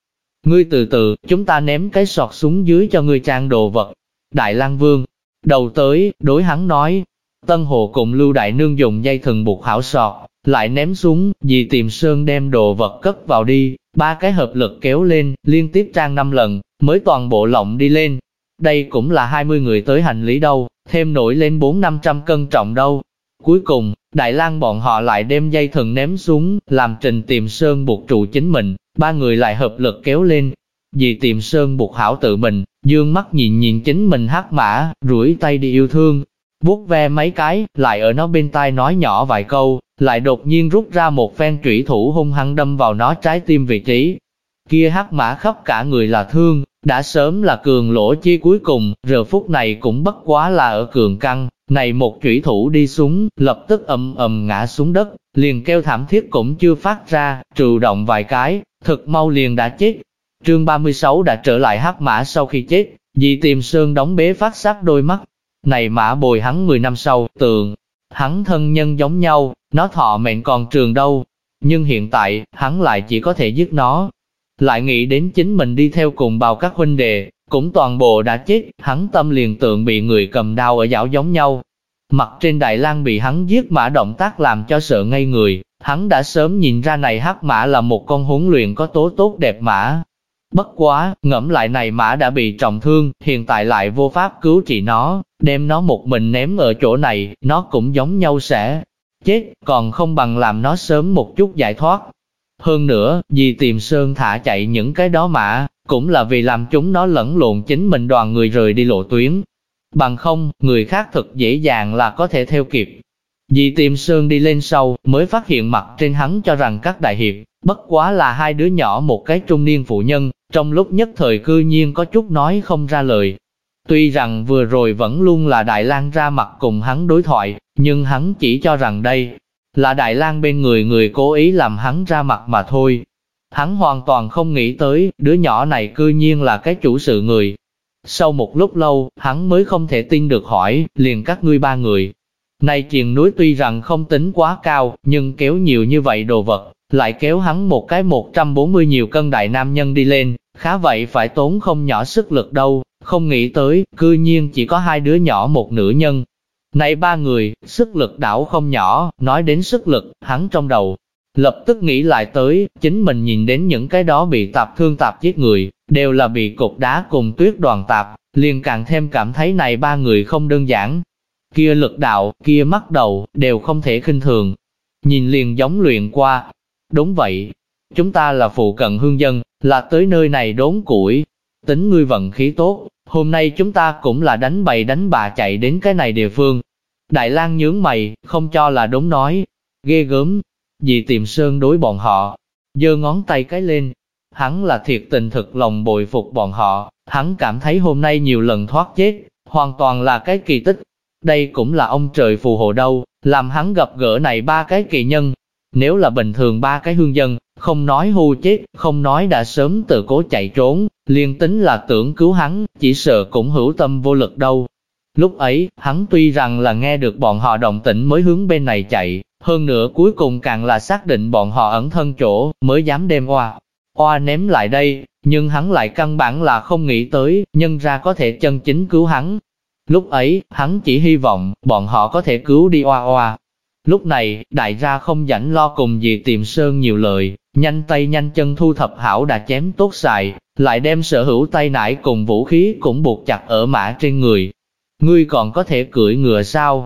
Ngươi từ từ, chúng ta ném cái sọt xuống dưới cho ngươi trang đồ vật. Đại lang Vương, đầu tới, đối hắn nói, Tân Hồ cùng Lưu Đại Nương dùng dây thừng buộc hảo sọt, lại ném xuống, vì tìm Sơn đem đồ vật cất vào đi, ba cái hợp lực kéo lên, liên tiếp trang năm lần, mới toàn bộ lộng đi lên, đây cũng là 20 người tới hành lý đâu, thêm nổi lên 4-500 cân trọng đâu. Cuối cùng, Đại lang bọn họ lại đem dây thần ném xuống, làm trình tìm sơn buộc trụ chính mình, ba người lại hợp lực kéo lên. Vì tìm sơn buộc hảo tự mình, dương mắt nhìn nhìn chính mình hát mã, rủi tay đi yêu thương, vuốt ve mấy cái, lại ở nó bên tai nói nhỏ vài câu, lại đột nhiên rút ra một phen trụy thủ hung hăng đâm vào nó trái tim vị trí. Kia hắc mã khắp cả người là thương, đã sớm là cường lỗ chi cuối cùng, giờ phút này cũng bất quá là ở cường căng, này một trủy thủ đi xuống, lập tức ầm ầm ngã xuống đất, liền kêu thảm thiết cũng chưa phát ra, trừ động vài cái, thực mau liền đã chết. Trương 36 đã trở lại hắc mã sau khi chết, vì tìm sơn đóng bế phát sắc đôi mắt. Này mã bồi hắn 10 năm sau, tượng, hắn thân nhân giống nhau, nó thọ mệnh còn trường đâu. Nhưng hiện tại, hắn lại chỉ có thể giết nó, lại nghĩ đến chính mình đi theo cùng bào các huynh đệ, cũng toàn bộ đã chết, hắn tâm liền tượng bị người cầm đao ở dạo giống nhau. Mặt trên Đại lang bị hắn giết mã động tác làm cho sợ ngây người, hắn đã sớm nhìn ra này hắc mã là một con huấn luyện có tố tốt đẹp mã. Bất quá, ngẫm lại này mã đã bị trọng thương, hiện tại lại vô pháp cứu trị nó, đem nó một mình ném ở chỗ này, nó cũng giống nhau sẽ chết, còn không bằng làm nó sớm một chút giải thoát. Hơn nữa, vì tìm Sơn thả chạy những cái đó mã, cũng là vì làm chúng nó lẫn lộn chính mình đoàn người rời đi lộ tuyến. Bằng không, người khác thật dễ dàng là có thể theo kịp. Vì tìm Sơn đi lên sau, mới phát hiện mặt trên hắn cho rằng các đại hiệp, bất quá là hai đứa nhỏ một cái trung niên phụ nhân, trong lúc nhất thời cư nhiên có chút nói không ra lời. Tuy rằng vừa rồi vẫn luôn là Đại lang ra mặt cùng hắn đối thoại, nhưng hắn chỉ cho rằng đây là Đại lang bên người người cố ý làm hắn ra mặt mà thôi. Hắn hoàn toàn không nghĩ tới, đứa nhỏ này cư nhiên là cái chủ sự người. Sau một lúc lâu, hắn mới không thể tin được hỏi, liền các ngươi ba người. Này triền núi tuy rằng không tính quá cao, nhưng kéo nhiều như vậy đồ vật, lại kéo hắn một cái 140 nhiều cân đại nam nhân đi lên, khá vậy phải tốn không nhỏ sức lực đâu, không nghĩ tới, cư nhiên chỉ có hai đứa nhỏ một nữ nhân. Này ba người, sức lực đảo không nhỏ, nói đến sức lực, hắn trong đầu, lập tức nghĩ lại tới, chính mình nhìn đến những cái đó bị tạp thương tạp giết người, đều là bị cục đá cùng tuyết đoàn tạp, liền càng thêm cảm thấy này ba người không đơn giản. Kia lực đạo, kia mắt đầu, đều không thể khinh thường. Nhìn liền giống luyện qua. Đúng vậy, chúng ta là phụ cận hương dân, là tới nơi này đốn củi. Tính ngươi vận khí tốt, hôm nay chúng ta cũng là đánh bày đánh bà chạy đến cái này địa phương. Đại lang nhướng mày, không cho là đúng nói. Ghê gớm, Dì tìm sơn đối bọn họ, giơ ngón tay cái lên. Hắn là thiệt tình thực lòng bồi phục bọn họ, hắn cảm thấy hôm nay nhiều lần thoát chết, hoàn toàn là cái kỳ tích. Đây cũng là ông trời phù hộ đâu, làm hắn gặp gỡ này ba cái kỳ nhân. Nếu là bình thường ba cái hương dân, không nói hù chết, không nói đã sớm tự cố chạy trốn, liên tính là tưởng cứu hắn, chỉ sợ cũng hữu tâm vô lực đâu. Lúc ấy, hắn tuy rằng là nghe được bọn họ động tĩnh mới hướng bên này chạy, hơn nữa cuối cùng càng là xác định bọn họ ẩn thân chỗ, mới dám đem oa, oa ném lại đây, nhưng hắn lại căn bản là không nghĩ tới, nhân ra có thể chân chính cứu hắn. Lúc ấy, hắn chỉ hy vọng, bọn họ có thể cứu đi oa oa. Lúc này, đại gia không rảnh lo cùng gì tìm sơn nhiều lời, nhanh tay nhanh chân thu thập hảo đã chém tốt xài, lại đem sở hữu tay nải cùng vũ khí cũng buộc chặt ở mã trên người. Ngươi còn có thể cưỡi ngựa sao?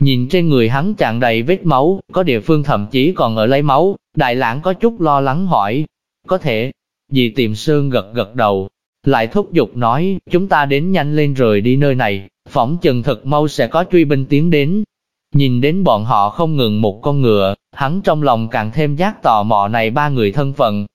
Nhìn trên người hắn tràn đầy vết máu, có địa phương thậm chí còn ở lấy máu, đại lãng có chút lo lắng hỏi. Có thể, dì tìm sơn gật gật đầu, lại thúc giục nói, chúng ta đến nhanh lên rồi đi nơi này, phỏng chừng thật mau sẽ có truy binh tiến đến. Nhìn đến bọn họ không ngừng một con ngựa, hắn trong lòng càng thêm giác tò mò này ba người thân phận.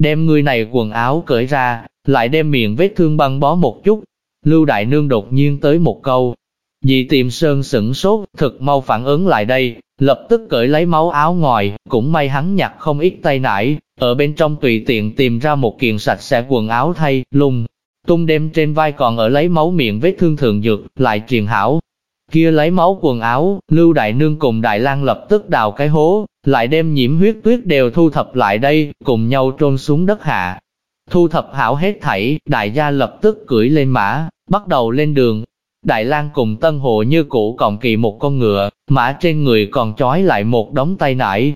Đem người này quần áo cởi ra, lại đem miệng vết thương băng bó một chút. Lưu Đại Nương đột nhiên tới một câu, Dì tiệm sơn sửng sốt, thực mau phản ứng lại đây, lập tức cởi lấy máu áo ngoài, cũng may hắn nhặt không ít tay nải, ở bên trong tùy tiện tìm ra một kiện sạch sẽ quần áo thay, lung, tung đem trên vai còn ở lấy máu miệng vết thương thường dược, lại truyền hảo. Kia lấy máu quần áo, Lưu Đại Nương cùng Đại lang lập tức đào cái hố, lại đem nhiễm huyết tuyết đều thu thập lại đây, cùng nhau trôn xuống đất hạ. Thu thập hảo hết thảy, đại gia lập tức cưỡi lên mã, bắt đầu lên đường, Đại lang cùng Tân Hộ như cũ còn kỳ một con ngựa, mã trên người còn trói lại một đống tay nải.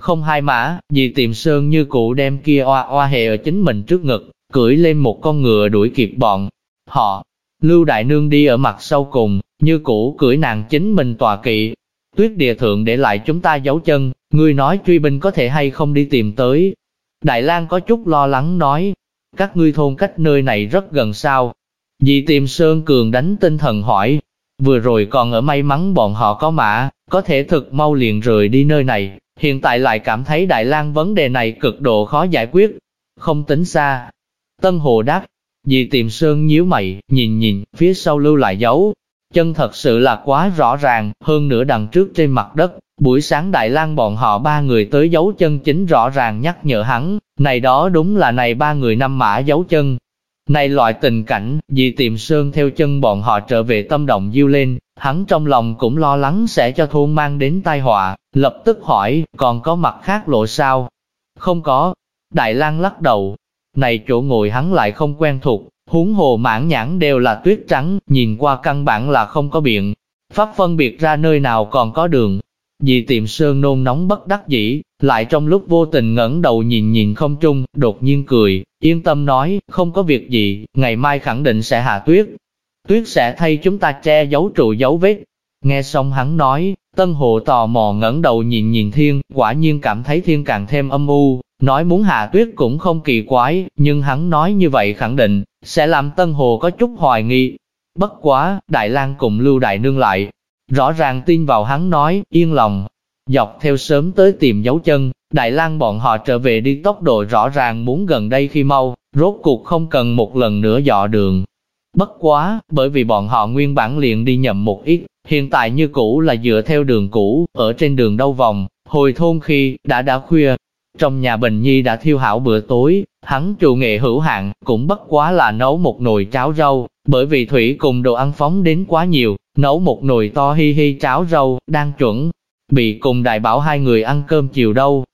Không hai mã, vì tìm sơn như cũ đem kia oa oa hệ ở chính mình trước ngực, cưỡi lên một con ngựa đuổi kịp bọn. Họ, Lưu Đại Nương đi ở mặt sau cùng, như cũ cưỡi nàng chính mình tòa kỵ. Tuyết địa thượng để lại chúng ta giấu chân, Ngươi nói truy binh có thể hay không đi tìm tới. Đại lang có chút lo lắng nói, các ngươi thôn cách nơi này rất gần sao, Dì tìm Sơn Cường đánh tinh thần hỏi, vừa rồi còn ở may mắn bọn họ có mã, có thể thực mau liền rời đi nơi này, hiện tại lại cảm thấy Đại lang vấn đề này cực độ khó giải quyết, không tính xa. Tân Hồ đáp, dì tiềm Sơn nhíu mày, nhìn nhìn, phía sau lưu lại dấu, chân thật sự là quá rõ ràng, hơn nữa đằng trước trên mặt đất, buổi sáng Đại lang bọn họ ba người tới dấu chân chính rõ ràng nhắc nhở hắn, này đó đúng là này ba người năm mã dấu chân, này loại tình cảnh, vì tiềm Sơn theo chân bọn họ trở về tâm động diêu lên, hắn trong lòng cũng lo lắng sẽ cho thôn mang đến tai họa, lập tức hỏi, còn có mặt khác lộ sao? Không có. Đại lang lắc đầu. Này chỗ ngồi hắn lại không quen thuộc, huống hồ mãn nhãn đều là tuyết trắng, nhìn qua căn bản là không có biện. Pháp phân biệt ra nơi nào còn có đường, Dì tiệm sơn nôn nóng bất đắc dĩ, lại trong lúc vô tình ngẩng đầu nhìn nhìn không trung, đột nhiên cười, yên tâm nói, không có việc gì, ngày mai khẳng định sẽ hạ tuyết. Tuyết sẽ thay chúng ta che giấu trụ dấu vết. Nghe xong hắn nói, Tân Hộ tò mò ngẩng đầu nhìn nhìn thiên, quả nhiên cảm thấy thiên càng thêm âm u, nói muốn hạ tuyết cũng không kỳ quái, nhưng hắn nói như vậy khẳng định, sẽ làm Tân Hồ có chút hoài nghi. Bất quá, Đại lang cùng Lưu Đại Nương lại, Rõ ràng tin vào hắn nói, yên lòng. Dọc theo sớm tới tìm dấu chân, Đại lang bọn họ trở về đi tốc độ rõ ràng muốn gần đây khi mau, rốt cuộc không cần một lần nữa dọ đường. Bất quá, bởi vì bọn họ nguyên bản liền đi nhầm một ít, hiện tại như cũ là dựa theo đường cũ, ở trên đường đâu vòng, Hồi thôn khi, đã đã khuya, trong nhà Bình Nhi đã thiêu hảo bữa tối, hắn trụ nghệ hữu hạn, cũng bất quá là nấu một nồi cháo rau, bởi vì thủy cùng đồ ăn phóng đến quá nhiều, nấu một nồi to hi hi cháo rau, đang chuẩn. Bị cùng đại bảo hai người ăn cơm chiều đâu.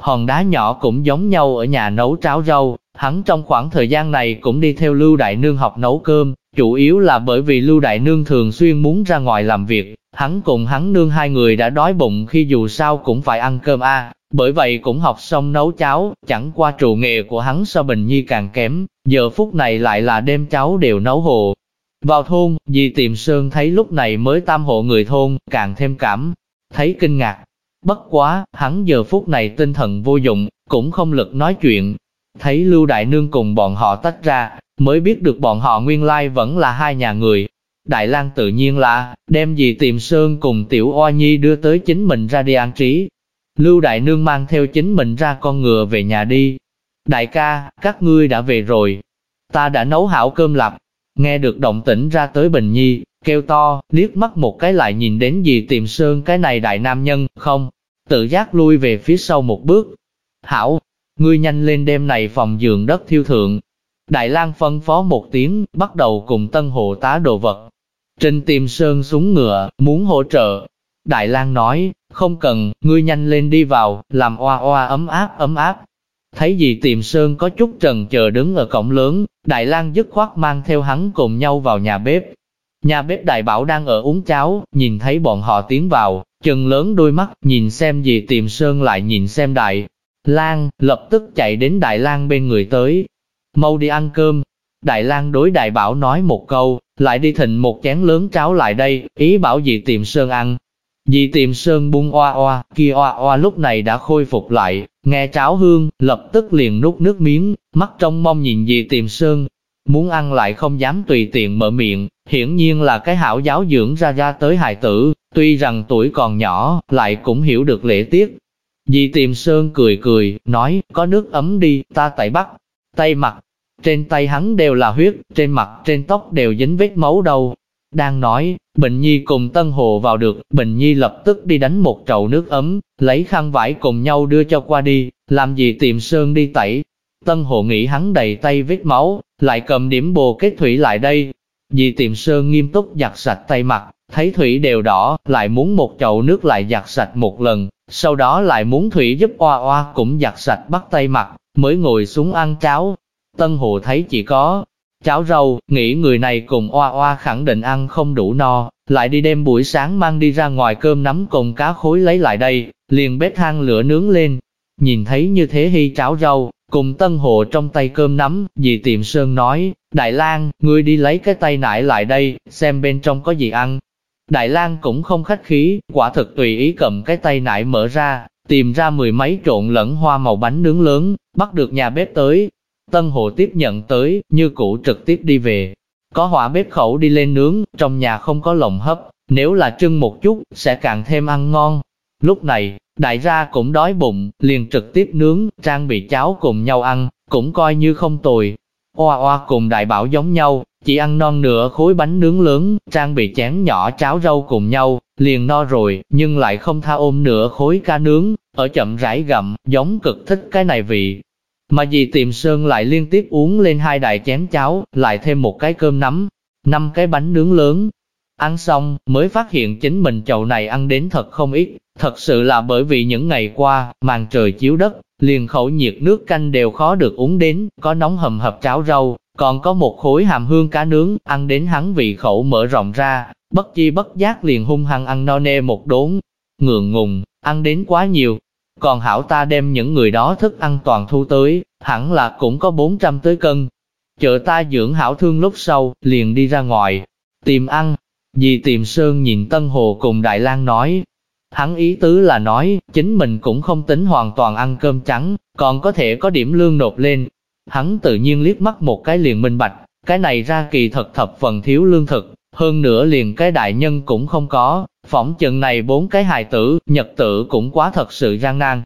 Hòn đá nhỏ cũng giống nhau ở nhà nấu cháo rau, hắn trong khoảng thời gian này cũng đi theo Lưu Đại Nương học nấu cơm, chủ yếu là bởi vì Lưu Đại Nương thường xuyên muốn ra ngoài làm việc, hắn cùng hắn nương hai người đã đói bụng khi dù sao cũng phải ăn cơm a bởi vậy cũng học xong nấu cháo, chẳng qua trụ nghề của hắn so Bình Nhi càng kém, giờ phút này lại là đêm cháo đều nấu hồ. Vào thôn, dì tìm Sơn thấy lúc này mới tam hộ người thôn, càng thêm cảm, thấy kinh ngạc. Bất quá, hắn giờ phút này tinh thần vô dụng, cũng không lực nói chuyện. Thấy Lưu Đại Nương cùng bọn họ tách ra, mới biết được bọn họ nguyên lai vẫn là hai nhà người. Đại lang tự nhiên là, đem dì tìm Sơn cùng Tiểu Oa Nhi đưa tới chính mình ra đi an trí, Lưu Đại Nương mang theo chính mình ra con ngựa về nhà đi. Đại ca, các ngươi đã về rồi. Ta đã nấu hảo cơm lặp. Nghe được động tĩnh ra tới Bình Nhi, kêu to, liếc mắt một cái lại nhìn đến gì tìm sơn cái này đại nam nhân, không. Tự giác lui về phía sau một bước. Hảo, ngươi nhanh lên đêm này phòng giường đất thiêu thượng. Đại lang phân phó một tiếng, bắt đầu cùng tân hộ tá đồ vật. Trình tìm sơn xuống ngựa, muốn hỗ trợ. Đại lang nói, không cần, ngươi nhanh lên đi vào, làm oa oa ấm áp ấm áp. Thấy gì tìm Sơn có chút trần chờ đứng ở cổng lớn, Đại lang dứt khoát mang theo hắn cùng nhau vào nhà bếp. Nhà bếp Đại Bảo đang ở uống cháo, nhìn thấy bọn họ tiến vào, chừng lớn đôi mắt, nhìn xem gì tìm Sơn lại nhìn xem Đại. Lang, lập tức chạy đến Đại Lang bên người tới. Mau đi ăn cơm. Đại Lang đối Đại Bảo nói một câu, lại đi thịnh một chén lớn cháo lại đây, ý bảo gì tìm Sơn ăn. Dì tìm sơn bung oa oa, kia oa oa lúc này đã khôi phục lại, nghe cháo hương, lập tức liền nút nước miếng, mắt trong mong nhìn dì tìm sơn. Muốn ăn lại không dám tùy tiện mở miệng, hiển nhiên là cái hảo giáo dưỡng ra ra tới hài tử, tuy rằng tuổi còn nhỏ, lại cũng hiểu được lễ tiết. Dì tìm sơn cười cười, nói, có nước ấm đi, ta tẩy bắt, tay mặt, trên tay hắn đều là huyết, trên mặt, trên tóc đều dính vết máu đầu đang nói, Bình Nhi cùng Tân Hồ vào được, Bình Nhi lập tức đi đánh một chậu nước ấm, lấy khăn vải cùng nhau đưa cho qua đi, làm gì tìm Sơn đi tẩy. Tân Hồ nghĩ hắn đầy tay vết máu, lại cầm điểm bồ kết thủy lại đây. Dì tìm Sơn nghiêm túc giặt sạch tay mặt, thấy thủy đều đỏ, lại muốn một chậu nước lại giặt sạch một lần, sau đó lại muốn thủy giúp oa oa cũng giặt sạch bắt tay mặt, mới ngồi xuống ăn cháo. Tân Hồ thấy chỉ có cháo rau, nghĩ người này cùng oa oa khẳng định ăn không đủ no, lại đi đêm buổi sáng mang đi ra ngoài cơm nắm cùng cá khối lấy lại đây, liền bếp than lửa nướng lên. Nhìn thấy như thế hy cháo rau, cùng tân Hồ trong tay cơm nắm, dì tiệm sơn nói, Đại lang ngươi đi lấy cái tay nải lại đây, xem bên trong có gì ăn. Đại lang cũng không khách khí, quả thực tùy ý cầm cái tay nải mở ra, tìm ra mười mấy trộn lẫn hoa màu bánh nướng lớn, bắt được nhà bếp tới, Tân hộ tiếp nhận tới, như cũ trực tiếp đi về. Có hỏa bếp khẩu đi lên nướng, trong nhà không có lồng hấp, nếu là trưng một chút, sẽ càng thêm ăn ngon. Lúc này, đại gia cũng đói bụng, liền trực tiếp nướng, trang bị cháo cùng nhau ăn, cũng coi như không tồi. Oa oa cùng đại bảo giống nhau, chỉ ăn non nửa khối bánh nướng lớn, trang bị chén nhỏ cháo rau cùng nhau, liền no rồi, nhưng lại không tha ôm nửa khối cá nướng, ở chậm rãi gặm, giống cực thích cái này vị, mà dì tiệm sơn lại liên tiếp uống lên hai đại chén cháo, lại thêm một cái cơm nắm, năm cái bánh nướng lớn. Ăn xong, mới phát hiện chính mình chậu này ăn đến thật không ít, thật sự là bởi vì những ngày qua, màn trời chiếu đất, liền khẩu nhiệt nước canh đều khó được uống đến, có nóng hầm hập cháo rau, còn có một khối hàm hương cá nướng, ăn đến hắn vị khẩu mở rộng ra, bất chi bất giác liền hung hăng ăn no nê một đốn. Ngượng ngùng, ăn đến quá nhiều, còn hảo ta đem những người đó thức ăn toàn thu tới, hẳn là cũng có 400 tới cân. Chợ ta dưỡng hảo thương lúc sau, liền đi ra ngoài, tìm ăn. Dì tìm Sơn nhìn Tân Hồ cùng Đại lang nói. Hắn ý tứ là nói, chính mình cũng không tính hoàn toàn ăn cơm trắng, còn có thể có điểm lương nộp lên. Hắn tự nhiên liếc mắt một cái liền minh bạch, cái này ra kỳ thật thập phần thiếu lương thực, hơn nữa liền cái đại nhân cũng không có, phỏng chừng này bốn cái hài tử, nhật tử cũng quá thật sự gian nan.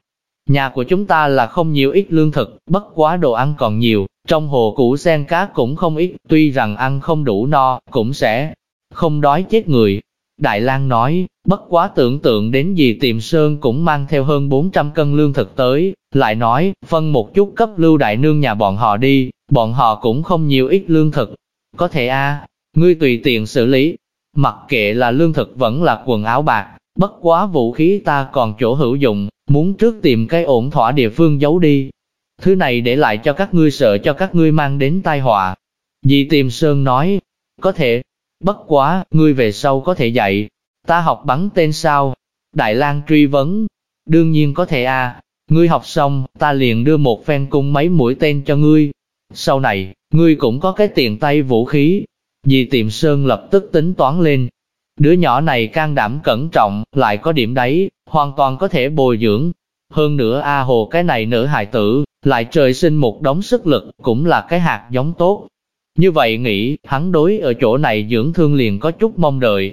Nhà của chúng ta là không nhiều ít lương thực, bất quá đồ ăn còn nhiều, trong hồ củ sen cá cũng không ít, tuy rằng ăn không đủ no, cũng sẽ không đói chết người. Đại Lang nói, bất quá tưởng tượng đến gì tiệm sơn cũng mang theo hơn 400 cân lương thực tới, lại nói, phân một chút cấp lưu đại nương nhà bọn họ đi, bọn họ cũng không nhiều ít lương thực. Có thể a, ngươi tùy tiện xử lý, mặc kệ là lương thực vẫn là quần áo bạc, bất quá vũ khí ta còn chỗ hữu dụng, muốn trước tìm cái ổn thỏa địa phương giấu đi. Thứ này để lại cho các ngươi sợ cho các ngươi mang đến tai họa. Dì Tiềm Sơn nói, có thể, bất quá, ngươi về sau có thể dạy, ta học bắn tên sao? Đại lang truy vấn, đương nhiên có thể a. ngươi học xong, ta liền đưa một phen cung mấy mũi tên cho ngươi. Sau này, ngươi cũng có cái tiền tay vũ khí. Dì tiệm Sơn lập tức tính toán lên. Đứa nhỏ này can đảm cẩn trọng, lại có điểm đấy, hoàn toàn có thể bồi dưỡng. Hơn nữa A Hồ cái này nữ hài tử, lại trời sinh một đống sức lực, cũng là cái hạt giống tốt. Như vậy nghĩ, hắn đối ở chỗ này dưỡng thương liền có chút mong đợi.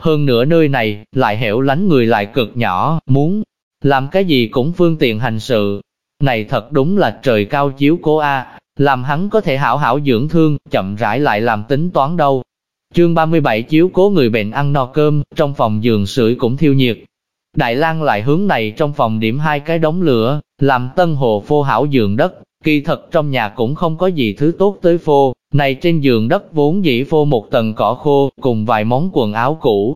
Hơn nữa nơi này, lại hẻo lánh người lại cực nhỏ, muốn làm cái gì cũng phương tiện hành sự. Này thật đúng là trời cao chiếu cố A, làm hắn có thể hảo hảo dưỡng thương, chậm rãi lại làm tính toán đâu. Chương 37 chiếu cố người bệnh ăn no cơm, trong phòng giường sưởi cũng thiêu nhiệt, Đại lang lại hướng này trong phòng điểm hai cái đống lửa, làm tân hồ phô hảo giường đất, kỳ thật trong nhà cũng không có gì thứ tốt tới phô, này trên giường đất vốn dĩ phô một tầng cỏ khô, cùng vài món quần áo cũ.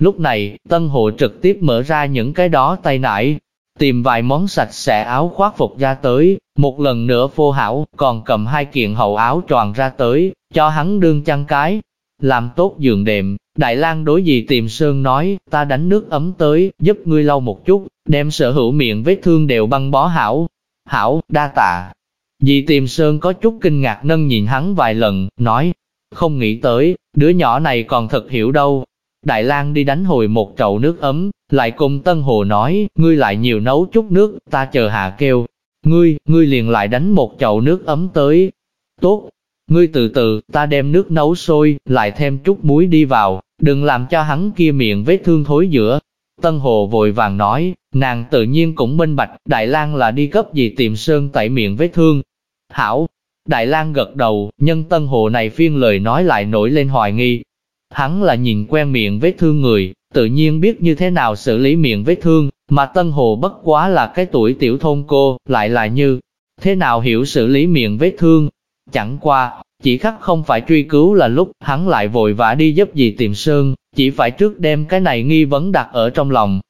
Lúc này, tân Hộ trực tiếp mở ra những cái đó tay nải, tìm vài món sạch sẽ áo khoác phục ra tới, một lần nữa phô hảo, còn cầm hai kiện hậu áo tròn ra tới, cho hắn đương chăn cái, làm tốt giường đệm, Đại lang đối gì tìm Sơn nói, ta đánh nước ấm tới, giúp ngươi lau một chút, đem sở hữu miệng vết thương đều băng bó hảo. Hảo, đa tạ. Dì tìm Sơn có chút kinh ngạc nâng nhìn hắn vài lần, nói, không nghĩ tới, đứa nhỏ này còn thật hiểu đâu. Đại lang đi đánh hồi một chậu nước ấm, lại cùng Tân Hồ nói, ngươi lại nhiều nấu chút nước, ta chờ hạ kêu. Ngươi, ngươi liền lại đánh một chậu nước ấm tới. Tốt, Ngươi từ từ, ta đem nước nấu sôi, lại thêm chút muối đi vào, đừng làm cho hắn kia miệng vết thương thối giữa. Tân Hồ vội vàng nói, nàng tự nhiên cũng minh bạch, Đại lang là đi cấp gì tìm sơn tẩy miệng vết thương. Hảo, Đại lang gật đầu, nhân Tân Hồ này phiên lời nói lại nổi lên hoài nghi. Hắn là nhìn quen miệng vết thương người, tự nhiên biết như thế nào xử lý miệng vết thương, mà Tân Hồ bất quá là cái tuổi tiểu thôn cô, lại là như thế nào hiểu xử lý miệng vết thương, Chẳng qua, chỉ khắc không phải truy cứu là lúc hắn lại vội vã đi giúp gì tìm Sơn, chỉ phải trước đem cái này nghi vấn đặt ở trong lòng.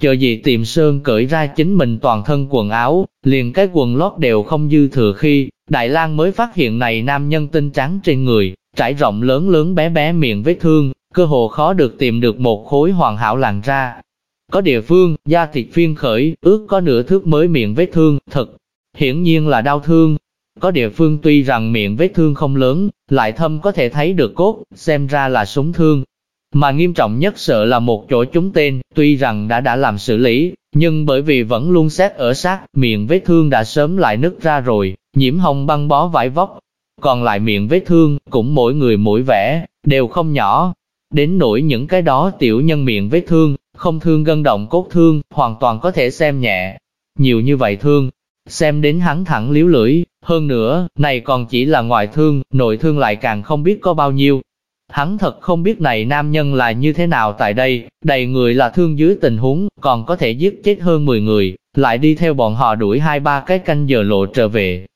Chờ gì tìm Sơn cởi ra chính mình toàn thân quần áo, liền cái quần lót đều không dư thừa khi, Đại lang mới phát hiện này nam nhân tinh trắng trên người, trải rộng lớn lớn bé bé miệng vết thương, cơ hồ khó được tìm được một khối hoàn hảo làn ra. Có địa phương, da thịt phiên khởi, ước có nửa thước mới miệng vết thương, thật, hiển nhiên là đau thương, có địa phương tuy rằng miệng vết thương không lớn, lại thâm có thể thấy được cốt, xem ra là súng thương. Mà nghiêm trọng nhất sợ là một chỗ chúng tên, tuy rằng đã đã làm xử lý, nhưng bởi vì vẫn luôn xét ở sát, miệng vết thương đã sớm lại nứt ra rồi, nhiễm hồng băng bó vải vóc. Còn lại miệng vết thương, cũng mỗi người mỗi vẻ, đều không nhỏ. Đến nỗi những cái đó tiểu nhân miệng vết thương, không thương gân động cốt thương, hoàn toàn có thể xem nhẹ. Nhiều như vậy thương, xem đến hắn thẳng liếu lưỡi, hơn nữa, này còn chỉ là ngoại thương, nội thương lại càng không biết có bao nhiêu. Hắn thật không biết này nam nhân là như thế nào tại đây, đầy người là thương dưới tình huống, còn có thể giết chết hơn 10 người, lại đi theo bọn họ đuổi hai ba cái canh giờ lộ trở về.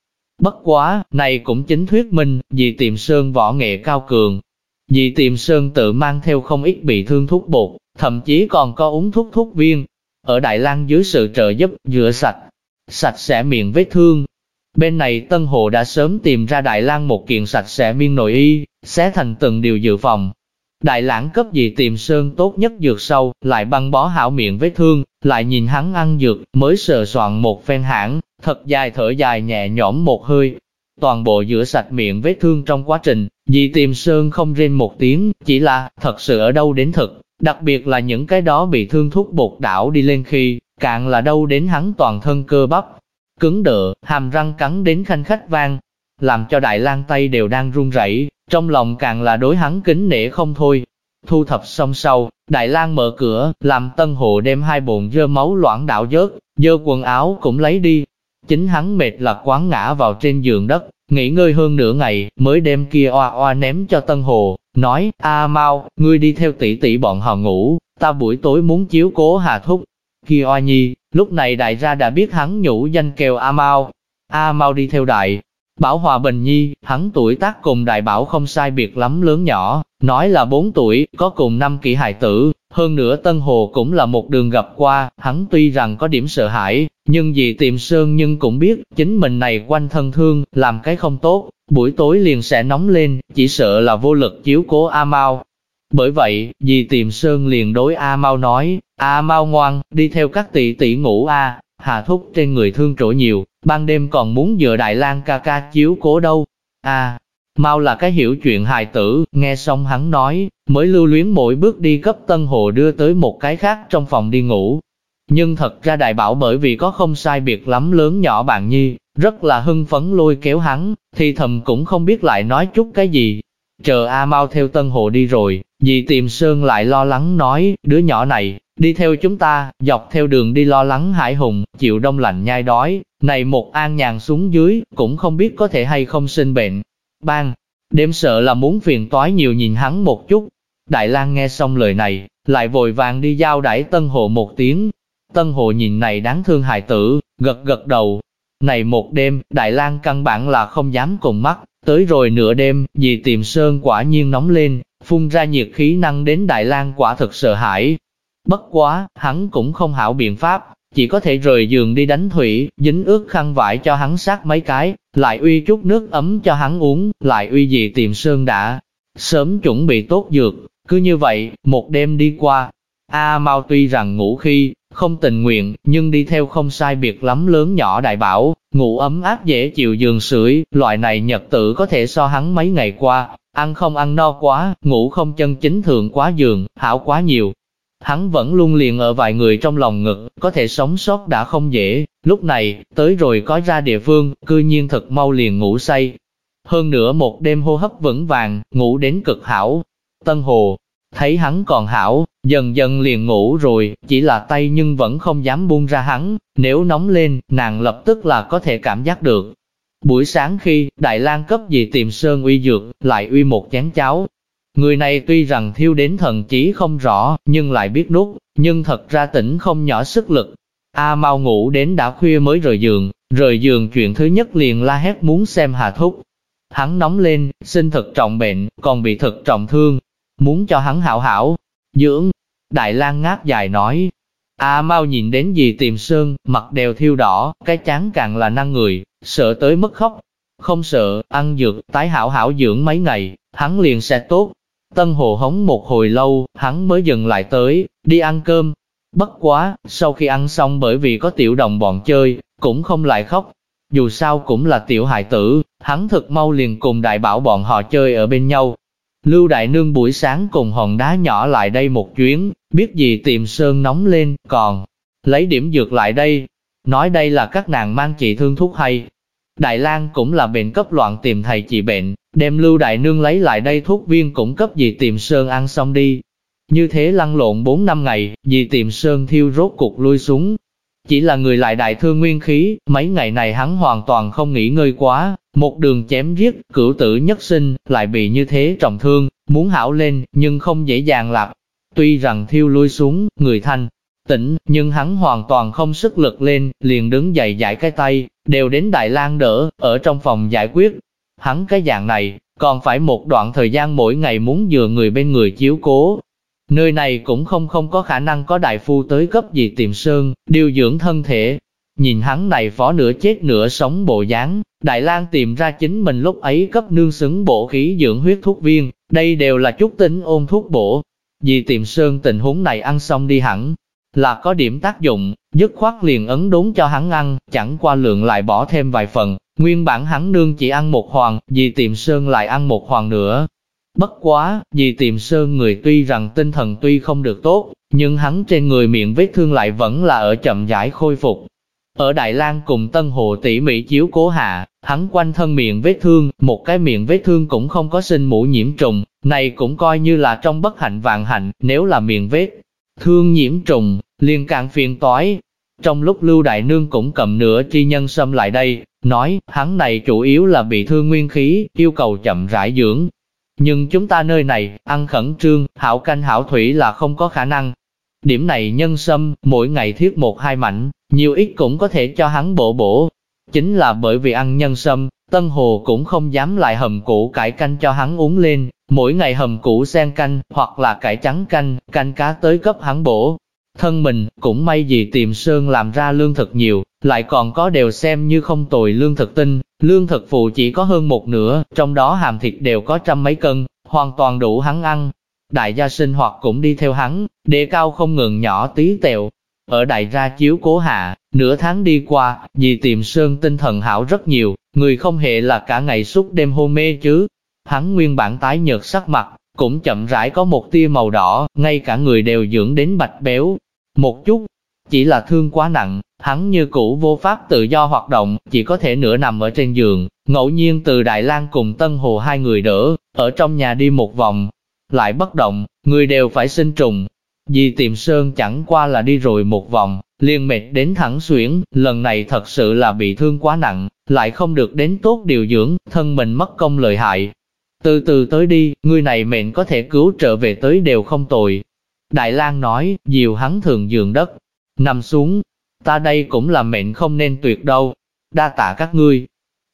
Bất quá, này cũng chính thuyết minh, vì tiềm sơn võ nghệ cao cường. Vì tiềm sơn tự mang theo không ít bị thương thuốc bột, thậm chí còn có uống thuốc thuốc viên. Ở Đại lang dưới sự trợ giúp, rửa sạch, sạch sẽ miệng vết thương, Bên này Tân Hồ đã sớm tìm ra Đại lang một kiện sạch sẽ miên nội y, xé thành từng điều dự phòng. Đại lãng cấp gì tìm sơn tốt nhất dược sâu, lại băng bó hảo miệng vết thương, lại nhìn hắn ăn dược, mới sờ soạn một phen hãng, thật dài thở dài nhẹ nhõm một hơi. Toàn bộ rửa sạch miệng vết thương trong quá trình, dì tìm sơn không rên một tiếng, chỉ là, thật sự ở đâu đến thực, đặc biệt là những cái đó bị thương thuốc bột đảo đi lên khi, cạn là đâu đến hắn toàn thân cơ bắp, cứng đờ, hàm răng cắn đến khanh khách vang, làm cho Đại lang tay đều đang run rẩy, trong lòng càng là đối hắn kính nể không thôi. Thu thập xong sau, Đại lang mở cửa, làm Tân Hồ đem hai bồn dơ máu loãng đạo dớt, dơ quần áo cũng lấy đi. Chính hắn mệt là quán ngã vào trên giường đất, nghỉ ngơi hơn nửa ngày, mới đem kia oa oa ném cho Tân Hồ, nói, A Mau, ngươi đi theo tỷ tỷ bọn họ ngủ, ta buổi tối muốn chiếu cố Hà Thúc. Kia oa nhi, lúc này đại gia đã biết hắn nhũ danh kêu A Mau. A Mau đi theo đại, Bảo Hòa Bình Nhi, hắn tuổi tác cùng đại bảo không sai biệt lắm lớn nhỏ, nói là 4 tuổi, có cùng năm kỷ hài tử, hơn nữa Tân Hồ cũng là một đường gặp qua, hắn tuy rằng có điểm sợ hãi, nhưng vì tìm Sơn nhưng cũng biết, chính mình này quanh thân thương, làm cái không tốt, buổi tối liền sẽ nóng lên, chỉ sợ là vô lực chiếu cố A Mau. Bởi vậy, vì tìm Sơn liền đối A Mau nói, A Mau ngoan, đi theo các tỷ tỷ ngủ A, Hà Thúc trên người thương trổ nhiều, ban đêm còn muốn dựa Đại lang ca ca chiếu cố đâu. à, Mau là cái hiểu chuyện hài tử, nghe xong hắn nói, mới lưu luyến mỗi bước đi cấp Tân Hồ đưa tới một cái khác trong phòng đi ngủ. Nhưng thật ra đại bảo bởi vì có không sai biệt lắm lớn nhỏ bạn nhi, rất là hưng phấn lôi kéo hắn, thì thầm cũng không biết lại nói chút cái gì. Chờ A Mau theo Tân Hồ đi rồi, dì tìm Sơn lại lo lắng nói, đứa nhỏ này, đi theo chúng ta, dọc theo đường đi lo lắng hải hùng, chịu đông lạnh nhai đói, này một an nhàn xuống dưới, cũng không biết có thể hay không sinh bệnh, Bang! Đêm sợ là muốn phiền toái nhiều nhìn hắn một chút. Đại lang nghe xong lời này, lại vội vàng đi giao đãi Tân Hồ một tiếng. Tân Hồ nhìn này đáng thương hài tử, gật gật đầu. Này một đêm, Đại lang căn bản là không dám cùng mắt, tới rồi nửa đêm, vì tìm sơn quả nhiên nóng lên, phun ra nhiệt khí năng đến Đại lang quả thực sợ hãi. Bất quá, hắn cũng không hảo biện pháp, chỉ có thể rời giường đi đánh thủy, dính ướt khăn vải cho hắn sát mấy cái, lại uy chút nước ấm cho hắn uống, lại uy dì tìm sơn đã. Sớm chuẩn bị tốt dược, cứ như vậy, một đêm đi qua. A Mau tuy rằng ngủ khi, không tình nguyện, nhưng đi theo không sai biệt lắm lớn nhỏ đại bảo, ngủ ấm áp dễ chịu giường sưởi, loại này nhật tử có thể so hắn mấy ngày qua, ăn không ăn no quá, ngủ không chân chính thường quá giường, hảo quá nhiều, Hắn vẫn luôn liền ở vài người trong lòng ngực, có thể sống sót đã không dễ, lúc này, tới rồi có ra địa phương, cư nhiên thật mau liền ngủ say. Hơn nữa một đêm hô hấp vững vàng, ngủ đến cực hảo. Tân Hồ, thấy hắn còn hảo, dần dần liền ngủ rồi, chỉ là tay nhưng vẫn không dám buông ra hắn, nếu nóng lên, nàng lập tức là có thể cảm giác được. Buổi sáng khi, Đại lang cấp gì tìm Sơn uy dược, lại uy một chén cháo, Người này tuy rằng thiêu đến thần trí không rõ, nhưng lại biết nút, nhưng thật ra tỉnh không nhỏ sức lực. A mau ngủ đến đã khuya mới rời giường, rời giường chuyện thứ nhất liền la hét muốn xem Hà Thúc. Hắn nóng lên, sinh thật trọng bệnh, còn bị thật trọng thương, muốn cho hắn hảo hảo, dưỡng. Đại lang ngáp dài nói, A mau nhìn đến gì tìm sơn, mặt đều thiêu đỏ, cái chán càng là năng người, sợ tới mất khóc. Không sợ, ăn dược, tái hảo hảo dưỡng mấy ngày, hắn liền sẽ tốt, Tân Hồ hống một hồi lâu, hắn mới dừng lại tới, đi ăn cơm. Bất quá, sau khi ăn xong bởi vì có tiểu đồng bọn chơi, cũng không lại khóc. Dù sao cũng là tiểu hài tử, hắn thật mau liền cùng đại bảo bọn họ chơi ở bên nhau. Lưu Đại Nương buổi sáng cùng hòn đá nhỏ lại đây một chuyến, biết gì tìm sơn nóng lên, còn lấy điểm dược lại đây. Nói đây là các nàng mang chị thương thuốc hay, Đại lang cũng là bệnh cấp loạn tìm thầy chị bệnh, đem lưu đại nương lấy lại đây thuốc viên cũng cấp gì tìm sơn ăn xong đi. Như thế lăn lộn 4 năm ngày, dì tìm sơn thiêu rốt cục lui xuống. Chỉ là người lại đại thương nguyên khí, mấy ngày này hắn hoàn toàn không nghỉ ngơi quá, một đường chém giết, cửu tử nhất sinh, lại bị như thế trọng thương, muốn hảo lên, nhưng không dễ dàng lạc. Tuy rằng thiêu lui xuống, người thanh, tỉnh, nhưng hắn hoàn toàn không sức lực lên, liền đứng dậy giải cái tay, đều đến Đại lang đỡ, ở trong phòng giải quyết. Hắn cái dạng này, còn phải một đoạn thời gian mỗi ngày muốn dừa người bên người chiếu cố. Nơi này cũng không không có khả năng có đại phu tới cấp gì tìm sơn, điều dưỡng thân thể. Nhìn hắn này phó nửa chết nửa sống bộ dáng, Đại lang tìm ra chính mình lúc ấy cấp nương xứng bổ khí dưỡng huyết thuốc viên, đây đều là chút tính ôn thuốc bổ. Vì tìm sơn tình huống này ăn xong đi hẳn, là có điểm tác dụng, dứt khoát liền ấn đốn cho hắn ăn, chẳng qua lượng lại bỏ thêm vài phần, nguyên bản hắn nương chỉ ăn một hoàng, vì tìm sơn lại ăn một hoàng nữa. Bất quá, vì tìm sơn người tuy rằng tinh thần tuy không được tốt, nhưng hắn trên người miệng vết thương lại vẫn là ở chậm rãi khôi phục. Ở Đại lang cùng Tân Hồ tỉ mỉ chiếu cố hạ, hắn quanh thân miệng vết thương, một cái miệng vết thương cũng không có sinh mũ nhiễm trùng, này cũng coi như là trong bất hạnh vạn hạnh, nếu là miệng vết thương nhiễm trùng, liền càng phiền toái. Trong lúc Lưu Đại Nương cũng cầm nửa tri nhân xâm lại đây, nói, hắn này chủ yếu là bị thương nguyên khí, yêu cầu chậm rãi dưỡng. Nhưng chúng ta nơi này, ăn khẩn trương, hảo canh hảo thủy là không có khả năng. Điểm này nhân sâm, mỗi ngày thiết một hai mảnh, nhiều ít cũng có thể cho hắn bổ bổ. Chính là bởi vì ăn nhân sâm, Tân Hồ cũng không dám lại hầm củ cải canh cho hắn uống lên, mỗi ngày hầm củ sen canh, hoặc là cải trắng canh, canh cá tới cấp hắn bổ. Thân mình, cũng may gì tìm sơn làm ra lương thực nhiều, lại còn có đều xem như không tồi lương thực tinh, lương thực phụ chỉ có hơn một nửa, trong đó hàm thịt đều có trăm mấy cân, hoàn toàn đủ hắn ăn. Đại gia sinh hoạt cũng đi theo hắn, đề cao không ngừng nhỏ tí tẹo. Ở đại gia chiếu cố hạ, nửa tháng đi qua, dì tìm sơn tinh thần hảo rất nhiều, người không hề là cả ngày suốt đêm hôn mê chứ. Hắn nguyên bản tái nhợt sắc mặt, cũng chậm rãi có một tia màu đỏ, ngay cả người đều dưỡng đến bạch béo. Một chút, chỉ là thương quá nặng, hắn như cũ vô pháp tự do hoạt động, chỉ có thể nửa nằm ở trên giường, ngẫu nhiên từ Đại lang cùng Tân Hồ hai người đỡ, ở trong nhà đi một vòng, lại bất động, người đều phải sinh trùng. Vì tìm Sơn chẳng qua là đi rồi một vòng, liền mệt đến thẳng xuyển, lần này thật sự là bị thương quá nặng, lại không được đến tốt điều dưỡng, thân mình mất công lợi hại. Từ từ tới đi, người này mệnh có thể cứu trở về tới đều không tồi. Đại lang nói, nhiều hắn thường giường đất, nằm xuống, ta đây cũng là mệnh không nên tuyệt đâu, đa tạ các ngươi.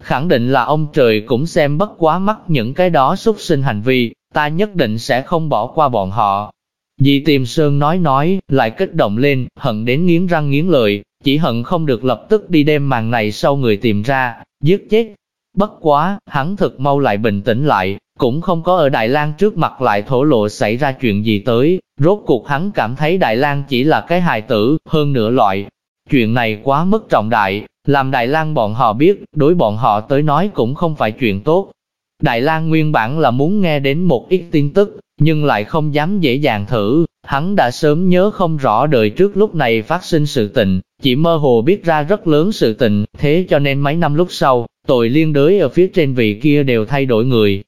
Khẳng định là ông trời cũng xem bất quá mắt những cái đó xúc sinh hành vi, ta nhất định sẽ không bỏ qua bọn họ. Dì tìm Sơn nói nói, lại kích động lên, hận đến nghiến răng nghiến lợi, chỉ hận không được lập tức đi đem màn này sau người tìm ra, giết chết. Bất quá, hắn thật mau lại bình tĩnh lại, cũng không có ở Đại lang trước mặt lại thổ lộ xảy ra chuyện gì tới, rốt cuộc hắn cảm thấy Đại lang chỉ là cái hài tử, hơn nửa loại. Chuyện này quá mức trọng đại, làm Đại lang bọn họ biết, đối bọn họ tới nói cũng không phải chuyện tốt. Đại lang nguyên bản là muốn nghe đến một ít tin tức, nhưng lại không dám dễ dàng thử, hắn đã sớm nhớ không rõ đời trước lúc này phát sinh sự tình, chỉ mơ hồ biết ra rất lớn sự tình, thế cho nên mấy năm lúc sau, tội liên đới ở phía trên vị kia đều thay đổi người.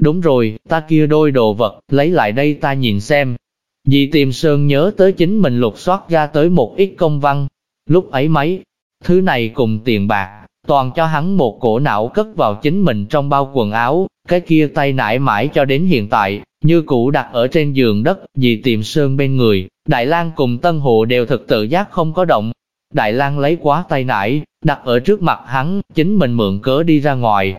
Đúng rồi, ta kia đôi đồ vật, lấy lại đây ta nhìn xem. Dì tìm Sơn nhớ tới chính mình lục soát ra tới một ít công văn. Lúc ấy mấy, thứ này cùng tiền bạc, toàn cho hắn một cổ não cất vào chính mình trong bao quần áo, cái kia tay nải mãi cho đến hiện tại, như cũ đặt ở trên giường đất, dì tìm Sơn bên người, Đại lang cùng Tân Hồ đều thực tự giác không có động, Đại lang lấy quá tay nải, đặt ở trước mặt hắn, chính mình mượn cớ đi ra ngoài.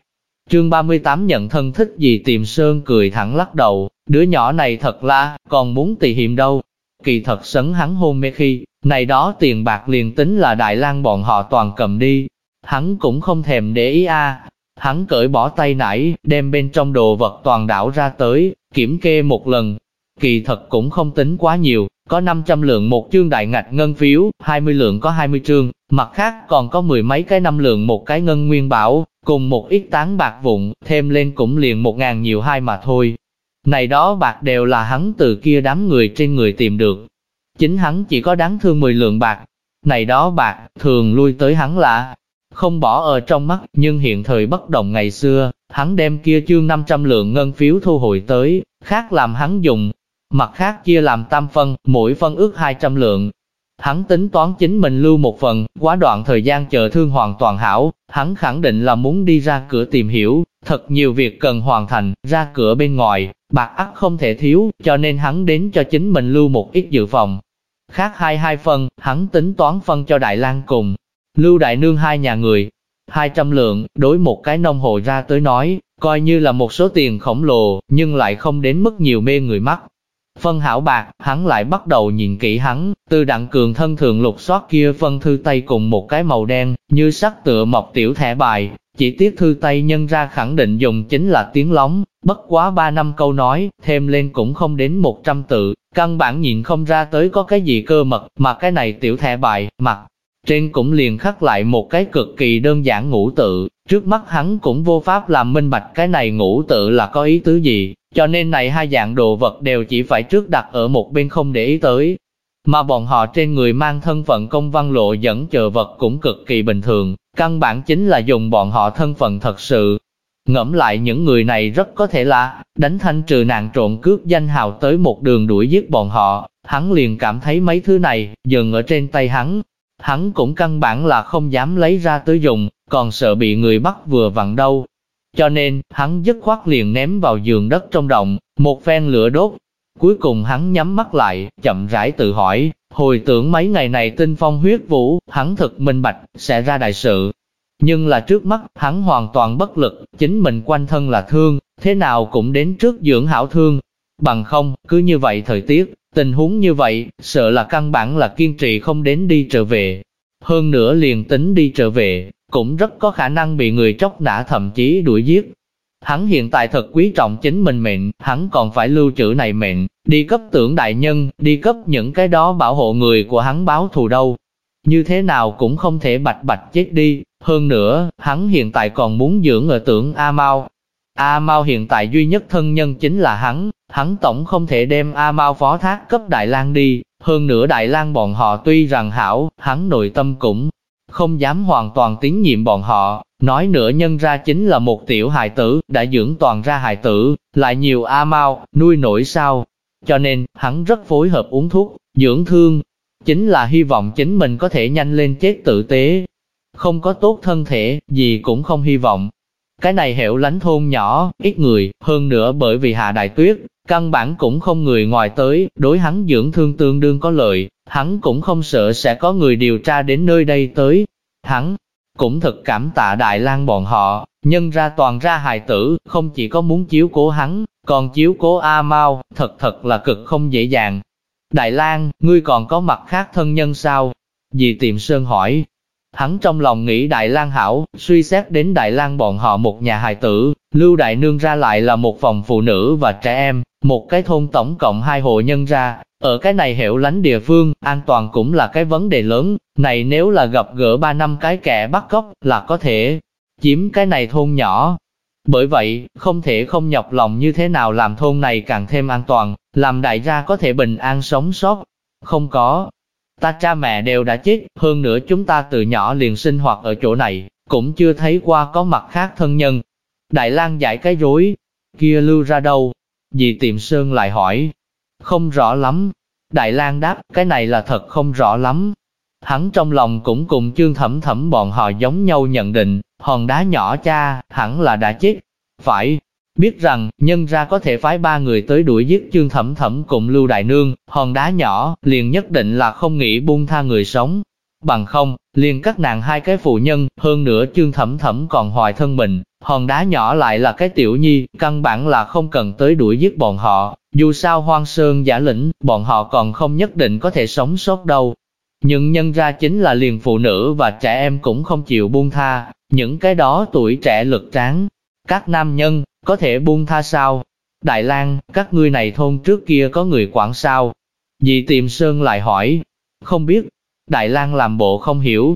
Chương 38 nhận thân thích gì tìm Sơn cười thẳng lắc đầu, đứa nhỏ này thật là, còn muốn tỳ hiểm đâu. Kỳ thật sấn hắn hôn mê khi, này đó tiền bạc liền tính là Đại lang bọn họ toàn cầm đi. Hắn cũng không thèm để ý a Hắn cởi bỏ tay nải, đem bên trong đồ vật toàn đảo ra tới, kiểm kê một lần. Kỳ thật cũng không tính quá nhiều, có 500 lượng một chương đại ngạch ngân phiếu, 20 lượng có 20 chương, mặt khác còn có mười mấy cái năm lượng một cái ngân nguyên bảo, cùng một ít tán bạc vụn, thêm lên cũng liền một ngàn nhiều hai mà thôi. Này đó bạc đều là hắn từ kia đám người trên người tìm được. Chính hắn chỉ có đáng thương 10 lượng bạc. Này đó bạc, thường lui tới hắn là không bỏ ở trong mắt, nhưng hiện thời bất đồng ngày xưa, hắn đem kia chương 500 lượng ngân phiếu thu hồi tới, khác làm hắn dùng, mặt khác chia làm tam phân, mỗi phân ước 200 lượng. Hắn tính toán chính mình lưu một phần, quá đoạn thời gian chờ thương hoàn toàn hảo, hắn khẳng định là muốn đi ra cửa tìm hiểu, thật nhiều việc cần hoàn thành, ra cửa bên ngoài, bạc ắt không thể thiếu, cho nên hắn đến cho chính mình lưu một ít dự phòng. Khác hai hai phân, hắn tính toán phân cho Đại lang cùng, lưu Đại Nương hai nhà người. 200 lượng, đối một cái nông hộ ra tới nói, coi như là một số tiền khổng lồ, nhưng lại không đến mức nhiều mê người mắt. Phân hảo bạc, hắn lại bắt đầu nhìn kỹ hắn, từ đặng cường thân thường lục soát kia phân thư tay cùng một cái màu đen, như sắc tựa mọc tiểu thẻ bài, chỉ tiếc thư tay nhân ra khẳng định dùng chính là tiếng lóng, bất quá ba năm câu nói, thêm lên cũng không đến một trăm tự, căn bản nhìn không ra tới có cái gì cơ mật, mà cái này tiểu thẻ bài, mặt trên cũng liền khắc lại một cái cực kỳ đơn giản ngũ tự, trước mắt hắn cũng vô pháp làm minh bạch cái này ngũ tự là có ý tứ gì, cho nên này hai dạng đồ vật đều chỉ phải trước đặt ở một bên không để ý tới. Mà bọn họ trên người mang thân phận công văn lộ dẫn chờ vật cũng cực kỳ bình thường, căn bản chính là dùng bọn họ thân phận thật sự. Ngẫm lại những người này rất có thể là, đánh thanh trừ nạn trộn cướp danh hào tới một đường đuổi giết bọn họ, hắn liền cảm thấy mấy thứ này, dừng ở trên tay hắn, hắn cũng căn bản là không dám lấy ra tới dùng, còn sợ bị người bắt vừa vặn đâu. Cho nên, hắn dứt khoát liền ném vào giường đất trong động, một phen lửa đốt. Cuối cùng hắn nhắm mắt lại, chậm rãi tự hỏi, hồi tưởng mấy ngày này tinh phong huyết vũ, hắn thực minh bạch, sẽ ra đại sự. Nhưng là trước mắt, hắn hoàn toàn bất lực, chính mình quanh thân là thương, thế nào cũng đến trước dưỡng hảo thương. Bằng không, cứ như vậy thời tiết, tình huống như vậy, sợ là căn bản là kiên trì không đến đi trở về. Hơn nữa liền tính đi trở về, cũng rất có khả năng bị người chóc nã thậm chí đuổi giết. Hắn hiện tại thật quý trọng chính mình mệnh, hắn còn phải lưu trữ này mệnh, đi cấp tưởng đại nhân, đi cấp những cái đó bảo hộ người của hắn báo thù đâu. Như thế nào cũng không thể bạch bạch chết đi, hơn nữa, hắn hiện tại còn muốn dưỡng ở tưởng A Mau. A Mau hiện tại duy nhất thân nhân chính là hắn, hắn tổng không thể đem A mao phó thác cấp Đại lang đi, hơn nữa Đại lang bọn họ tuy rằng hảo, hắn nội tâm cũng không dám hoàn toàn tín nhiệm bọn họ, nói nữa nhân ra chính là một tiểu hài tử, đã dưỡng toàn ra hài tử, lại nhiều A mao nuôi nổi sao. Cho nên, hắn rất phối hợp uống thuốc, dưỡng thương, chính là hy vọng chính mình có thể nhanh lên chết tự tế. Không có tốt thân thể, gì cũng không hy vọng. Cái này hẻo lánh thôn nhỏ, ít người, hơn nữa bởi vì hạ đại tuyết, căn bản cũng không người ngoài tới, đối hắn dưỡng thương tương đương có lợi, hắn cũng không sợ sẽ có người điều tra đến nơi đây tới. Hắn cũng thật cảm tạ Đại lang bọn họ, nhân ra toàn ra hài tử, không chỉ có muốn chiếu cố hắn, còn chiếu cố A Mau, thật thật là cực không dễ dàng. Đại lang, ngươi còn có mặt khác thân nhân sao? Dì tiệm sơn hỏi. Hắn trong lòng nghĩ Đại lang hảo, suy xét đến Đại lang bọn họ một nhà hài tử, Lưu Đại Nương ra lại là một phòng phụ nữ và trẻ em, một cái thôn tổng cộng hai hộ nhân ra, ở cái này hiểu lánh địa phương, an toàn cũng là cái vấn đề lớn, này nếu là gặp gỡ ba năm cái kẻ bắt cóc là có thể chiếm cái này thôn nhỏ. Bởi vậy, không thể không nhọc lòng như thế nào làm thôn này càng thêm an toàn, làm đại gia có thể bình an sống sót. Không có, ta cha mẹ đều đã chết, hơn nữa chúng ta từ nhỏ liền sinh hoạt ở chỗ này, cũng chưa thấy qua có mặt khác thân nhân. Đại lang giải cái rối, kia lưu ra đâu? Dì tiệm sơn lại hỏi, không rõ lắm. Đại lang đáp, cái này là thật không rõ lắm. Hắn trong lòng cũng cùng chương thẩm thẩm bọn họ giống nhau nhận định, hòn đá nhỏ cha, hẳn là đã chết. Phải, biết rằng, nhân ra có thể phái ba người tới đuổi giết chương thẩm thẩm cùng lưu đại nương, hòn đá nhỏ, liền nhất định là không nghĩ buông tha người sống. Bằng không, liền các nàng hai cái phụ nhân, hơn nữa chương thẩm thẩm còn hoài thân mình, hòn đá nhỏ lại là cái tiểu nhi, căn bản là không cần tới đuổi giết bọn họ, dù sao hoang sơn giả lĩnh, bọn họ còn không nhất định có thể sống sót đâu. Nhưng nhân ra chính là liền phụ nữ và trẻ em cũng không chịu buông tha, những cái đó tuổi trẻ lực tráng. Các nam nhân, có thể buông tha sao? Đại lang các ngươi này thôn trước kia có người quản sao? Dị tiệm sơn lại hỏi, không biết. Đại lang làm bộ không hiểu.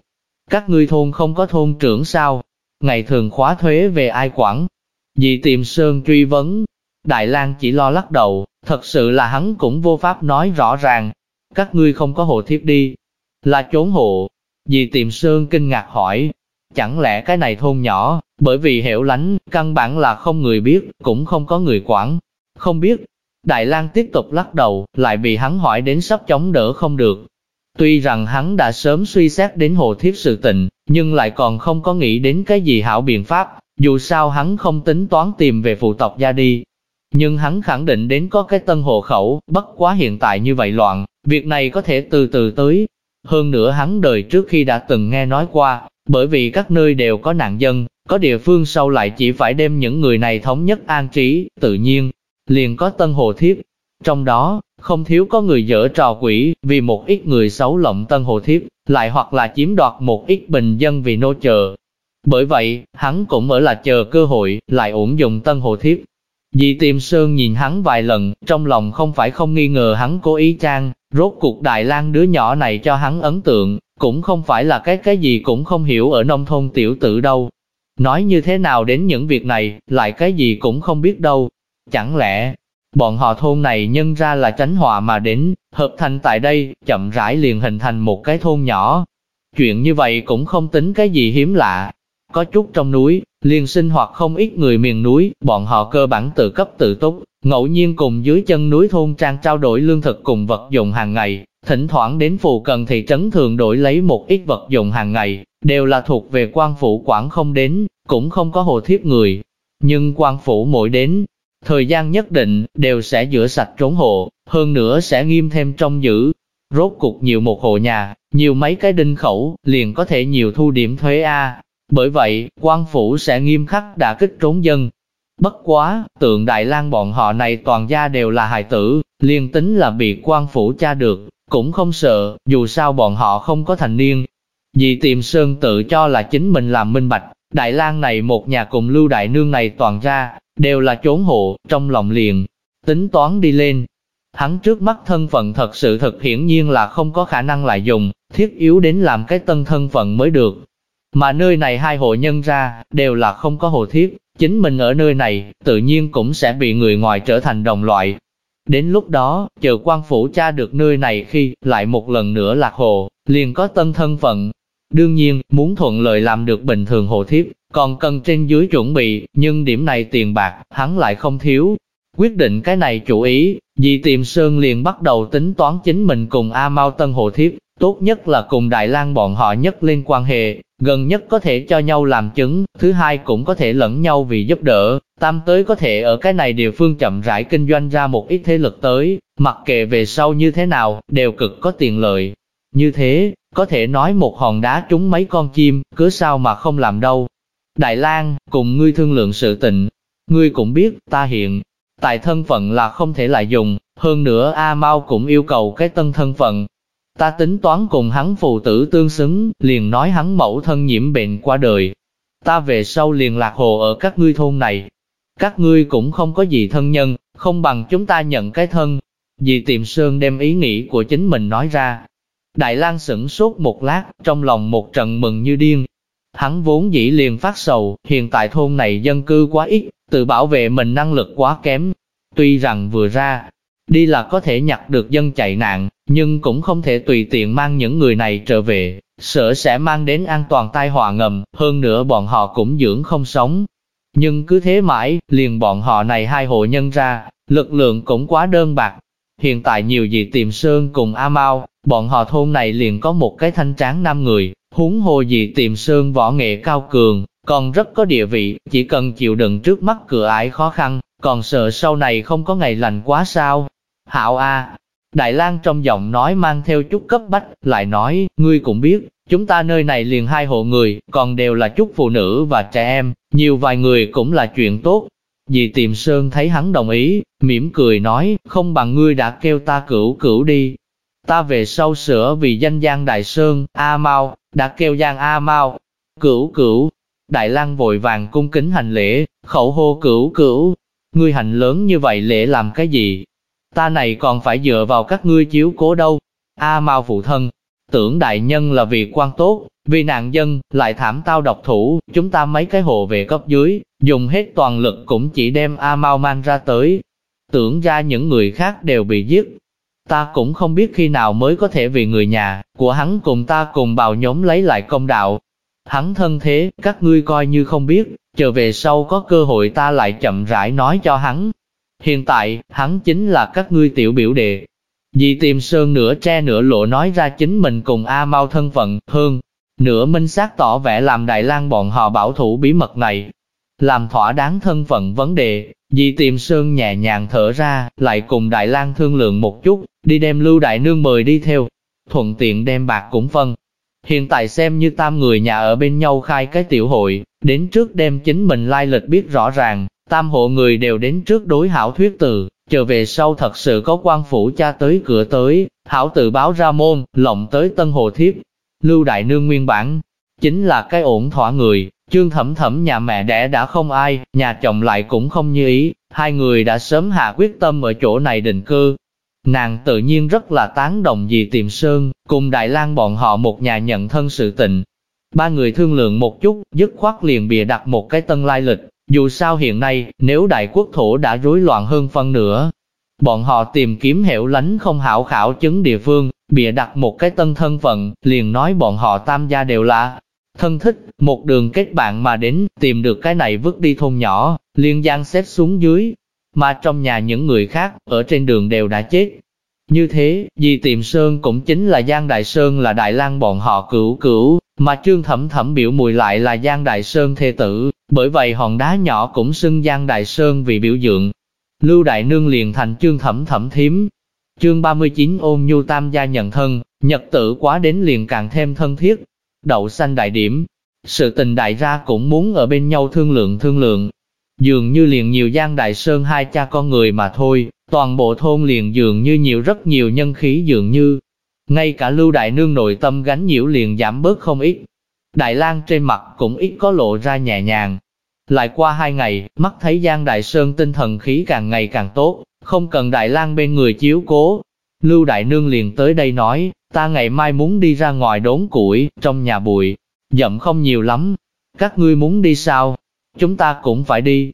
Các ngươi thôn không có thôn trưởng sao? Ngày thường khóa thuế về ai quản? Dị tiệm sơn truy vấn, Đại lang chỉ lo lắc đầu, thật sự là hắn cũng vô pháp nói rõ ràng. Các ngươi không có hộ thiếp đi, là trốn hộ. Dị tiệm sơn kinh ngạc hỏi, chẳng lẽ cái này thôn nhỏ, bởi vì hẻo lánh, căn bản là không người biết, cũng không có người quản, không biết. Đại lang tiếp tục lắc đầu, lại bị hắn hỏi đến sắp chống đỡ không được. Tuy rằng hắn đã sớm suy xét đến hồ thiếp sự tình, nhưng lại còn không có nghĩ đến cái gì hảo biện pháp, dù sao hắn không tính toán tìm về phụ tộc gia đi, nhưng hắn khẳng định đến có cái tân hộ khẩu, bất quá hiện tại như vậy loạn, việc này có thể từ từ tới. Hơn nữa hắn đời trước khi đã từng nghe nói qua, bởi vì các nơi đều có nạn dân, có địa phương sau lại chỉ phải đem những người này thống nhất an trí, tự nhiên, liền có tân hồ thiếp. Trong đó, không thiếu có người dở trò quỷ, vì một ít người xấu lộng tân hồ thiếp, lại hoặc là chiếm đoạt một ít bình dân vì nô chờ. Bởi vậy, hắn cũng ở là chờ cơ hội, lại ổn dùng tân hồ thiếp, Dì tiệm sơn nhìn hắn vài lần, trong lòng không phải không nghi ngờ hắn cố ý trang, rốt cuộc Đại lang đứa nhỏ này cho hắn ấn tượng, cũng không phải là cái cái gì cũng không hiểu ở nông thôn tiểu tử đâu. Nói như thế nào đến những việc này, lại cái gì cũng không biết đâu. Chẳng lẽ, bọn họ thôn này nhân ra là tránh họa mà đến, hợp thành tại đây, chậm rãi liền hình thành một cái thôn nhỏ. Chuyện như vậy cũng không tính cái gì hiếm lạ, có chút trong núi, liền sinh hoạt không ít người miền núi, bọn họ cơ bản tự cấp tự túc, ngẫu nhiên cùng dưới chân núi thôn trang trao đổi lương thực cùng vật dụng hàng ngày, thỉnh thoảng đến phù cần thị trấn thường đổi lấy một ít vật dụng hàng ngày, đều là thuộc về quan phủ quản không đến, cũng không có hồ thiếp người. Nhưng quan phủ mỗi đến, thời gian nhất định, đều sẽ rửa sạch trốn hộ, hơn nữa sẽ nghiêm thêm trong giữ. Rốt cục nhiều một hộ nhà, nhiều mấy cái đinh khẩu, liền có thể nhiều thu điểm thuế A. Bởi vậy, quan phủ sẽ nghiêm khắc đả kích trốn dân. Bất quá, tượng Đại lang bọn họ này toàn gia đều là hài tử, liền tính là bị quan phủ tra được, cũng không sợ, dù sao bọn họ không có thành niên. vì tiệm sơn tự cho là chính mình làm minh bạch, Đại lang này một nhà cùng lưu đại nương này toàn ra, đều là trốn hộ, trong lòng liền, tính toán đi lên. Hắn trước mắt thân phận thật sự thật hiển nhiên là không có khả năng lại dùng, thiết yếu đến làm cái tân thân phận mới được. Mà nơi này hai hộ nhân ra, đều là không có hộ thiết, chính mình ở nơi này, tự nhiên cũng sẽ bị người ngoài trở thành đồng loại. Đến lúc đó, chờ quan phủ cha được nơi này khi lại một lần nữa lạc hồ, liền có tân thân phận. Đương nhiên, muốn thuận lợi làm được bình thường hồ thiếp, còn cần trên dưới chuẩn bị, nhưng điểm này tiền bạc, hắn lại không thiếu. Quyết định cái này chủ ý, dì tiệm sơn liền bắt đầu tính toán chính mình cùng A Mao Tân hồ thiếp, tốt nhất là cùng Đại lang bọn họ nhất lên quan hệ, gần nhất có thể cho nhau làm chứng, thứ hai cũng có thể lẫn nhau vì giúp đỡ, tam tới có thể ở cái này địa phương chậm rãi kinh doanh ra một ít thế lực tới, mặc kệ về sau như thế nào, đều cực có tiền lợi. Như thế, có thể nói một hòn đá trúng mấy con chim, cứ sao mà không làm đâu. Đại lang cùng ngươi thương lượng sự tình, ngươi cũng biết, ta hiện, tại thân phận là không thể lại dùng, hơn nữa A Mau cũng yêu cầu cái tân thân phận, Ta tính toán cùng hắn phù tử tương xứng, liền nói hắn mẫu thân nhiễm bệnh qua đời. Ta về sau liền lạc hồ ở các ngươi thôn này. Các ngươi cũng không có gì thân nhân, không bằng chúng ta nhận cái thân. Dì tiệm sơn đem ý nghĩ của chính mình nói ra. Đại lang sửng sốt một lát, trong lòng một trận mừng như điên. Hắn vốn dĩ liền phát sầu, hiện tại thôn này dân cư quá ít, tự bảo vệ mình năng lực quá kém. Tuy rằng vừa ra, Đi là có thể nhặt được dân chạy nạn, nhưng cũng không thể tùy tiện mang những người này trở về, sợ sẽ mang đến an toàn tai họa ngầm, hơn nữa bọn họ cũng dưỡng không sống. Nhưng cứ thế mãi, liền bọn họ này hai hộ nhân ra, lực lượng cũng quá đơn bạc. Hiện tại nhiều gì tìm Sơn cùng A Mau, bọn họ thôn này liền có một cái thanh tráng năm người, huống hồ gì tìm Sơn võ nghệ cao cường, còn rất có địa vị, chỉ cần chịu đựng trước mắt cửa ải khó khăn, còn sợ sau này không có ngày lành quá sao. Hạo A. Đại lang trong giọng nói mang theo chút cấp bách, lại nói, ngươi cũng biết, chúng ta nơi này liền hai hộ người, còn đều là chút phụ nữ và trẻ em, nhiều vài người cũng là chuyện tốt. Dì Tiềm Sơn thấy hắn đồng ý, mỉm cười nói, không bằng ngươi đã kêu ta cửu cửu đi. Ta về sau sửa vì danh Giang Đại Sơn, A Mau, đã kêu Giang A Mau. Cửu cửu, Đại lang vội vàng cung kính hành lễ, khẩu hô cửu cửu. Ngươi hành lớn như vậy lễ làm cái gì? Ta này còn phải dựa vào các ngươi chiếu cố đâu. A Mao phụ thân, tưởng đại nhân là việc quan tốt, vì nạn dân, lại thảm tao độc thủ, chúng ta mấy cái hộ về cấp dưới, dùng hết toàn lực cũng chỉ đem A Mao mang ra tới. Tưởng ra những người khác đều bị giết. Ta cũng không biết khi nào mới có thể vì người nhà của hắn cùng ta cùng bào nhóm lấy lại công đạo. Hắn thân thế, các ngươi coi như không biết, chờ về sau có cơ hội ta lại chậm rãi nói cho hắn, Hiện tại, hắn chính là các ngươi tiểu biểu đệ. Dì tìm sơn nửa tre nửa lộ nói ra chính mình cùng A Mau thân phận, hơn. Nửa minh xác tỏ vẻ làm Đại lang bọn họ bảo thủ bí mật này. Làm thỏa đáng thân phận vấn đề, dì tìm sơn nhẹ nhàng thở ra, lại cùng Đại lang thương lượng một chút, đi đem Lưu Đại Nương mời đi theo. Thuận tiện đem bạc cũng phân. Hiện tại xem như tam người nhà ở bên nhau khai cái tiểu hội, đến trước đem chính mình lai lịch biết rõ ràng, Tam hộ người đều đến trước đối hảo thuyết từ, chờ về sau thật sự có quan phủ cha tới cửa tới, hảo tự báo ra môn, lộng tới tân hồ thiếp. Lưu Đại Nương nguyên bản, chính là cái ổn thỏa người, chương thẩm thẩm nhà mẹ đẻ đã không ai, nhà chồng lại cũng không như ý, hai người đã sớm hạ quyết tâm ở chỗ này định cư. Nàng tự nhiên rất là tán đồng gì tiềm sơn, cùng Đại lang bọn họ một nhà nhận thân sự tình. Ba người thương lượng một chút, dứt khoát liền bìa đặt một cái tân lai lịch, dù sao hiện nay, nếu đại quốc thổ đã rối loạn hơn phân nữa, bọn họ tìm kiếm hẻo lánh không hảo khảo chứng địa phương, bịa đặt một cái tân thân phận, liền nói bọn họ tam gia đều là thân thích, một đường kết bạn mà đến, tìm được cái này vứt đi thôn nhỏ, liên giang xếp xuống dưới, mà trong nhà những người khác, ở trên đường đều đã chết. Như thế, vì Tiệm Sơn cũng chính là Giang Đại Sơn là Đại lang bọn họ cửu cửu, mà Trương Thẩm Thẩm biểu mùi lại là Giang Đại Sơn thê tử, bởi vậy hòn đá nhỏ cũng xưng Giang Đại Sơn vì biểu tượng. Lưu Đại Nương liền thành Trương Thẩm Thẩm thiếm. Chương 39 ôm nhu tam gia nhận thân, nhật tử quá đến liền càng thêm thân thiết. Đậu xanh đại điểm, sự tình đại ra cũng muốn ở bên nhau thương lượng thương lượng. Dường như liền nhiều Giang Đại Sơn hai cha con người mà thôi, toàn bộ thôn liền dường như nhiều rất nhiều nhân khí dường như. Ngay cả Lưu Đại Nương nội tâm gánh nhiễu liền giảm bớt không ít. Đại lang trên mặt cũng ít có lộ ra nhẹ nhàng. Lại qua hai ngày, mắt thấy Giang Đại Sơn tinh thần khí càng ngày càng tốt, không cần Đại lang bên người chiếu cố. Lưu Đại Nương liền tới đây nói, ta ngày mai muốn đi ra ngoài đốn củi, trong nhà bụi, dậm không nhiều lắm. Các ngươi muốn đi sao? Chúng ta cũng phải đi.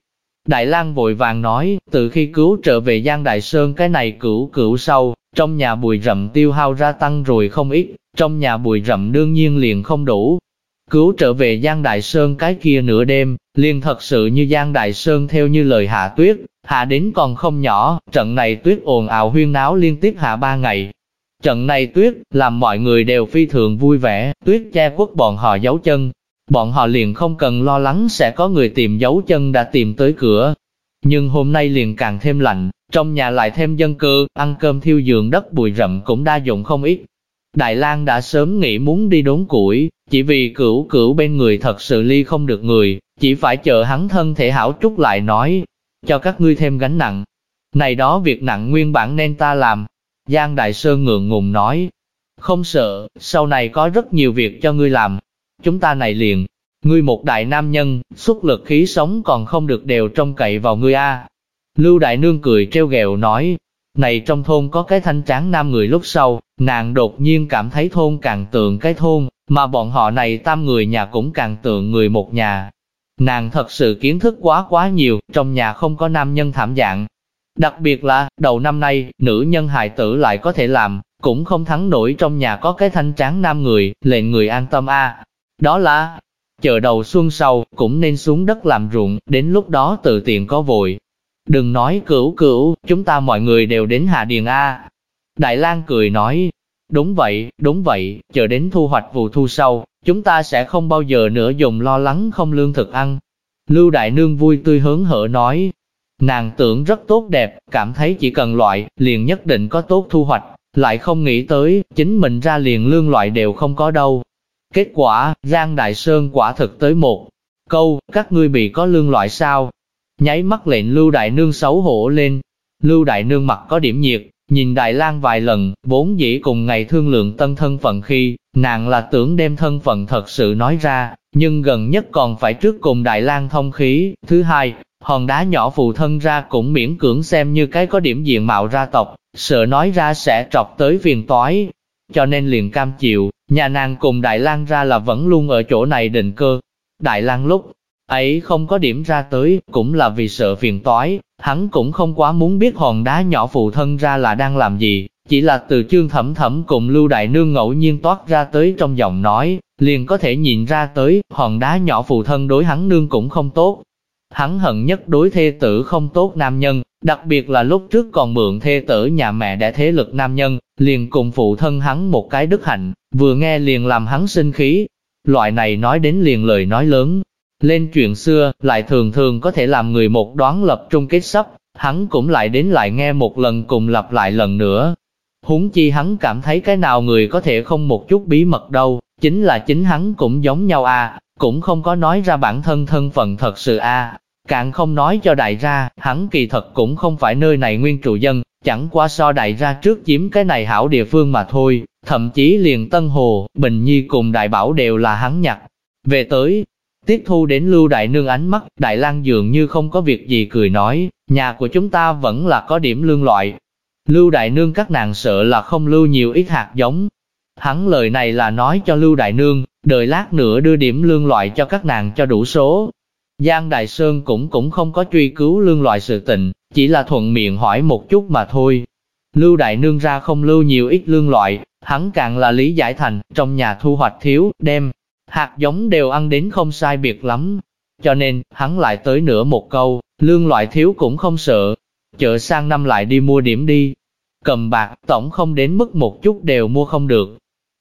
Đại lang vội vàng nói, từ khi cứu trở về Giang Đại Sơn cái này cửu cửu sau, trong nhà bụi rậm tiêu hao ra tăng rồi không ít, trong nhà bụi rậm đương nhiên liền không đủ. Cứu trở về Giang Đại Sơn cái kia nửa đêm, liền thật sự như Giang Đại Sơn theo như lời hạ tuyết, hạ đến còn không nhỏ, trận này tuyết ồn ào huyên náo liên tiếp hạ ba ngày. Trận này tuyết, làm mọi người đều phi thường vui vẻ, tuyết che quất bọn họ giấu chân, bọn họ liền không cần lo lắng sẽ có người tìm dấu chân đã tìm tới cửa. Nhưng hôm nay liền càng thêm lạnh, trong nhà lại thêm dân cư, ăn cơm thiêu giường đất bụi rậm cũng đa dụng không ít. Đại lang đã sớm nghĩ muốn đi đốn củi, chỉ vì cửu cửu bên người thật sự ly không được người, chỉ phải chờ hắn thân thể hảo chút lại nói, cho các ngươi thêm gánh nặng. Này đó việc nặng nguyên bản nên ta làm. Giang Đại Sơn ngượng ngùng nói, không sợ, sau này có rất nhiều việc cho ngươi làm, chúng ta này liền, ngươi một đại nam nhân, xuất lực khí sống còn không được đều trông cậy vào ngươi a. Lưu Đại Nương cười treo gẹo nói, này trong thôn có cái thanh tráng nam người lúc sau, nàng đột nhiên cảm thấy thôn càng tượng cái thôn, mà bọn họ này tam người nhà cũng càng tượng người một nhà. Nàng thật sự kiến thức quá quá nhiều, trong nhà không có nam nhân thảm dạng. Đặc biệt là, đầu năm nay, nữ nhân hài tử lại có thể làm, cũng không thắng nổi trong nhà có cái thanh tráng nam người, lệnh người an tâm a. Đó là, chờ đầu xuân sau, cũng nên xuống đất làm ruộng, đến lúc đó tự tiện có vội. Đừng nói cửu cửu, chúng ta mọi người đều đến Hạ Điền A. Đại lang cười nói, đúng vậy, đúng vậy, chờ đến thu hoạch vụ thu sau, chúng ta sẽ không bao giờ nữa dùng lo lắng không lương thực ăn. Lưu Đại Nương vui tươi hớn hở nói, nàng tưởng rất tốt đẹp, cảm thấy chỉ cần loại, liền nhất định có tốt thu hoạch, lại không nghĩ tới, chính mình ra liền lương loại đều không có đâu. Kết quả, Giang Đại Sơn quả thực tới một câu, các ngươi bị có lương loại sao? Nháy mắt lệnh Lưu Đại Nương xấu hổ lên. Lưu Đại Nương mặt có điểm nhiệt, nhìn Đại lang vài lần, vốn dĩ cùng ngày thương lượng tân thân phận khi, nàng là tưởng đem thân phận thật sự nói ra, nhưng gần nhất còn phải trước cùng Đại lang thông khí. Thứ hai, hòn đá nhỏ phù thân ra cũng miễn cưỡng xem như cái có điểm diện mạo ra tộc, sợ nói ra sẽ trọc tới phiền toái, cho nên liền cam chịu, nhà nàng cùng Đại lang ra là vẫn luôn ở chỗ này định cơ. Đại lang lúc ấy không có điểm ra tới, cũng là vì sợ phiền toái, hắn cũng không quá muốn biết hòn đá nhỏ phụ thân ra là đang làm gì, chỉ là từ chương thẩm thẩm cùng Lưu Đại Nương ngẫu nhiên toát ra tới trong giọng nói, liền có thể nhìn ra tới, hòn đá nhỏ phụ thân đối hắn nương cũng không tốt. Hắn hận nhất đối thê tử không tốt nam nhân, đặc biệt là lúc trước còn mượn thê tử nhà mẹ để thế lực nam nhân, liền cùng phụ thân hắn một cái đức hạnh, vừa nghe liền làm hắn sinh khí. Loại này nói đến liền lời nói lớn, lên chuyện xưa, lại thường thường có thể làm người một đoán lập trung kết sắp, hắn cũng lại đến lại nghe một lần cùng lặp lại lần nữa. Húng chi hắn cảm thấy cái nào người có thể không một chút bí mật đâu, chính là chính hắn cũng giống nhau à, cũng không có nói ra bản thân thân phận thật sự à, càng không nói cho đại ra, hắn kỳ thật cũng không phải nơi này nguyên trụ dân, chẳng qua so đại ra trước chiếm cái này hảo địa phương mà thôi, thậm chí liền Tân Hồ, Bình Nhi cùng Đại Bảo đều là hắn nhặt. Về tới, Tiếp thu đến Lưu Đại Nương ánh mắt, Đại lang dường như không có việc gì cười nói, nhà của chúng ta vẫn là có điểm lương loại. Lưu Đại Nương các nàng sợ là không lưu nhiều ít hạt giống. Hắn lời này là nói cho Lưu Đại Nương, đợi lát nữa đưa điểm lương loại cho các nàng cho đủ số. Giang Đại Sơn cũng cũng không có truy cứu lương loại sự tình, chỉ là thuận miệng hỏi một chút mà thôi. Lưu Đại Nương ra không lưu nhiều ít lương loại, hắn càng là lý giải thành, trong nhà thu hoạch thiếu, đem hạt giống đều ăn đến không sai biệt lắm. Cho nên, hắn lại tới nửa một câu, lương loại thiếu cũng không sợ. Chợ sang năm lại đi mua điểm đi. cầm bạc, tổng không đến mức một chút đều mua không được.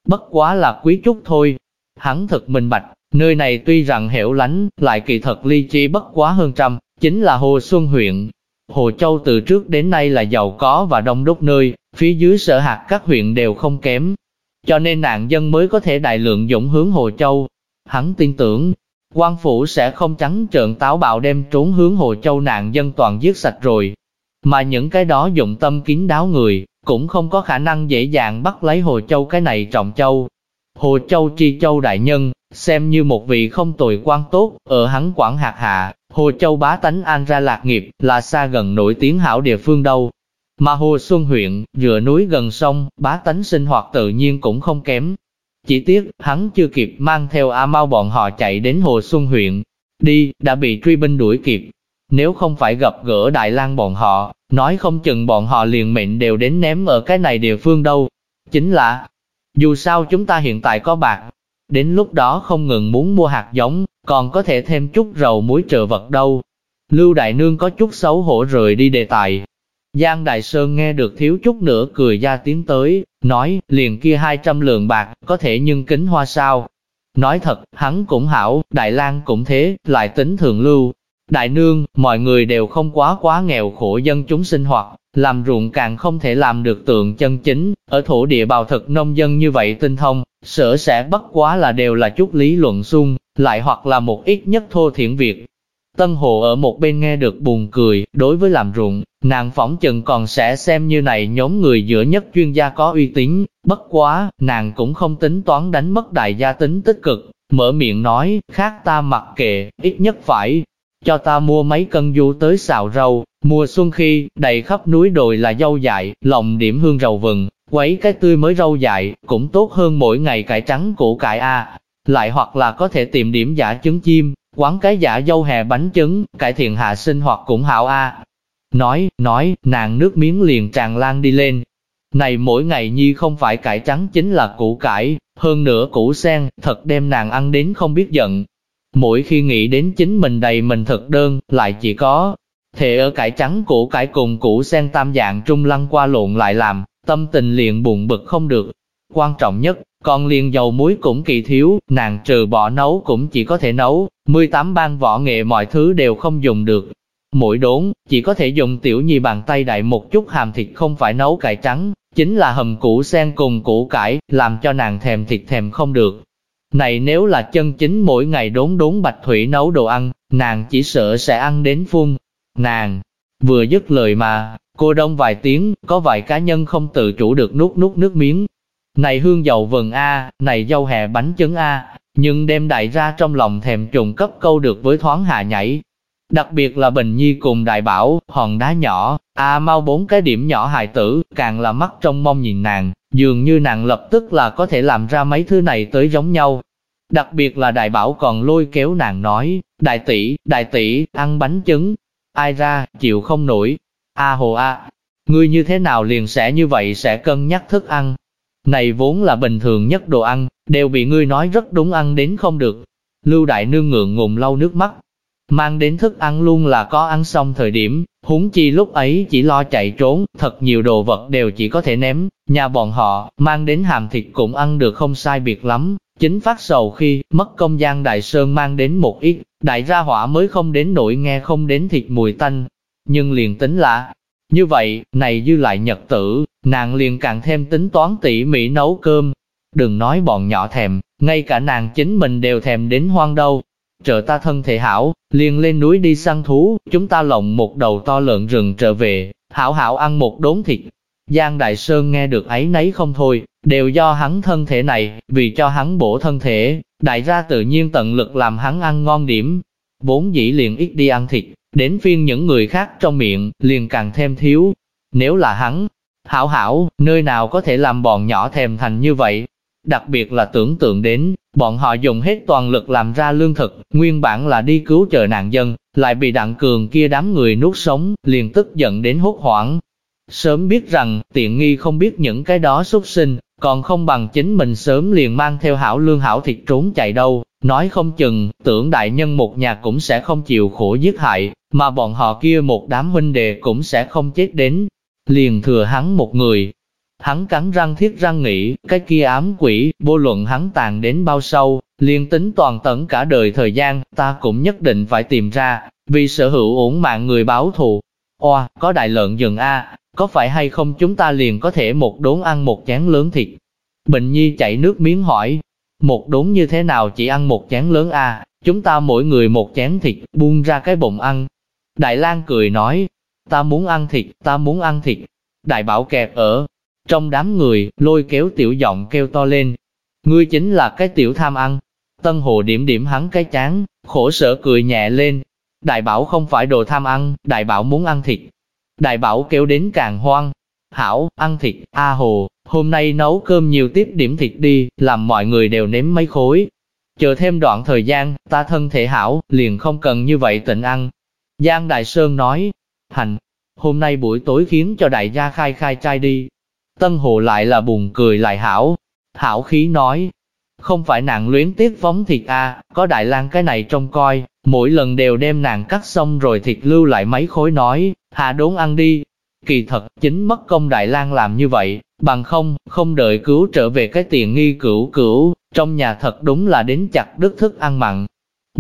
Bất quá là quý chút thôi. Hắn thật minh bạch, nơi này tuy rằng hẻo lánh, lại kỳ thật ly chi bất quá hơn trăm, chính là Hồ Xuân huyện. Hồ Châu từ trước đến nay là giàu có và đông đúc nơi, phía dưới sở hạt các huyện đều không kém. Cho nên nạn dân mới có thể đại lượng dũng hướng Hồ Châu. Hắn tin tưởng, quan phủ sẽ không trắng trợn táo bạo đem trốn hướng Hồ Châu nạn dân toàn giết sạch rồi. Mà những cái đó dụng tâm kín đáo người, cũng không có khả năng dễ dàng bắt lấy Hồ Châu cái này trọng châu. Hồ Châu tri châu đại nhân, xem như một vị không tồi quan tốt, ở hắn quản hạt hạ, Hồ Châu bá tánh an ra lạc nghiệp, là xa gần nổi tiếng hảo địa phương đâu. Mà Hồ Xuân huyện, dựa núi gần sông, bá tánh sinh hoạt tự nhiên cũng không kém. Chỉ tiếc, hắn chưa kịp mang theo A Mau bọn họ chạy đến Hồ Xuân huyện. Đi, đã bị truy binh đuổi kịp. Nếu không phải gặp gỡ Đại lang bọn họ, nói không chừng bọn họ liền mệnh đều đến ném ở cái này địa phương đâu. Chính là, dù sao chúng ta hiện tại có bạc, đến lúc đó không ngừng muốn mua hạt giống, còn có thể thêm chút rầu muối trợ vật đâu. Lưu Đại Nương có chút xấu hổ rời đi đề tài. Giang Đại Sơn nghe được thiếu chút nữa cười ra tiếng tới, nói, liền kia 200 lượng bạc, có thể nhưng kính hoa sao. Nói thật, hắn cũng hảo, Đại lang cũng thế, lại tính thường lưu. Đại Nương, mọi người đều không quá quá nghèo khổ dân chúng sinh hoạt, làm ruộng càng không thể làm được tượng chân chính, ở thổ địa bào thực nông dân như vậy tinh thông, sở sẽ bất quá là đều là chút lý luận xung, lại hoặc là một ít nhất thô thiển việc. Tân Hồ ở một bên nghe được buồn cười, đối với làm ruộng, nàng phỏng chừng còn sẽ xem như này nhóm người giữa nhất chuyên gia có uy tín, bất quá, nàng cũng không tính toán đánh mất đại gia tính tích cực, mở miệng nói, khác ta mặc kệ, ít nhất phải, cho ta mua mấy cân du tới xào rau, mùa xuân khi, đầy khắp núi đồi là dâu dại, lòng điểm hương rầu vừng, quấy cái tươi mới rau dại, cũng tốt hơn mỗi ngày cải trắng củ cải a. Lại hoặc là có thể tìm điểm giả trứng chim, quán cái giả dâu hè bánh trứng, cải thiện hạ sinh hoạt cũng hảo a. Nói, nói, nàng nước miếng liền tràn lan đi lên. Này mỗi ngày nhi không phải cải trắng chính là củ cải, hơn nữa củ sen, thật đem nàng ăn đến không biết giận. Mỗi khi nghĩ đến chính mình đầy mình thật đơn, lại chỉ có thể ở cải trắng củ cải cùng củ sen tam dạng trung lăng qua lộn lại làm, tâm tình liền buồn bực không được. Quan trọng nhất, còn liền dầu muối cũng kỳ thiếu, nàng trừ bỏ nấu cũng chỉ có thể nấu, 18 ban võ nghệ mọi thứ đều không dùng được. Mỗi đốn, chỉ có thể dùng tiểu nhi bàn tay đại một chút hàm thịt không phải nấu cải trắng, chính là hầm củ sen cùng củ cải, làm cho nàng thèm thịt thèm không được. Này nếu là chân chính mỗi ngày đốn đốn bạch thủy nấu đồ ăn, nàng chỉ sợ sẽ ăn đến phun. Nàng, vừa dứt lời mà, cô đông vài tiếng, có vài cá nhân không tự chủ được nuốt nuốt nước miếng. Này hương dầu vần A, này dâu hè bánh trứng A, nhưng đem đại ra trong lòng thèm trùng cấp câu được với thoáng hạ nhảy. Đặc biệt là Bình Nhi cùng Đại Bảo, hòn đá nhỏ, A mau bốn cái điểm nhỏ hài tử, càng là mắt trong mong nhìn nàng, dường như nàng lập tức là có thể làm ra mấy thứ này tới giống nhau. Đặc biệt là Đại Bảo còn lôi kéo nàng nói, Đại tỷ, Đại tỷ, ăn bánh trứng, ai ra, chịu không nổi. A hồ a, ngươi như thế nào liền sẽ như vậy sẽ cân nhắc thức ăn. Này vốn là bình thường nhất đồ ăn, đều bị ngươi nói rất đúng ăn đến không được. Lưu Đại Nương ngượng ngùng lau nước mắt. Mang đến thức ăn luôn là có ăn xong thời điểm, huống chi lúc ấy chỉ lo chạy trốn, thật nhiều đồ vật đều chỉ có thể ném, nhà bọn họ, mang đến hàm thịt cũng ăn được không sai biệt lắm, chính phát sầu khi, mất công gian đại sơn mang đến một ít, đại ra hỏa mới không đến nỗi nghe không đến thịt mùi tanh, nhưng liền tính là, như vậy, này dư lại nhật tử, nàng liền càng thêm tính toán tỉ mỉ nấu cơm, đừng nói bọn nhỏ thèm, ngay cả nàng chính mình đều thèm đến hoang đâu, trợ ta thân thể hảo, liền lên núi đi săn thú, chúng ta lộng một đầu to lợn rừng trở về, hảo hảo ăn một đốn thịt. Giang Đại Sơn nghe được ấy nấy không thôi, đều do hắn thân thể này, vì cho hắn bổ thân thể, đại gia tự nhiên tận lực làm hắn ăn ngon điểm. Vốn dĩ liền ít đi ăn thịt, đến phiên những người khác trong miệng, liền càng thêm thiếu. Nếu là hắn, hảo hảo, nơi nào có thể làm bọn nhỏ thèm thành như vậy, Đặc biệt là tưởng tượng đến, bọn họ dùng hết toàn lực làm ra lương thực, nguyên bản là đi cứu trợ nạn dân, lại bị đặng cường kia đám người nuốt sống, liền tức giận đến hốt hoảng. Sớm biết rằng, tiện nghi không biết những cái đó xuất sinh, còn không bằng chính mình sớm liền mang theo hảo lương hảo thịt trốn chạy đâu, nói không chừng, tưởng đại nhân một nhà cũng sẽ không chịu khổ giết hại, mà bọn họ kia một đám huynh đệ cũng sẽ không chết đến. liền thừa hắn một người. Hắn cắn răng thiết răng nghĩ, cái kia ám quỷ, vô luận hắn tàn đến bao sâu, liền tính toàn tận cả đời thời gian, ta cũng nhất định phải tìm ra, vì sở hữu ổn mạng người báo thù. Oa, có đại lợn dừng a, có phải hay không chúng ta liền có thể một đốn ăn một chén lớn thịt? Bình Nhi chảy nước miếng hỏi, một đốn như thế nào chỉ ăn một chén lớn a? chúng ta mỗi người một chén thịt, buông ra cái bụng ăn. Đại lang cười nói, ta muốn ăn thịt, ta muốn ăn thịt. Đại bảo kẹp ở trong đám người, lôi kéo tiểu giọng kêu to lên. Ngươi chính là cái tiểu tham ăn. Tân hồ điểm điểm hắn cái chán, khổ sở cười nhẹ lên. Đại bảo không phải đồ tham ăn, đại bảo muốn ăn thịt. Đại bảo kêu đến càng hoang. Hảo, ăn thịt, a hồ, hôm nay nấu cơm nhiều tiếp điểm thịt đi, làm mọi người đều nếm mấy khối. Chờ thêm đoạn thời gian, ta thân thể hảo, liền không cần như vậy tịnh ăn. Giang Đại Sơn nói, hành, hôm nay buổi tối khiến cho đại gia khai khai trai đi. Tân Hồ lại là buồn cười lại hảo. Hảo khí nói, không phải nàng luyến tiếc phóng thịt a có Đại lang cái này trông coi, mỗi lần đều đem nàng cắt xong rồi thịt lưu lại mấy khối nói, hạ đốn ăn đi. Kỳ thật, chính mất công Đại lang làm như vậy, bằng không, không đợi cứu trở về cái tiền nghi cửu cửu, trong nhà thật đúng là đến chặt đứt thức ăn mặn.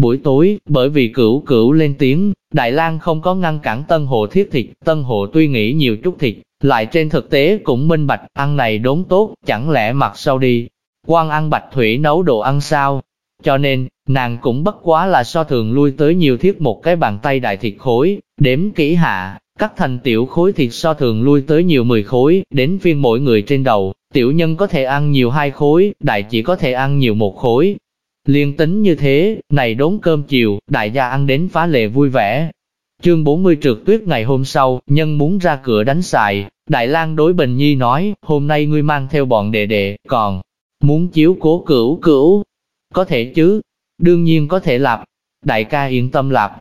Buổi tối, bởi vì cửu cửu lên tiếng, Đại lang không có ngăn cản Tân Hồ thiết thịt, Tân Hồ tuy nghĩ nhiều chút thịt, lại trên thực tế cũng minh bạch, ăn này đốn tốt, chẳng lẽ mặt sau đi, quan ăn bạch thủy nấu đồ ăn sao? Cho nên, nàng cũng bất quá là so thường lui tới nhiều thiết một cái bàn tay đại thịt khối, đếm kỹ hạ, cắt thành tiểu khối thịt so thường lui tới nhiều 10 khối, đến phiên mỗi người trên đầu, tiểu nhân có thể ăn nhiều hai khối, đại chỉ có thể ăn nhiều một khối. Liên tính như thế, này đốn cơm chiều, đại gia ăn đến phá lệ vui vẻ, Chương 40 trượt tuyết ngày hôm sau, nhân muốn ra cửa đánh xài, Đại lang đối Bình Nhi nói, hôm nay ngươi mang theo bọn đệ đệ, còn muốn chiếu cố cửu cửu. Có thể chứ, đương nhiên có thể lạp, đại ca yên tâm lạp.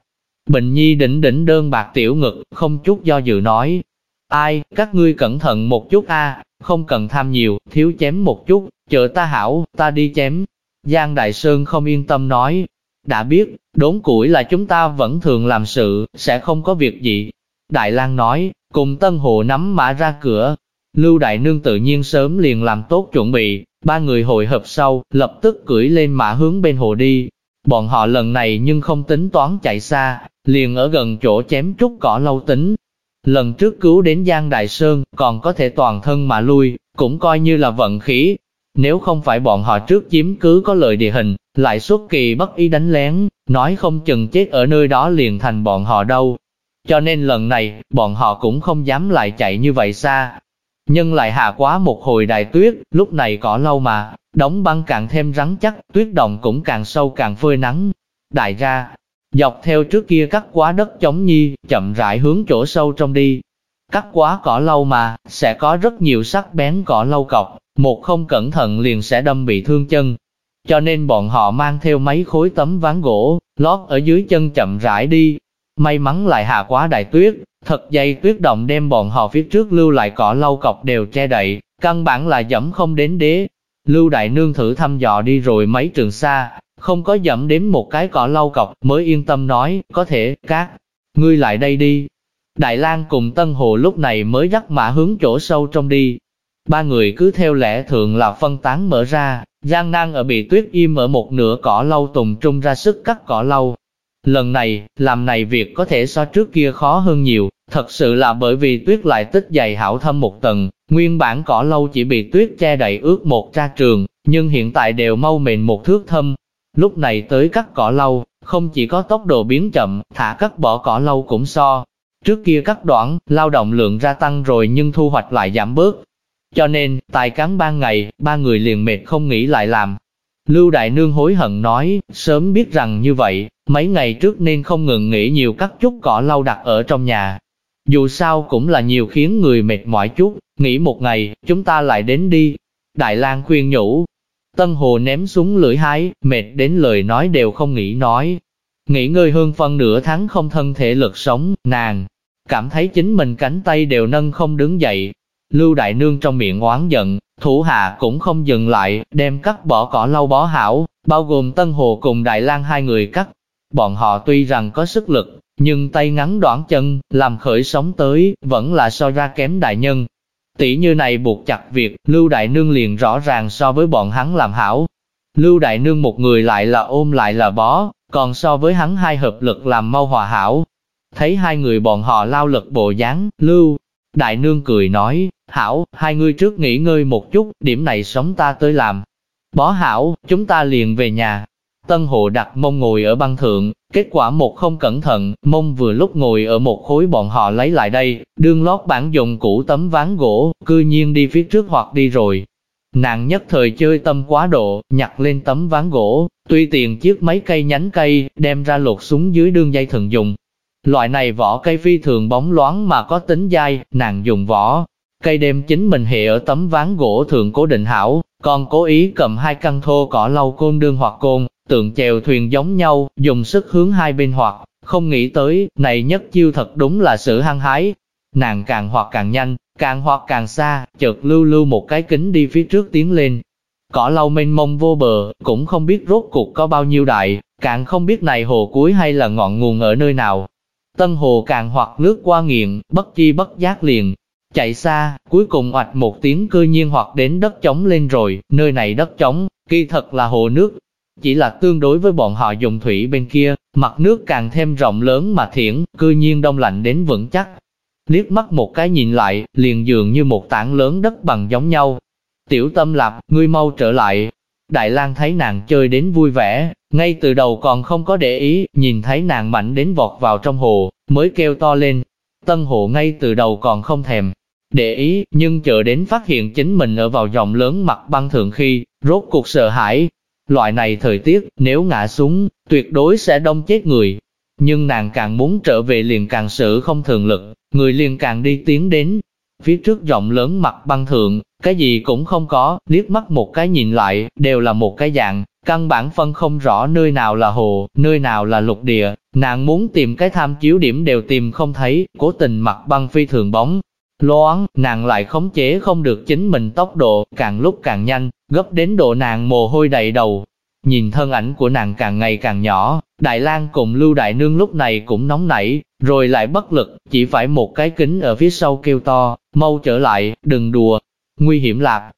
Bình Nhi đỉnh đỉnh đơn bạc tiểu ngực, không chút do dự nói. Ai, các ngươi cẩn thận một chút a, không cần tham nhiều, thiếu chém một chút, chờ ta hảo, ta đi chém. Giang Đại Sơn không yên tâm nói, đã biết, đốn củi là chúng ta vẫn thường làm sự, sẽ không có việc gì. Đại lang nói, cùng Tân Hồ nắm mã ra cửa. Lưu Đại Nương tự nhiên sớm liền làm tốt chuẩn bị, ba người hội hợp sau, lập tức cưỡi lên mã hướng bên hồ đi. Bọn họ lần này nhưng không tính toán chạy xa, liền ở gần chỗ chém trúc cỏ lâu tính. Lần trước cứu đến Giang Đại Sơn, còn có thể toàn thân mà lui, cũng coi như là vận khí, nếu không phải bọn họ trước chiếm cứ có lợi địa hình, lại xuất kỳ bất ý đánh lén, nói không chừng chết ở nơi đó liền thành bọn họ đâu. Cho nên lần này, bọn họ cũng không dám lại chạy như vậy xa. Nhưng lại hạ quá một hồi đại tuyết, lúc này cỏ lâu mà, đóng băng càng thêm rắn chắc, tuyết đồng cũng càng sâu càng phơi nắng. Đại ra, dọc theo trước kia cắt quá đất chống nhi, chậm rãi hướng chỗ sâu trong đi. Cắt quá cỏ lâu mà, sẽ có rất nhiều sắc bén cỏ lâu cọc, một không cẩn thận liền sẽ đâm bị thương chân. Cho nên bọn họ mang theo mấy khối tấm ván gỗ, lót ở dưới chân chậm rãi đi. May mắn lại hạ quá đại tuyết, thật dày tuyết động đem bọn họ phía trước lưu lại cỏ lau cọc đều che đậy, căn bản là dẫm không đến đế. Lưu đại nương thử thăm dò đi rồi mấy trường xa, không có dẫm đến một cái cỏ lau cọc mới yên tâm nói, có thể, các, ngươi lại đây đi. Đại lang cùng Tân Hồ lúc này mới dắt mã hướng chỗ sâu trong đi, Ba người cứ theo lẽ thường là phân tán mở ra, Giang Nan ở bị tuyết im ở một nửa cỏ lâu tùng trung ra sức cắt cỏ lâu. Lần này, làm này việc có thể so trước kia khó hơn nhiều, thật sự là bởi vì tuyết lại tích dày hảo thâm một tầng, nguyên bản cỏ lâu chỉ bị tuyết che đậy ướt một tra trường, nhưng hiện tại đều mau mềm một thước thâm. Lúc này tới cắt cỏ lâu, không chỉ có tốc độ biến chậm, thả cắt bỏ cỏ lâu cũng so. Trước kia cắt đoạn, lao động lượng gia tăng rồi nhưng thu hoạch lại giảm bớt, cho nên, tài cán ban ngày, ba người liền mệt không nghĩ lại làm. Lưu Đại Nương hối hận nói, sớm biết rằng như vậy, mấy ngày trước nên không ngừng nghĩ nhiều cắt chút cỏ lau đặt ở trong nhà. Dù sao cũng là nhiều khiến người mệt mỏi chút, nghĩ một ngày, chúng ta lại đến đi. Đại lang khuyên nhủ, Tân Hồ ném súng lưỡi hái, mệt đến lời nói đều không nghĩ nói. Nghỉ ngơi hơn phân nửa tháng không thân thể lực sống, nàng cảm thấy chính mình cánh tay đều nâng không đứng dậy, Lưu Đại Nương trong miệng oán giận, thủ hạ cũng không dừng lại, đem cắt bỏ cỏ lau bó hảo, bao gồm Tân Hồ cùng Đại lang hai người cắt. Bọn họ tuy rằng có sức lực, nhưng tay ngắn đoạn chân, làm khởi sống tới, vẫn là so ra kém đại nhân. Tỷ như này buộc chặt việc, Lưu Đại Nương liền rõ ràng so với bọn hắn làm hảo. Lưu Đại Nương một người lại là ôm lại là bó, còn so với hắn hai hợp lực làm mau hòa hảo. Thấy hai người bọn họ lao lực bộ dáng, Lưu Đại Nương cười nói, hảo, hai người trước nghỉ ngơi một chút, điểm này sống ta tới làm. Bó hảo, chúng ta liền về nhà. Tân Hồ đặt mông ngồi ở băng thượng, kết quả một không cẩn thận, mông vừa lúc ngồi ở một khối bọn họ lấy lại đây, đương lót bản dùng cũ tấm ván gỗ, cư nhiên đi phía trước hoặc đi rồi. Nàng nhất thời chơi tâm quá độ, nhặt lên tấm ván gỗ, tuy tiền chiếc mấy cây nhánh cây, đem ra lột xuống dưới đương dây thường dùng. Loại này vỏ cây phi thường bóng loáng mà có tính dai, nàng dùng vỏ, cây đêm chính mình hệ ở tấm ván gỗ thường cố định hảo, còn cố ý cầm hai căn thô cỏ lau côn đương hoặc côn, tượng chèo thuyền giống nhau, dùng sức hướng hai bên hoặc, không nghĩ tới, này nhất chiêu thật đúng là sự hăng hái. Nàng càng hoặc càng nhanh, càng hoặc càng xa, chợt lưu lưu một cái kính đi phía trước tiến lên. Cỏ lau mênh mông vô bờ, cũng không biết rốt cuộc có bao nhiêu đại, càng không biết này hồ cuối hay là ngọn nguồn ở nơi nào. Tân hồ càng hoặc lướt qua nghiện, bất chi bất giác liền, Chạy xa, cuối cùng oạch một tiếng cư nhiên hoặc đến đất trống lên rồi, nơi này đất trống, kỳ thật là hồ nước. Chỉ là tương đối với bọn họ dùng thủy bên kia, mặt nước càng thêm rộng lớn mà thiển, cư nhiên đông lạnh đến vững chắc. Liếc mắt một cái nhìn lại, liền dường như một tảng lớn đất bằng giống nhau. Tiểu tâm lạp, ngươi mau trở lại. Đại lang thấy nàng chơi đến vui vẻ, ngay từ đầu còn không có để ý, nhìn thấy nàng mạnh đến vọt vào trong hồ, mới kêu to lên. Tân hồ ngay từ đầu còn không thèm, để ý, nhưng chờ đến phát hiện chính mình ở vào dòng lớn mặt băng thượng khi, rốt cuộc sợ hãi. Loại này thời tiết, nếu ngã xuống, tuyệt đối sẽ đông chết người. Nhưng nàng càng muốn trở về liền càng sự không thường lực, người liền càng đi tiến đến. Phía trước rộng lớn mặt băng thượng, cái gì cũng không có, liếc mắt một cái nhìn lại, đều là một cái dạng, căn bản phân không rõ nơi nào là hồ, nơi nào là lục địa, nàng muốn tìm cái tham chiếu điểm đều tìm không thấy, cố tình mặt băng phi thường bóng, Loáng, nàng lại khống chế không được chính mình tốc độ, càng lúc càng nhanh, gấp đến độ nàng mồ hôi đầy đầu. Nhìn thân ảnh của nàng càng ngày càng nhỏ, Đại lang cùng Lưu Đại Nương lúc này cũng nóng nảy, rồi lại bất lực, chỉ phải một cái kính ở phía sau kêu to, mau trở lại, đừng đùa, nguy hiểm lạc.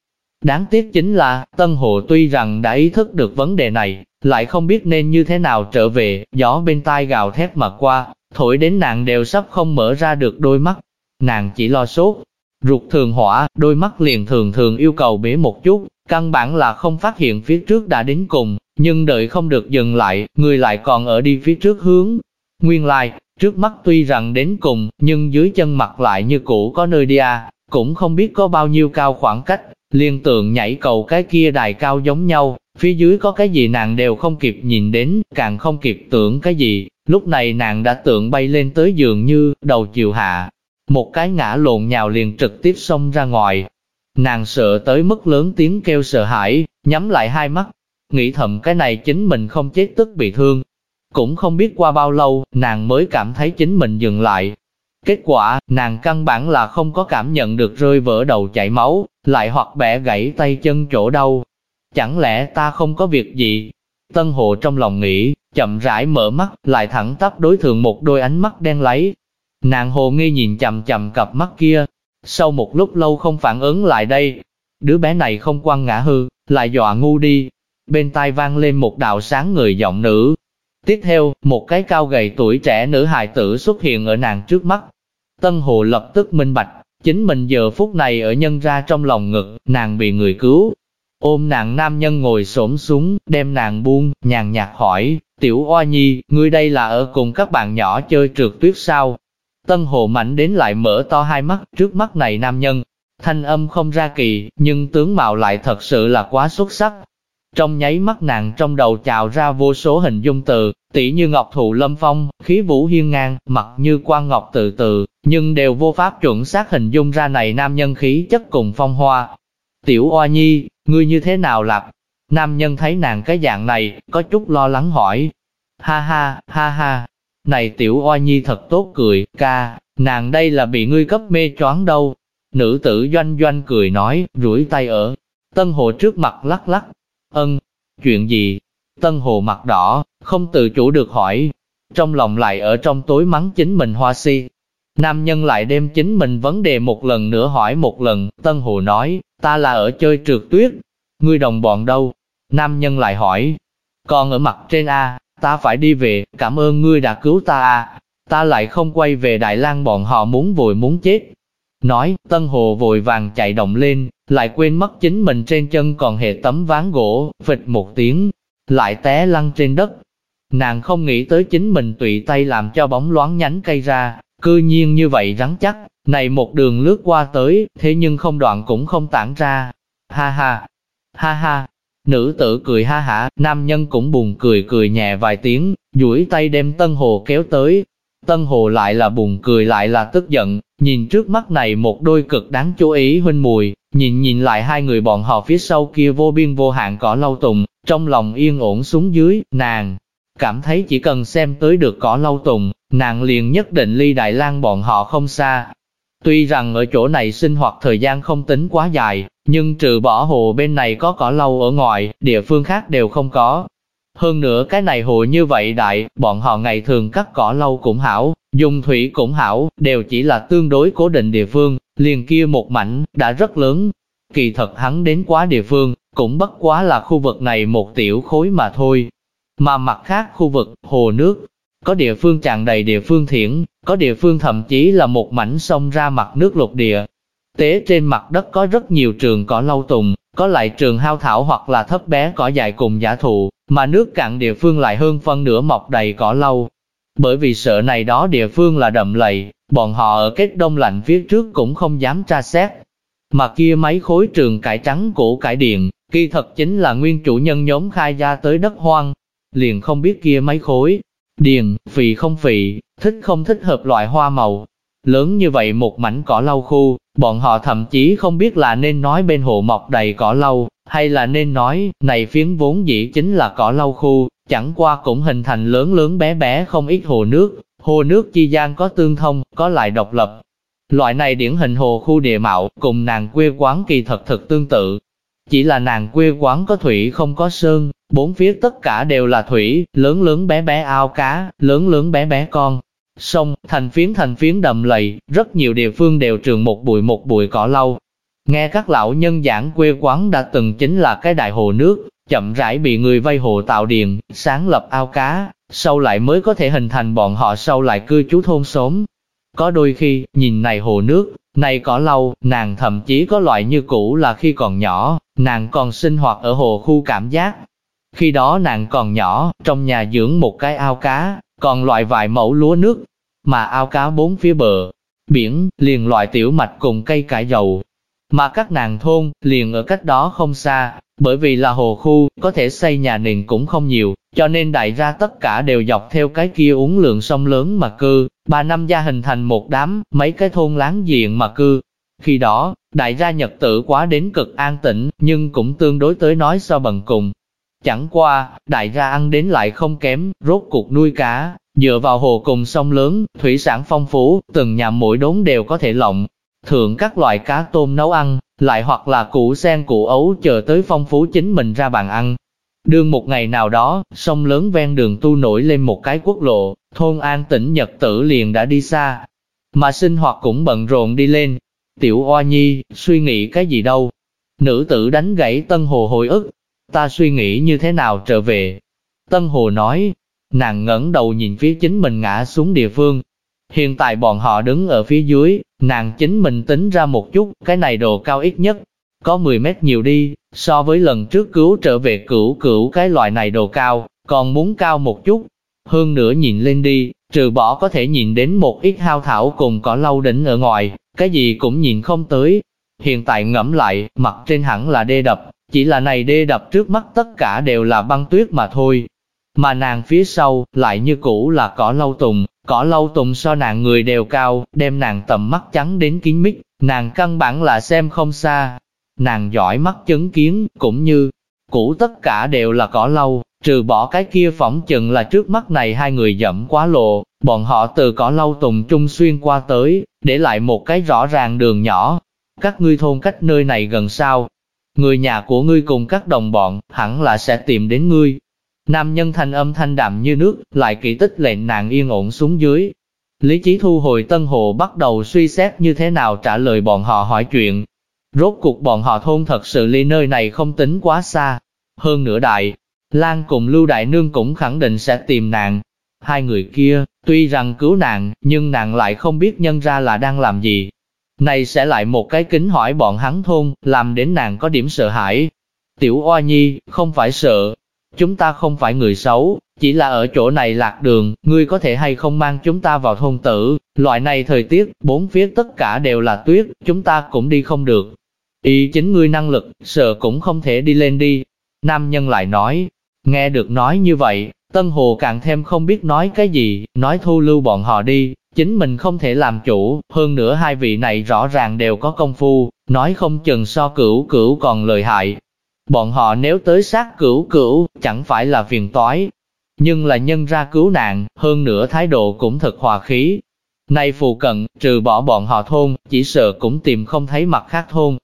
Đáng tiếc chính là, Tân Hồ tuy rằng đã ý thức được vấn đề này, lại không biết nên như thế nào trở về, gió bên tai gào thét mà qua, thổi đến nàng đều sắp không mở ra được đôi mắt, nàng chỉ lo sốt. Ruột thường hỏa, đôi mắt liền thường thường yêu cầu bế một chút, căn bản là không phát hiện phía trước đã đến cùng, nhưng đợi không được dừng lại, người lại còn ở đi phía trước hướng. Nguyên lai, trước mắt tuy rằng đến cùng, nhưng dưới chân mặt lại như cũ có nơi đi à, cũng không biết có bao nhiêu cao khoảng cách, liên tượng nhảy cầu cái kia đài cao giống nhau, phía dưới có cái gì nàng đều không kịp nhìn đến, càng không kịp tưởng cái gì, lúc này nàng đã tượng bay lên tới giường như, đầu chiều hạ, một cái ngã lộn nhào liền trực tiếp xông ra ngoài. Nàng sợ tới mức lớn tiếng kêu sợ hãi, nhắm lại hai mắt, nghĩ thầm cái này chính mình không chết tức bị thương. Cũng không biết qua bao lâu, nàng mới cảm thấy chính mình dừng lại. Kết quả, nàng căn bản là không có cảm nhận được rơi vỡ đầu chảy máu, lại hoặc bẻ gãy tay chân chỗ đau. Chẳng lẽ ta không có việc gì? Tân hộ trong lòng nghĩ, chậm rãi mở mắt, lại thẳng tắp đối thượng một đôi ánh mắt đen lấy, Nàng hồ nghi nhìn chầm chầm cặp mắt kia, sau một lúc lâu không phản ứng lại đây. Đứa bé này không quăng ngã hư, lại dọa ngu đi. Bên tai vang lên một đạo sáng người giọng nữ. Tiếp theo, một cái cao gầy tuổi trẻ nữ hài tử xuất hiện ở nàng trước mắt. Tân Hồ lập tức minh bạch, chính mình giờ phút này ở nhân ra trong lòng ngực, nàng bị người cứu. Ôm nàng nam nhân ngồi xổm xuống, đem nàng buông, nhàn nhạt hỏi, tiểu oa nhi, ngươi đây là ở cùng các bạn nhỏ chơi trượt tuyết sao? Tân hồ mạnh đến lại mở to hai mắt, trước mắt này nam nhân. Thanh âm không ra kỳ, nhưng tướng mạo lại thật sự là quá xuất sắc. Trong nháy mắt nàng trong đầu trào ra vô số hình dung từ, tỷ như ngọc thụ lâm phong, khí vũ hiên ngang, mặt như quan ngọc từ từ, nhưng đều vô pháp chuẩn xác hình dung ra này nam nhân khí chất cùng phong hoa. Tiểu oa nhi, ngươi như thế nào lạc? Nam nhân thấy nàng cái dạng này, có chút lo lắng hỏi. Ha ha, ha ha, này tiểu oa nhi thật tốt cười, ca, nàng đây là bị ngươi cấp mê choáng đâu. Nữ tử doanh doanh cười nói, rủi tay ở. Tân hồ trước mặt lắc lắc. Ân, chuyện gì? Tân hồ mặt đỏ, không tự chủ được hỏi. trong lòng lại ở trong tối mắng chính mình hoa si. Nam nhân lại đem chính mình vấn đề một lần nữa hỏi một lần, Tân Hồ nói, ta là ở chơi trượt tuyết, ngươi đồng bọn đâu? Nam nhân lại hỏi, còn ở mặt trên A, ta phải đi về, cảm ơn ngươi đã cứu ta à. ta lại không quay về Đại lang bọn họ muốn vội muốn chết. Nói, Tân Hồ vội vàng chạy động lên, lại quên mất chính mình trên chân còn hệ tấm ván gỗ, phịch một tiếng, lại té lăn trên đất. Nàng không nghĩ tới chính mình tùy tay làm cho bóng loáng nhánh cây ra, cư nhiên như vậy rắn chắc, này một đường lướt qua tới, thế nhưng không đoạn cũng không tản ra. Ha ha, ha ha, nữ tử cười ha hả, nam nhân cũng buồn cười cười nhẹ vài tiếng, duỗi tay đem Tân Hồ kéo tới. Tân Hồ lại là buồn cười lại là tức giận, nhìn trước mắt này một đôi cực đáng chú ý huynh mùi, nhìn nhìn lại hai người bọn họ phía sau kia vô biên vô hạn cỏ lâu tùng, trong lòng yên ổn xuống dưới, nàng cảm thấy chỉ cần xem tới được cỏ lâu tùng, nàng liền nhất định ly Đại lang bọn họ không xa. Tuy rằng ở chỗ này sinh hoạt thời gian không tính quá dài, nhưng trừ bỏ hồ bên này có cỏ lâu ở ngoài, địa phương khác đều không có. Hơn nữa cái này hồ như vậy đại, bọn họ ngày thường cắt cỏ lâu cũng hảo, dùng thủy cũng hảo, đều chỉ là tương đối cố định địa phương, liền kia một mảnh, đã rất lớn. Kỳ thật hắn đến quá địa phương, cũng bất quá là khu vực này một tiểu khối mà thôi. Mà mặt khác khu vực, hồ nước, có địa phương tràn đầy địa phương thiển, có địa phương thậm chí là một mảnh sông ra mặt nước lục địa. Tế trên mặt đất có rất nhiều trường cỏ lâu tùng, có lại trường hao thảo hoặc là thấp bé cỏ dài cùng giả thụ, mà nước cạn địa phương lại hơn phân nửa mọc đầy cỏ lâu. Bởi vì sợ này đó địa phương là đậm lầy, bọn họ ở kết đông lạnh phía trước cũng không dám tra xét. Mà kia mấy khối trường cải trắng cũ cải điện, kỳ thật chính là nguyên chủ nhân nhóm khai ra tới đất hoang. Liền không biết kia mấy khối, điền, phì không phì, thích không thích hợp loại hoa màu. Lớn như vậy một mảnh cỏ lau khu, bọn họ thậm chí không biết là nên nói bên hồ mọc đầy cỏ lau, hay là nên nói, này phiến vốn dĩ chính là cỏ lau khu, chẳng qua cũng hình thành lớn lớn bé bé không ít hồ nước, hồ nước chi gian có tương thông, có lại độc lập. Loại này điển hình hồ khu địa mạo, cùng nàng quê quán kỳ thật thật tương tự. Chỉ là nàng quê quán có thủy không có sơn, bốn phía tất cả đều là thủy, lớn lớn bé bé ao cá, lớn lớn bé bé con. Sông, thành phiến thành phiến đầm lầy, rất nhiều địa phương đều trường một bụi một bụi cỏ lau. Nghe các lão nhân giảng quê quán đã từng chính là cái đại hồ nước, chậm rãi bị người vây hồ tạo điện, sáng lập ao cá, sau lại mới có thể hình thành bọn họ sau lại cư trú thôn xóm. Có đôi khi, nhìn này hồ nước, này cỏ lau, nàng thậm chí có loại như cũ là khi còn nhỏ, nàng còn sinh hoạt ở hồ khu cảm giác. Khi đó nàng còn nhỏ, trong nhà dưỡng một cái ao cá, còn loại vài mẫu lúa nước, mà ao cá bốn phía bờ, biển, liền loại tiểu mạch cùng cây cải dầu. Mà các nàng thôn, liền ở cách đó không xa, bởi vì là hồ khu, có thể xây nhà nền cũng không nhiều, cho nên đại ra tất cả đều dọc theo cái kia uống lượng sông lớn mà cư, ba năm gia hình thành một đám, mấy cái thôn láng giềng mà cư. Khi đó, đại gia nhật tử quá đến cực an tĩnh, nhưng cũng tương đối tới nói so bần cùng. Chẳng qua, đại gia ăn đến lại không kém, rốt cuộc nuôi cá, dựa vào hồ cùng sông lớn, thủy sản phong phú, từng nhà mỗi đốn đều có thể lộng. Thượng các loại cá tôm nấu ăn, lại hoặc là củ sen củ ấu chờ tới phong phú chính mình ra bàn ăn. Đương một ngày nào đó, sông lớn ven đường tu nổi lên một cái quốc lộ, thôn an tỉnh Nhật tử liền đã đi xa. Mà sinh hoạt cũng bận rộn đi lên. Tiểu Oa Nhi, suy nghĩ cái gì đâu? Nữ tử đánh gãy Tân Hồ hồi ức. Ta suy nghĩ như thế nào trở về? Tân Hồ nói, nàng ngẩng đầu nhìn phía chính mình ngã xuống địa phương, Hiện tại bọn họ đứng ở phía dưới, nàng chính mình tính ra một chút, cái này đồ cao ít nhất, có 10 mét nhiều đi, so với lần trước cứu trở về cửu cửu cái loại này đồ cao, còn muốn cao một chút. Hơn nữa nhìn lên đi, trừ bỏ có thể nhìn đến một ít hao thảo cùng cỏ lau đỉnh ở ngoài, cái gì cũng nhìn không tới. Hiện tại ngẫm lại, mặt trên hẳn là đê đập, chỉ là này đê đập trước mắt tất cả đều là băng tuyết mà thôi. Mà nàng phía sau, lại như cũ là cỏ lâu tùng, Cỏ lâu tùng so nàng người đều cao, đem nàng tầm mắt trắng đến kín mít, nàng căn bản là xem không xa. Nàng giỏi mắt chứng kiến, cũng như, cũ tất cả đều là cỏ lâu, trừ bỏ cái kia phỏng chừng là trước mắt này hai người dẫm quá lộ, bọn họ từ cỏ lâu tùng trung xuyên qua tới, để lại một cái rõ ràng đường nhỏ. Các ngươi thôn cách nơi này gần sao? Người nhà của ngươi cùng các đồng bọn, hẳn là sẽ tìm đến ngươi. Nam nhân thanh âm thanh đạm như nước, lại kỳ tích lệnh nàng yên ổn xuống dưới. Lý trí Thu hồi Tân Hồ bắt đầu suy xét như thế nào trả lời bọn họ hỏi chuyện. Rốt cuộc bọn họ thôn thật sự ly nơi này không tính quá xa. Hơn nữa đại, Lan cùng Lưu Đại Nương cũng khẳng định sẽ tìm nàng. Hai người kia, tuy rằng cứu nàng, nhưng nàng lại không biết nhân ra là đang làm gì. Này sẽ lại một cái kính hỏi bọn hắn thôn, làm đến nàng có điểm sợ hãi. Tiểu Oa Nhi, không phải sợ, Chúng ta không phải người xấu, chỉ là ở chỗ này lạc đường, ngươi có thể hay không mang chúng ta vào thôn tử, loại này thời tiết, bốn phía tất cả đều là tuyết, chúng ta cũng đi không được. Ý chính ngươi năng lực, sợ cũng không thể đi lên đi. Nam nhân lại nói, nghe được nói như vậy, Tân Hồ càng thêm không biết nói cái gì, nói thu lưu bọn họ đi, chính mình không thể làm chủ, hơn nữa hai vị này rõ ràng đều có công phu, nói không chừng so cửu cửu còn lợi hại, Bọn họ nếu tới sát cửu cửu, chẳng phải là phiền toái, nhưng là nhân ra cứu nạn, hơn nữa thái độ cũng thật hòa khí. Nay phù cận, trừ bỏ bọn họ thôn, chỉ sợ cũng tìm không thấy mặt khác thôn.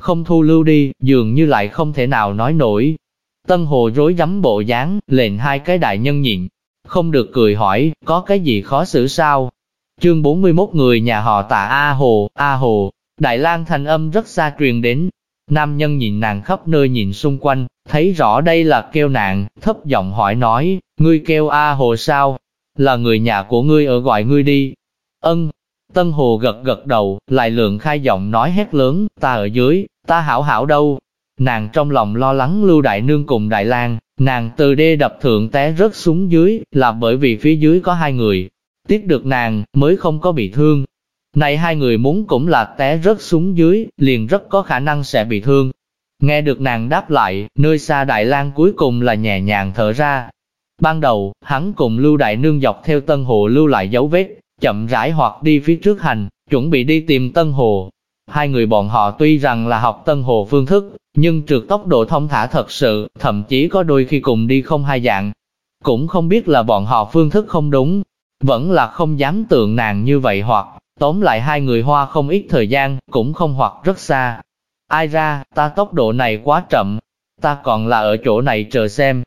Không thu lưu đi, dường như lại không thể nào nói nổi. Tân hồ rối rắm bộ dáng, lệnh hai cái đại nhân nhịn. Không được cười hỏi, có cái gì khó xử sao? Chương 41 người nhà họ tạ A Hồ, A Hồ, Đại lang thành âm rất xa truyền đến, Nam nhân nhìn nàng khắp nơi nhìn xung quanh, thấy rõ đây là kêu nạn, thấp giọng hỏi nói, ngươi kêu A Hồ sao? Là người nhà của ngươi ở gọi ngươi đi. Ân, Tân Hồ gật gật đầu, lại lượng khai giọng nói hét lớn, ta ở dưới, ta hảo hảo đâu. Nàng trong lòng lo lắng Lưu Đại Nương cùng Đại lang nàng từ đê đập thượng té rớt xuống dưới, là bởi vì phía dưới có hai người. Tiếp được nàng, mới không có bị thương, này hai người muốn cũng là té rớt xuống dưới, liền rất có khả năng sẽ bị thương. Nghe được nàng đáp lại, nơi xa Đại lang cuối cùng là nhẹ nhàng thở ra. Ban đầu, hắn cùng Lưu Đại Nương dọc theo Tân Hồ lưu lại dấu vết, chậm rãi hoặc đi phía trước hành, chuẩn bị đi tìm Tân Hồ. Hai người bọn họ tuy rằng là học Tân Hồ phương thức, nhưng trượt tốc độ thông thả thật sự, thậm chí có đôi khi cùng đi không hai dạng. Cũng không biết là bọn họ phương thức không đúng, vẫn là không dám tượng nàng như vậy hoặc Tóm lại hai người hoa không ít thời gian, cũng không hoặc rất xa. Ai ra, ta tốc độ này quá chậm, ta còn là ở chỗ này chờ xem.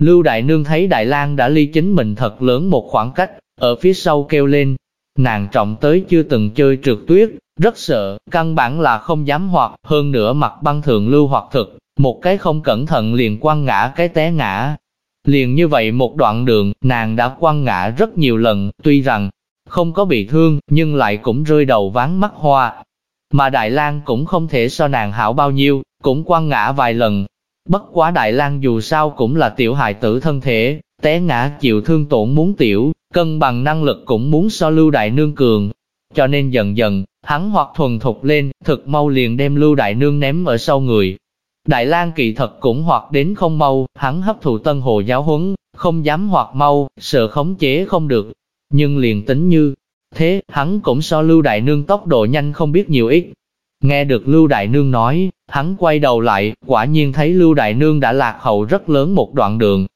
Lưu Đại Nương thấy Đại lang đã ly chính mình thật lớn một khoảng cách, ở phía sau kêu lên. Nàng trọng tới chưa từng chơi trượt tuyết, rất sợ, căn bản là không dám hoặc, hơn nữa mặt băng thường lưu hoặc thực, một cái không cẩn thận liền quăng ngã cái té ngã. Liền như vậy một đoạn đường, nàng đã quăng ngã rất nhiều lần, tuy rằng, không có bị thương, nhưng lại cũng rơi đầu ván mắt hoa. Mà Đại lang cũng không thể so nàng hảo bao nhiêu, cũng quăng ngã vài lần. Bất quá Đại lang dù sao cũng là tiểu hài tử thân thể, té ngã chịu thương tổn muốn tiểu, cân bằng năng lực cũng muốn so lưu đại nương cường. Cho nên dần dần, hắn hoặc thuần thục lên, thực mau liền đem lưu đại nương ném ở sau người. Đại lang kỳ thật cũng hoặc đến không mau, hắn hấp thụ tân hồ giáo huấn, không dám hoặc mau, sợ khống chế không được, nhưng liền tính như thế, hắn cũng so Lưu Đại Nương tốc độ nhanh không biết nhiều ít. Nghe được Lưu Đại Nương nói, hắn quay đầu lại, quả nhiên thấy Lưu Đại Nương đã lạc hậu rất lớn một đoạn đường.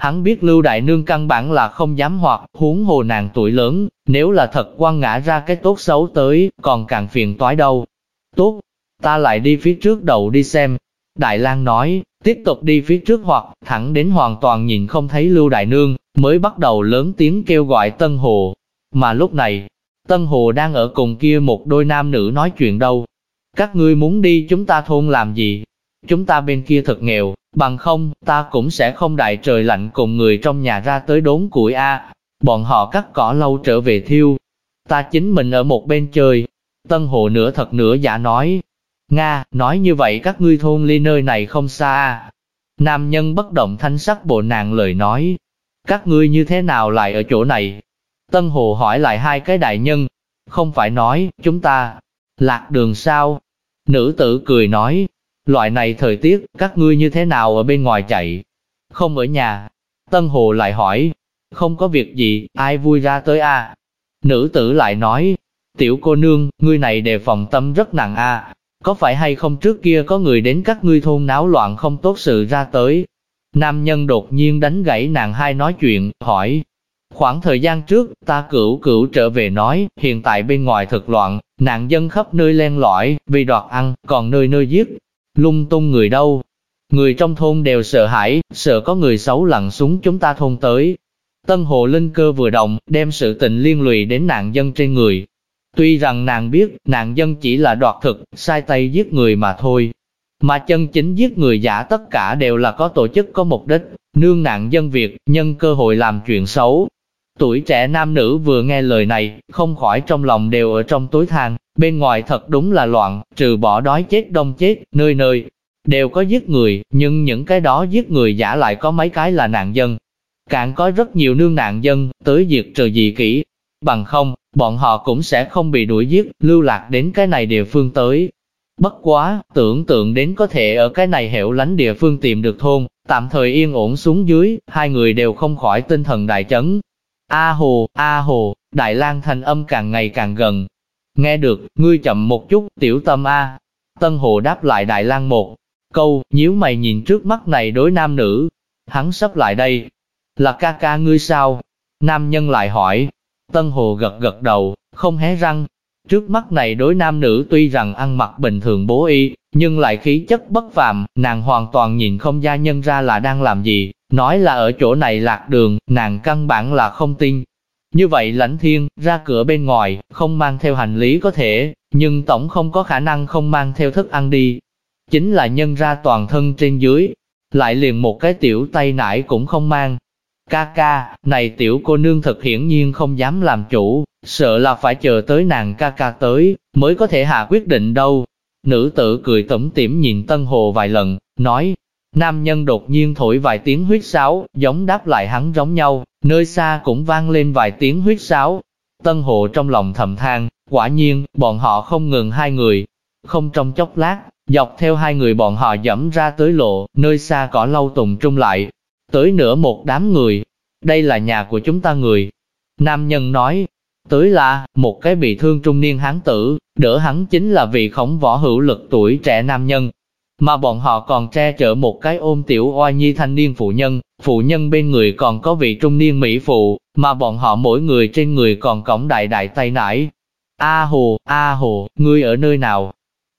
Hắn biết Lưu Đại Nương căn bản là không dám hoặc, huống hồ nàng tuổi lớn, nếu là thật quăng ngã ra cái tốt xấu tới, còn càng phiền toái đâu. Tốt, ta lại đi phía trước đầu đi xem. Đại lang nói, tiếp tục đi phía trước hoặc, thẳng đến hoàn toàn nhìn không thấy Lưu Đại Nương, mới bắt đầu lớn tiếng kêu gọi Tân Hồ. Mà lúc này, Tân Hồ đang ở cùng kia một đôi nam nữ nói chuyện đâu. Các ngươi muốn đi chúng ta thôn làm gì? Chúng ta bên kia thật nghèo, bằng không, ta cũng sẽ không đại trời lạnh cùng người trong nhà ra tới đốn củi A. Bọn họ cắt cỏ lâu trở về thiêu. Ta chính mình ở một bên chơi. Tân Hồ nửa thật nửa giả nói. Nga, nói như vậy các ngươi thôn ly nơi này không xa Nam nhân bất động thanh sắc bộ nàng lời nói, các ngươi như thế nào lại ở chỗ này? Tân Hồ hỏi lại hai cái đại nhân, không phải nói, chúng ta, lạc đường sao? Nữ tử cười nói, loại này thời tiết, các ngươi như thế nào ở bên ngoài chạy? Không ở nhà. Tân Hồ lại hỏi, không có việc gì, ai vui ra tới a? Nữ tử lại nói, tiểu cô nương, ngươi này đề phòng tâm rất nặng a. Có phải hay không trước kia có người đến các ngươi thôn náo loạn không tốt sự ra tới, Nam nhân đột nhiên đánh gãy nàng hai nói chuyện, hỏi. Khoảng thời gian trước, ta cửu cửu trở về nói, hiện tại bên ngoài thật loạn, nạn dân khắp nơi len lỏi, vì đoạt ăn, còn nơi nơi giết, lung tung người đâu. Người trong thôn đều sợ hãi, sợ có người xấu lặn xuống chúng ta thôn tới. Tân Hồ Linh cơ vừa động, đem sự tình liên lụy đến nạn dân trên người. Tuy rằng nàng biết, nạn dân chỉ là đoạt thực, sai tay giết người mà thôi. Mà chân chính giết người giả tất cả đều là có tổ chức có mục đích, nương nạn dân việc nhân cơ hội làm chuyện xấu. Tuổi trẻ nam nữ vừa nghe lời này, không khỏi trong lòng đều ở trong tối thang bên ngoài thật đúng là loạn, trừ bỏ đói chết đông chết, nơi nơi, đều có giết người, nhưng những cái đó giết người giả lại có mấy cái là nạn dân. Càng có rất nhiều nương nạn dân, tới diệt trừ dị kỹ. Bằng không, bọn họ cũng sẽ không bị đuổi giết, lưu lạc đến cái này địa phương tới. Bất quá, tưởng tượng đến có thể ở cái này hẻo lánh địa phương tìm được thôn, tạm thời yên ổn xuống dưới, hai người đều không khỏi tinh thần đại chấn. A hồ, A hồ, Đại lang thanh âm càng ngày càng gần. Nghe được, ngươi chậm một chút, tiểu tâm A. Tân hồ đáp lại Đại lang một, Câu, nhíu mày nhìn trước mắt này đối nam nữ. Hắn sắp lại đây. Là ca ca ngươi sao? Nam nhân lại hỏi. Tân Hồ gật gật đầu, không hé răng. Trước mắt này đối nam nữ tuy rằng ăn mặc bình thường bố y, nhưng lại khí chất bất phàm, nàng hoàn toàn nhìn không gia nhân ra là đang làm gì, nói là ở chỗ này lạc đường, nàng căn bản là không tin. Như vậy lãnh thiên, ra cửa bên ngoài, không mang theo hành lý có thể, nhưng tổng không có khả năng không mang theo thức ăn đi, chính là nhân ra toàn thân trên dưới, lại liền một cái tiểu tay nải cũng không mang. Ca ca, này tiểu cô nương thật hiển nhiên không dám làm chủ, sợ là phải chờ tới nàng ca ca tới, mới có thể hạ quyết định đâu. Nữ tử cười tẩm tỉm nhìn Tân Hồ vài lần, nói, nam nhân đột nhiên thổi vài tiếng huyết sáo, giống đáp lại hắn giống nhau, nơi xa cũng vang lên vài tiếng huyết sáo. Tân hộ trong lòng thầm than, quả nhiên, bọn họ không ngừng hai người. Không trong chốc lát, Dọc theo hai người bọn họ dẫm ra tới lộ, nơi xa cỏ lâu tùng trung lại, tới nửa một đám người. Đây là nhà của chúng ta người. Nam nhân nói, tới là, một cái bị thương trung niên hán tử, đỡ hắn chính là vị khổng võ hữu lực tuổi trẻ nam nhân. Mà bọn họ còn che chở một cái ôm tiểu oai nhi thanh niên phụ nhân, phụ nhân bên người còn có vị trung niên mỹ phụ, mà bọn họ mỗi người trên người còn cổng đại đại tay nải. A hồ, A hồ, ngươi ở nơi nào?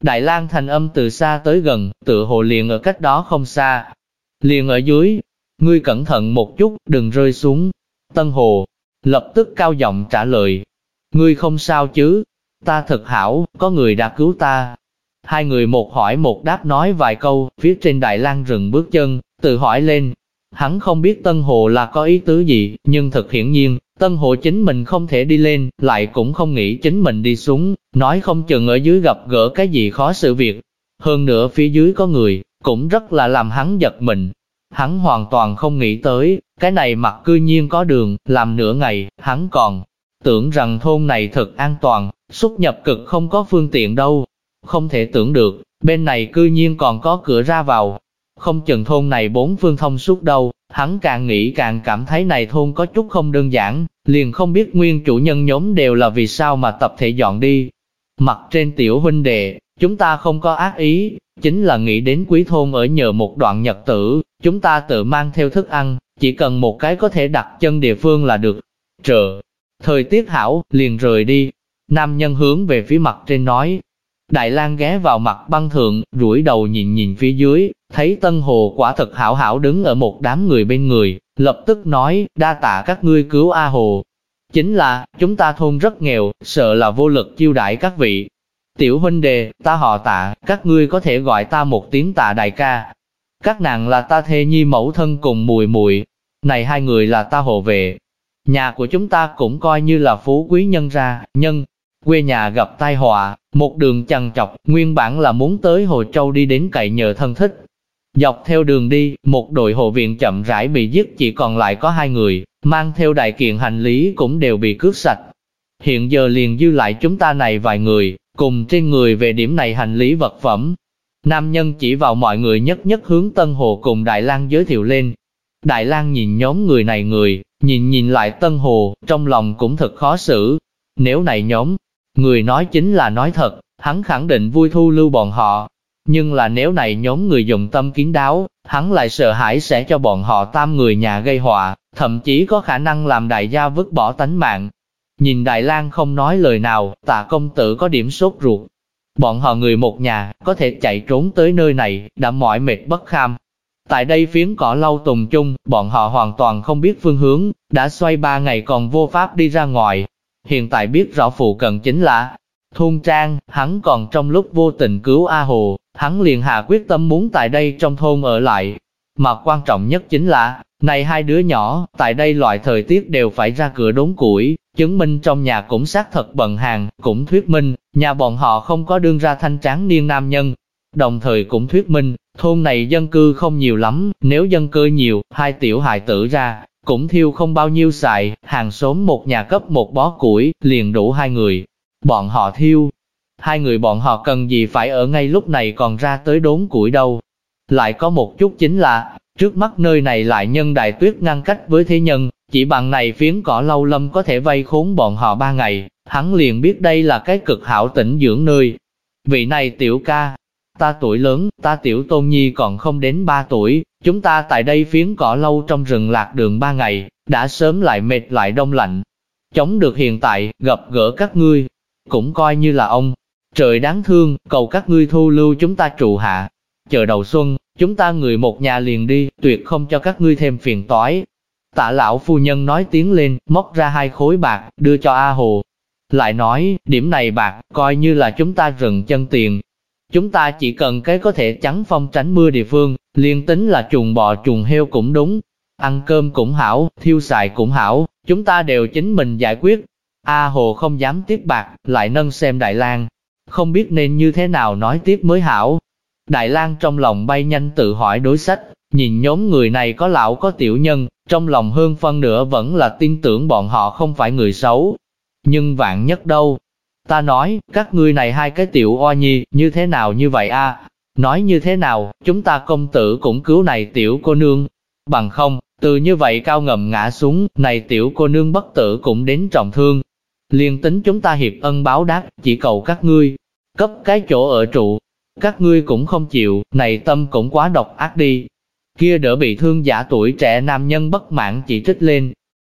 Đại lang thành âm từ xa tới gần, tự hồ liền ở cách đó không xa. Liền ở dưới, ngươi cẩn thận một chút, đừng rơi xuống. Tân hồ, lập tức cao giọng trả lời. Ngươi không sao chứ? Ta thật hảo, có người đã cứu ta. Hai người một hỏi một đáp nói vài câu, phía trên đại lang rừng bước chân, tự hỏi lên. Hắn không biết Tân Hồ là có ý tứ gì, nhưng thật hiển nhiên, Tân hồ chính mình không thể đi lên, lại cũng không nghĩ chính mình đi xuống, nói không chừng ở dưới gặp gỡ cái gì khó sự việc. Hơn nữa phía dưới có người, cũng rất là làm hắn giật mình. Hắn hoàn toàn không nghĩ tới, cái này mặt cư nhiên có đường, làm nửa ngày, hắn còn tưởng rằng thôn này thật an toàn, xuất nhập cực không có phương tiện đâu. Không thể tưởng được, bên này cư nhiên còn có cửa ra vào. Không chừng thôn này bốn phương thông suốt đâu, hắn càng nghĩ càng cảm thấy này thôn có chút không đơn giản, liền không biết nguyên chủ nhân nhóm đều là vì sao mà tập thể dọn đi. Mặt trên tiểu huynh đệ, chúng ta không có ác ý, chính là nghĩ đến quý thôn ở nhờ một đoạn nhật tử, chúng ta tự mang theo thức ăn, chỉ cần một cái có thể đặt chân địa phương là được. Trợ, thời tiết hảo, liền rời đi. Nam nhân hướng về phía mặt trên nói. Đại lang ghé vào mặt băng thượng, rủi đầu nhìn nhìn phía dưới, thấy Tân Hồ quả thật hảo hảo đứng ở một đám người bên người, lập tức nói, đa tạ các ngươi cứu A Hồ. Chính là, chúng ta thôn rất nghèo, sợ là vô lực chiêu đãi các vị. Tiểu huynh đề, ta họ tạ, các ngươi có thể gọi ta một tiếng tạ đại ca. Các nàng là ta thê nhi mẫu thân cùng mùi mùi. Này hai người là ta hộ về. Nhà của chúng ta cũng coi như là phú quý nhân ra, nhân. Quê nhà gặp tai họa, một đường chằng chọc, nguyên bản là muốn tới Hồ Châu đi đến cậy nhờ thân thích, Dọc theo đường đi, một đội hộ viện chậm rãi bị giết chỉ còn lại có hai người, mang theo đại kiện hành lý cũng đều bị cướp sạch. Hiện giờ liền dư lại chúng ta này vài người, cùng trên người về điểm này hành lý vật phẩm. Nam nhân chỉ vào mọi người nhất nhất hướng Tân Hồ cùng Đại lang giới thiệu lên. Đại lang nhìn nhóm người này người, nhìn nhìn lại Tân Hồ, trong lòng cũng thật khó xử. Nếu này nhóm, người nói chính là nói thật, hắn khẳng định vui thu lưu bọn họ, nhưng là nếu này nhóm người dùng tâm kiến đáo, hắn lại sợ hãi sẽ cho bọn họ tam người nhà gây họa, thậm chí có khả năng làm đại gia vứt bỏ tánh mạng. Nhìn Đại lang không nói lời nào, tạ công tử có điểm sốt ruột. Bọn họ người một nhà, có thể chạy trốn tới nơi này, đã mỏi mệt bất kham, Tại đây phiến cỏ lâu tùng chung, bọn họ hoàn toàn không biết phương hướng, đã xoay ba ngày còn vô pháp đi ra ngoài. Hiện tại biết rõ phụ cận chính là thôn trang, hắn còn trong lúc vô tình cứu A Hồ, hắn liền hạ quyết tâm muốn tại đây trong thôn ở lại. Mà quan trọng nhất chính là, này hai đứa nhỏ, tại đây loại thời tiết đều phải ra cửa đốn củi, chứng minh trong nhà cũng xác thật bận hàng, cũng thuyết minh, nhà bọn họ không có đương ra thanh tráng niên nam nhân. Đồng thời cũng thuyết minh, thôn này dân cư không nhiều lắm, nếu dân cư nhiều, hai tiểu hài tử ra, cũng thiêu không bao nhiêu xài, hàng xóm một nhà cấp một bó củi, liền đủ hai người. Bọn họ thiêu, hai người bọn họ cần gì phải ở ngay lúc này còn ra tới đốn củi đâu. Lại có một chút chính là, trước mắt nơi này lại nhân đại tuyết ngăn cách với thế nhân, chỉ bằng này phiến cỏ lâu lâm có thể vây khốn bọn họ ba ngày, hắn liền biết đây là cái cực hảo tĩnh dưỡng nơi. Vị này tiểu ca, ta tuổi lớn, ta tiểu tôn nhi còn không đến ba tuổi, chúng ta tại đây phiến cỏ lâu trong rừng lạc đường ba ngày, đã sớm lại mệt lại đông lạnh. Chống được hiện tại, gặp gỡ các ngươi, cũng coi như là ông. Trời đáng thương, cầu các ngươi thu lưu chúng ta trụ hạ. Chờ đầu xuân, chúng ta người một nhà liền đi, tuyệt không cho các ngươi thêm phiền toái. Tạ lão phu nhân nói tiếng lên, móc ra hai khối bạc, đưa cho A Hồ. Lại nói, điểm này bạc, coi như là chúng ta rừng chân tiền. Chúng ta chỉ cần cái có thể chắn phong tránh mưa địa phương, liên tính là chuồng bò chuồng heo cũng đúng. Ăn cơm cũng hảo, thiêu xài cũng hảo, chúng ta đều chính mình giải quyết. A Hồ không dám tiếp bạc, lại nâng xem Đại lang Không biết nên như thế nào nói tiếp mới hảo. Đại lang trong lòng bay nhanh tự hỏi đối sách, nhìn nhóm người này có lão có tiểu nhân, trong lòng hơn phân nửa vẫn là tin tưởng bọn họ không phải người xấu. Nhưng vạn nhất đâu? Ta nói, các ngươi này hai cái tiểu oa nhi, như thế nào như vậy a? Nói như thế nào, chúng ta công tử cũng cứu này tiểu cô nương. Bằng không, từ như vậy cao ngầm ngã xuống, này tiểu cô nương bất tử cũng đến trọng thương. Liên tính chúng ta hiệp ân báo đáp, chỉ cầu các ngươi, cấp cái chỗ ở trụ. Các ngươi cũng không chịu, này tâm cũng quá độc ác đi. Kia đỡ bị thương giả tuổi trẻ nam nhân bất mãn chỉ trích lên,